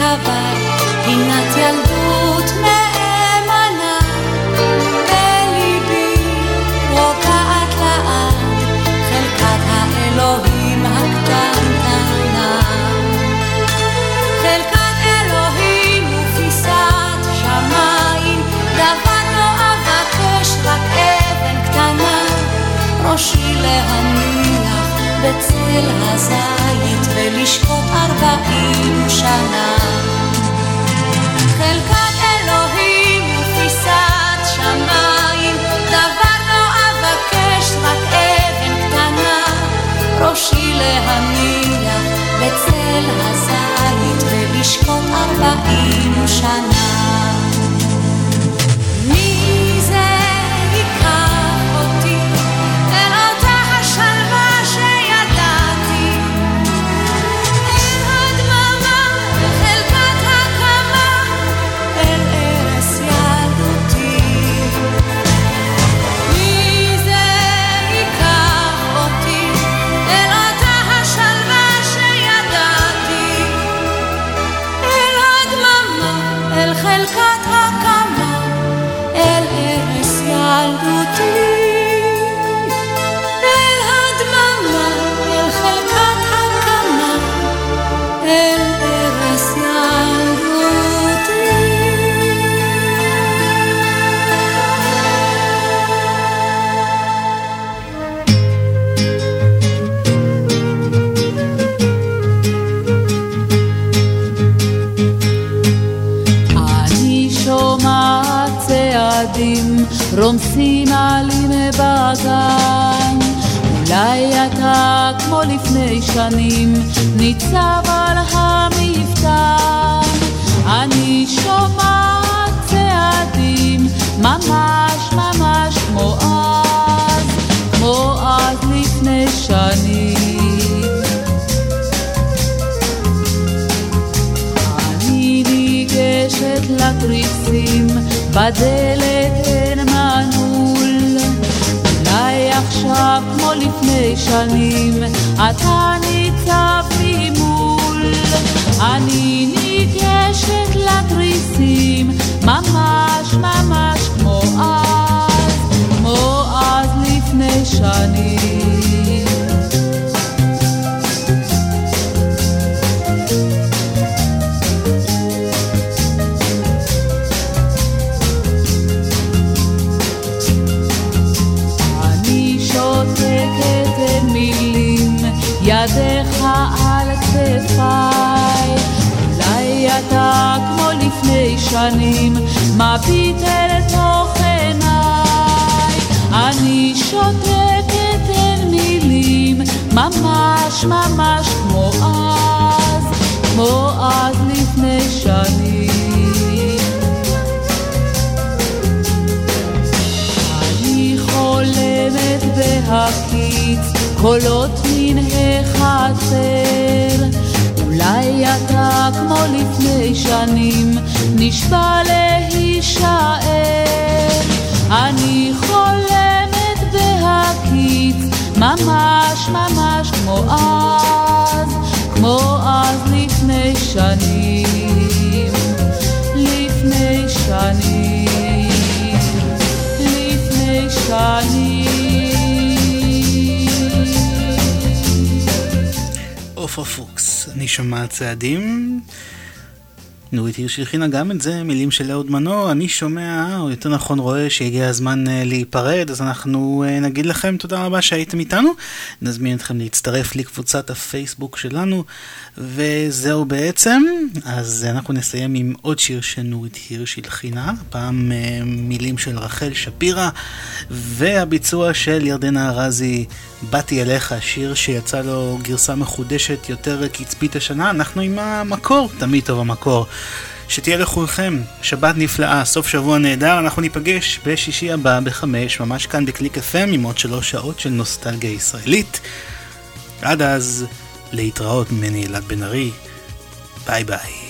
הבר, פינת ילדות נאמנה. בליבי רוקעת לעד, חלקת האלוהים הקטנטנה. חלקת אלוהים ופיסת שמיים, דבר לא אבקש, רק אבן קטנה, ראשי להניח בצל הזית ולשקוט ארבעים שנה. חלקת אלוהים ופיסת שמיים, דבר לא אבקש, רק אבן קטנה, ראשי להניח בצל הזית ולשקוט ארבעים שנה. רומסים עלים בגן אולי אתה כמו לפני שנים ניצב על המפתן. אני שומעת צעדים ממש ממש כמו אז כמו אז לפני שנים. אני לתריסים בדלת כמו לפני שנים. אתה ניצב ממול. אני ניגשת לתריסים ממש ממש כמו אז כמו אז לפני שנים כתפיי. אולי אתה כמו לפני שנים, מביט אל תוך עיניי. אני שותקת אין מילים, ממש ממש כמו אז, כמו אז לפני שנים. אני חולמת בהקיץ קולות מן החצר אולי אתה כמו לפני שנים נשבע להישאר. אני חולמת בהקיץ ממש ממש כמו אז כמו אז לפני שנים. לפני שנים לפני שנים. פוקס, אני שומע צעדים. נורית הירש הכינה גם את זה, מילים של אהוד מנור. אני שומע, או יותר נכון רואה שהגיע הזמן אה, להיפרד, אז אנחנו אה, נגיד לכם תודה רבה שהייתם איתנו. נזמין אתכם להצטרף לקבוצת הפייסבוק שלנו, וזהו בעצם. אז אנחנו נסיים עם עוד שיר שנורית הירש הלחינה, הפעם אה, מילים של רחל שפירא, והביצוע של ירדנה ארזי, באתי אליך, שיר שיצא לו גרסה מחודשת יותר קצבית השנה. אנחנו עם המקור, תמיד טוב המקור. שתהיה לכולכם שבת נפלאה, סוף שבוע נהדר, אנחנו ניפגש בשישי הבא בחמש, ממש כאן בקליק FM עם עוד שלוש שעות של נוסטלגיה ישראלית. עד אז, להתראות ממני אלעד בן ארי, ביי ביי.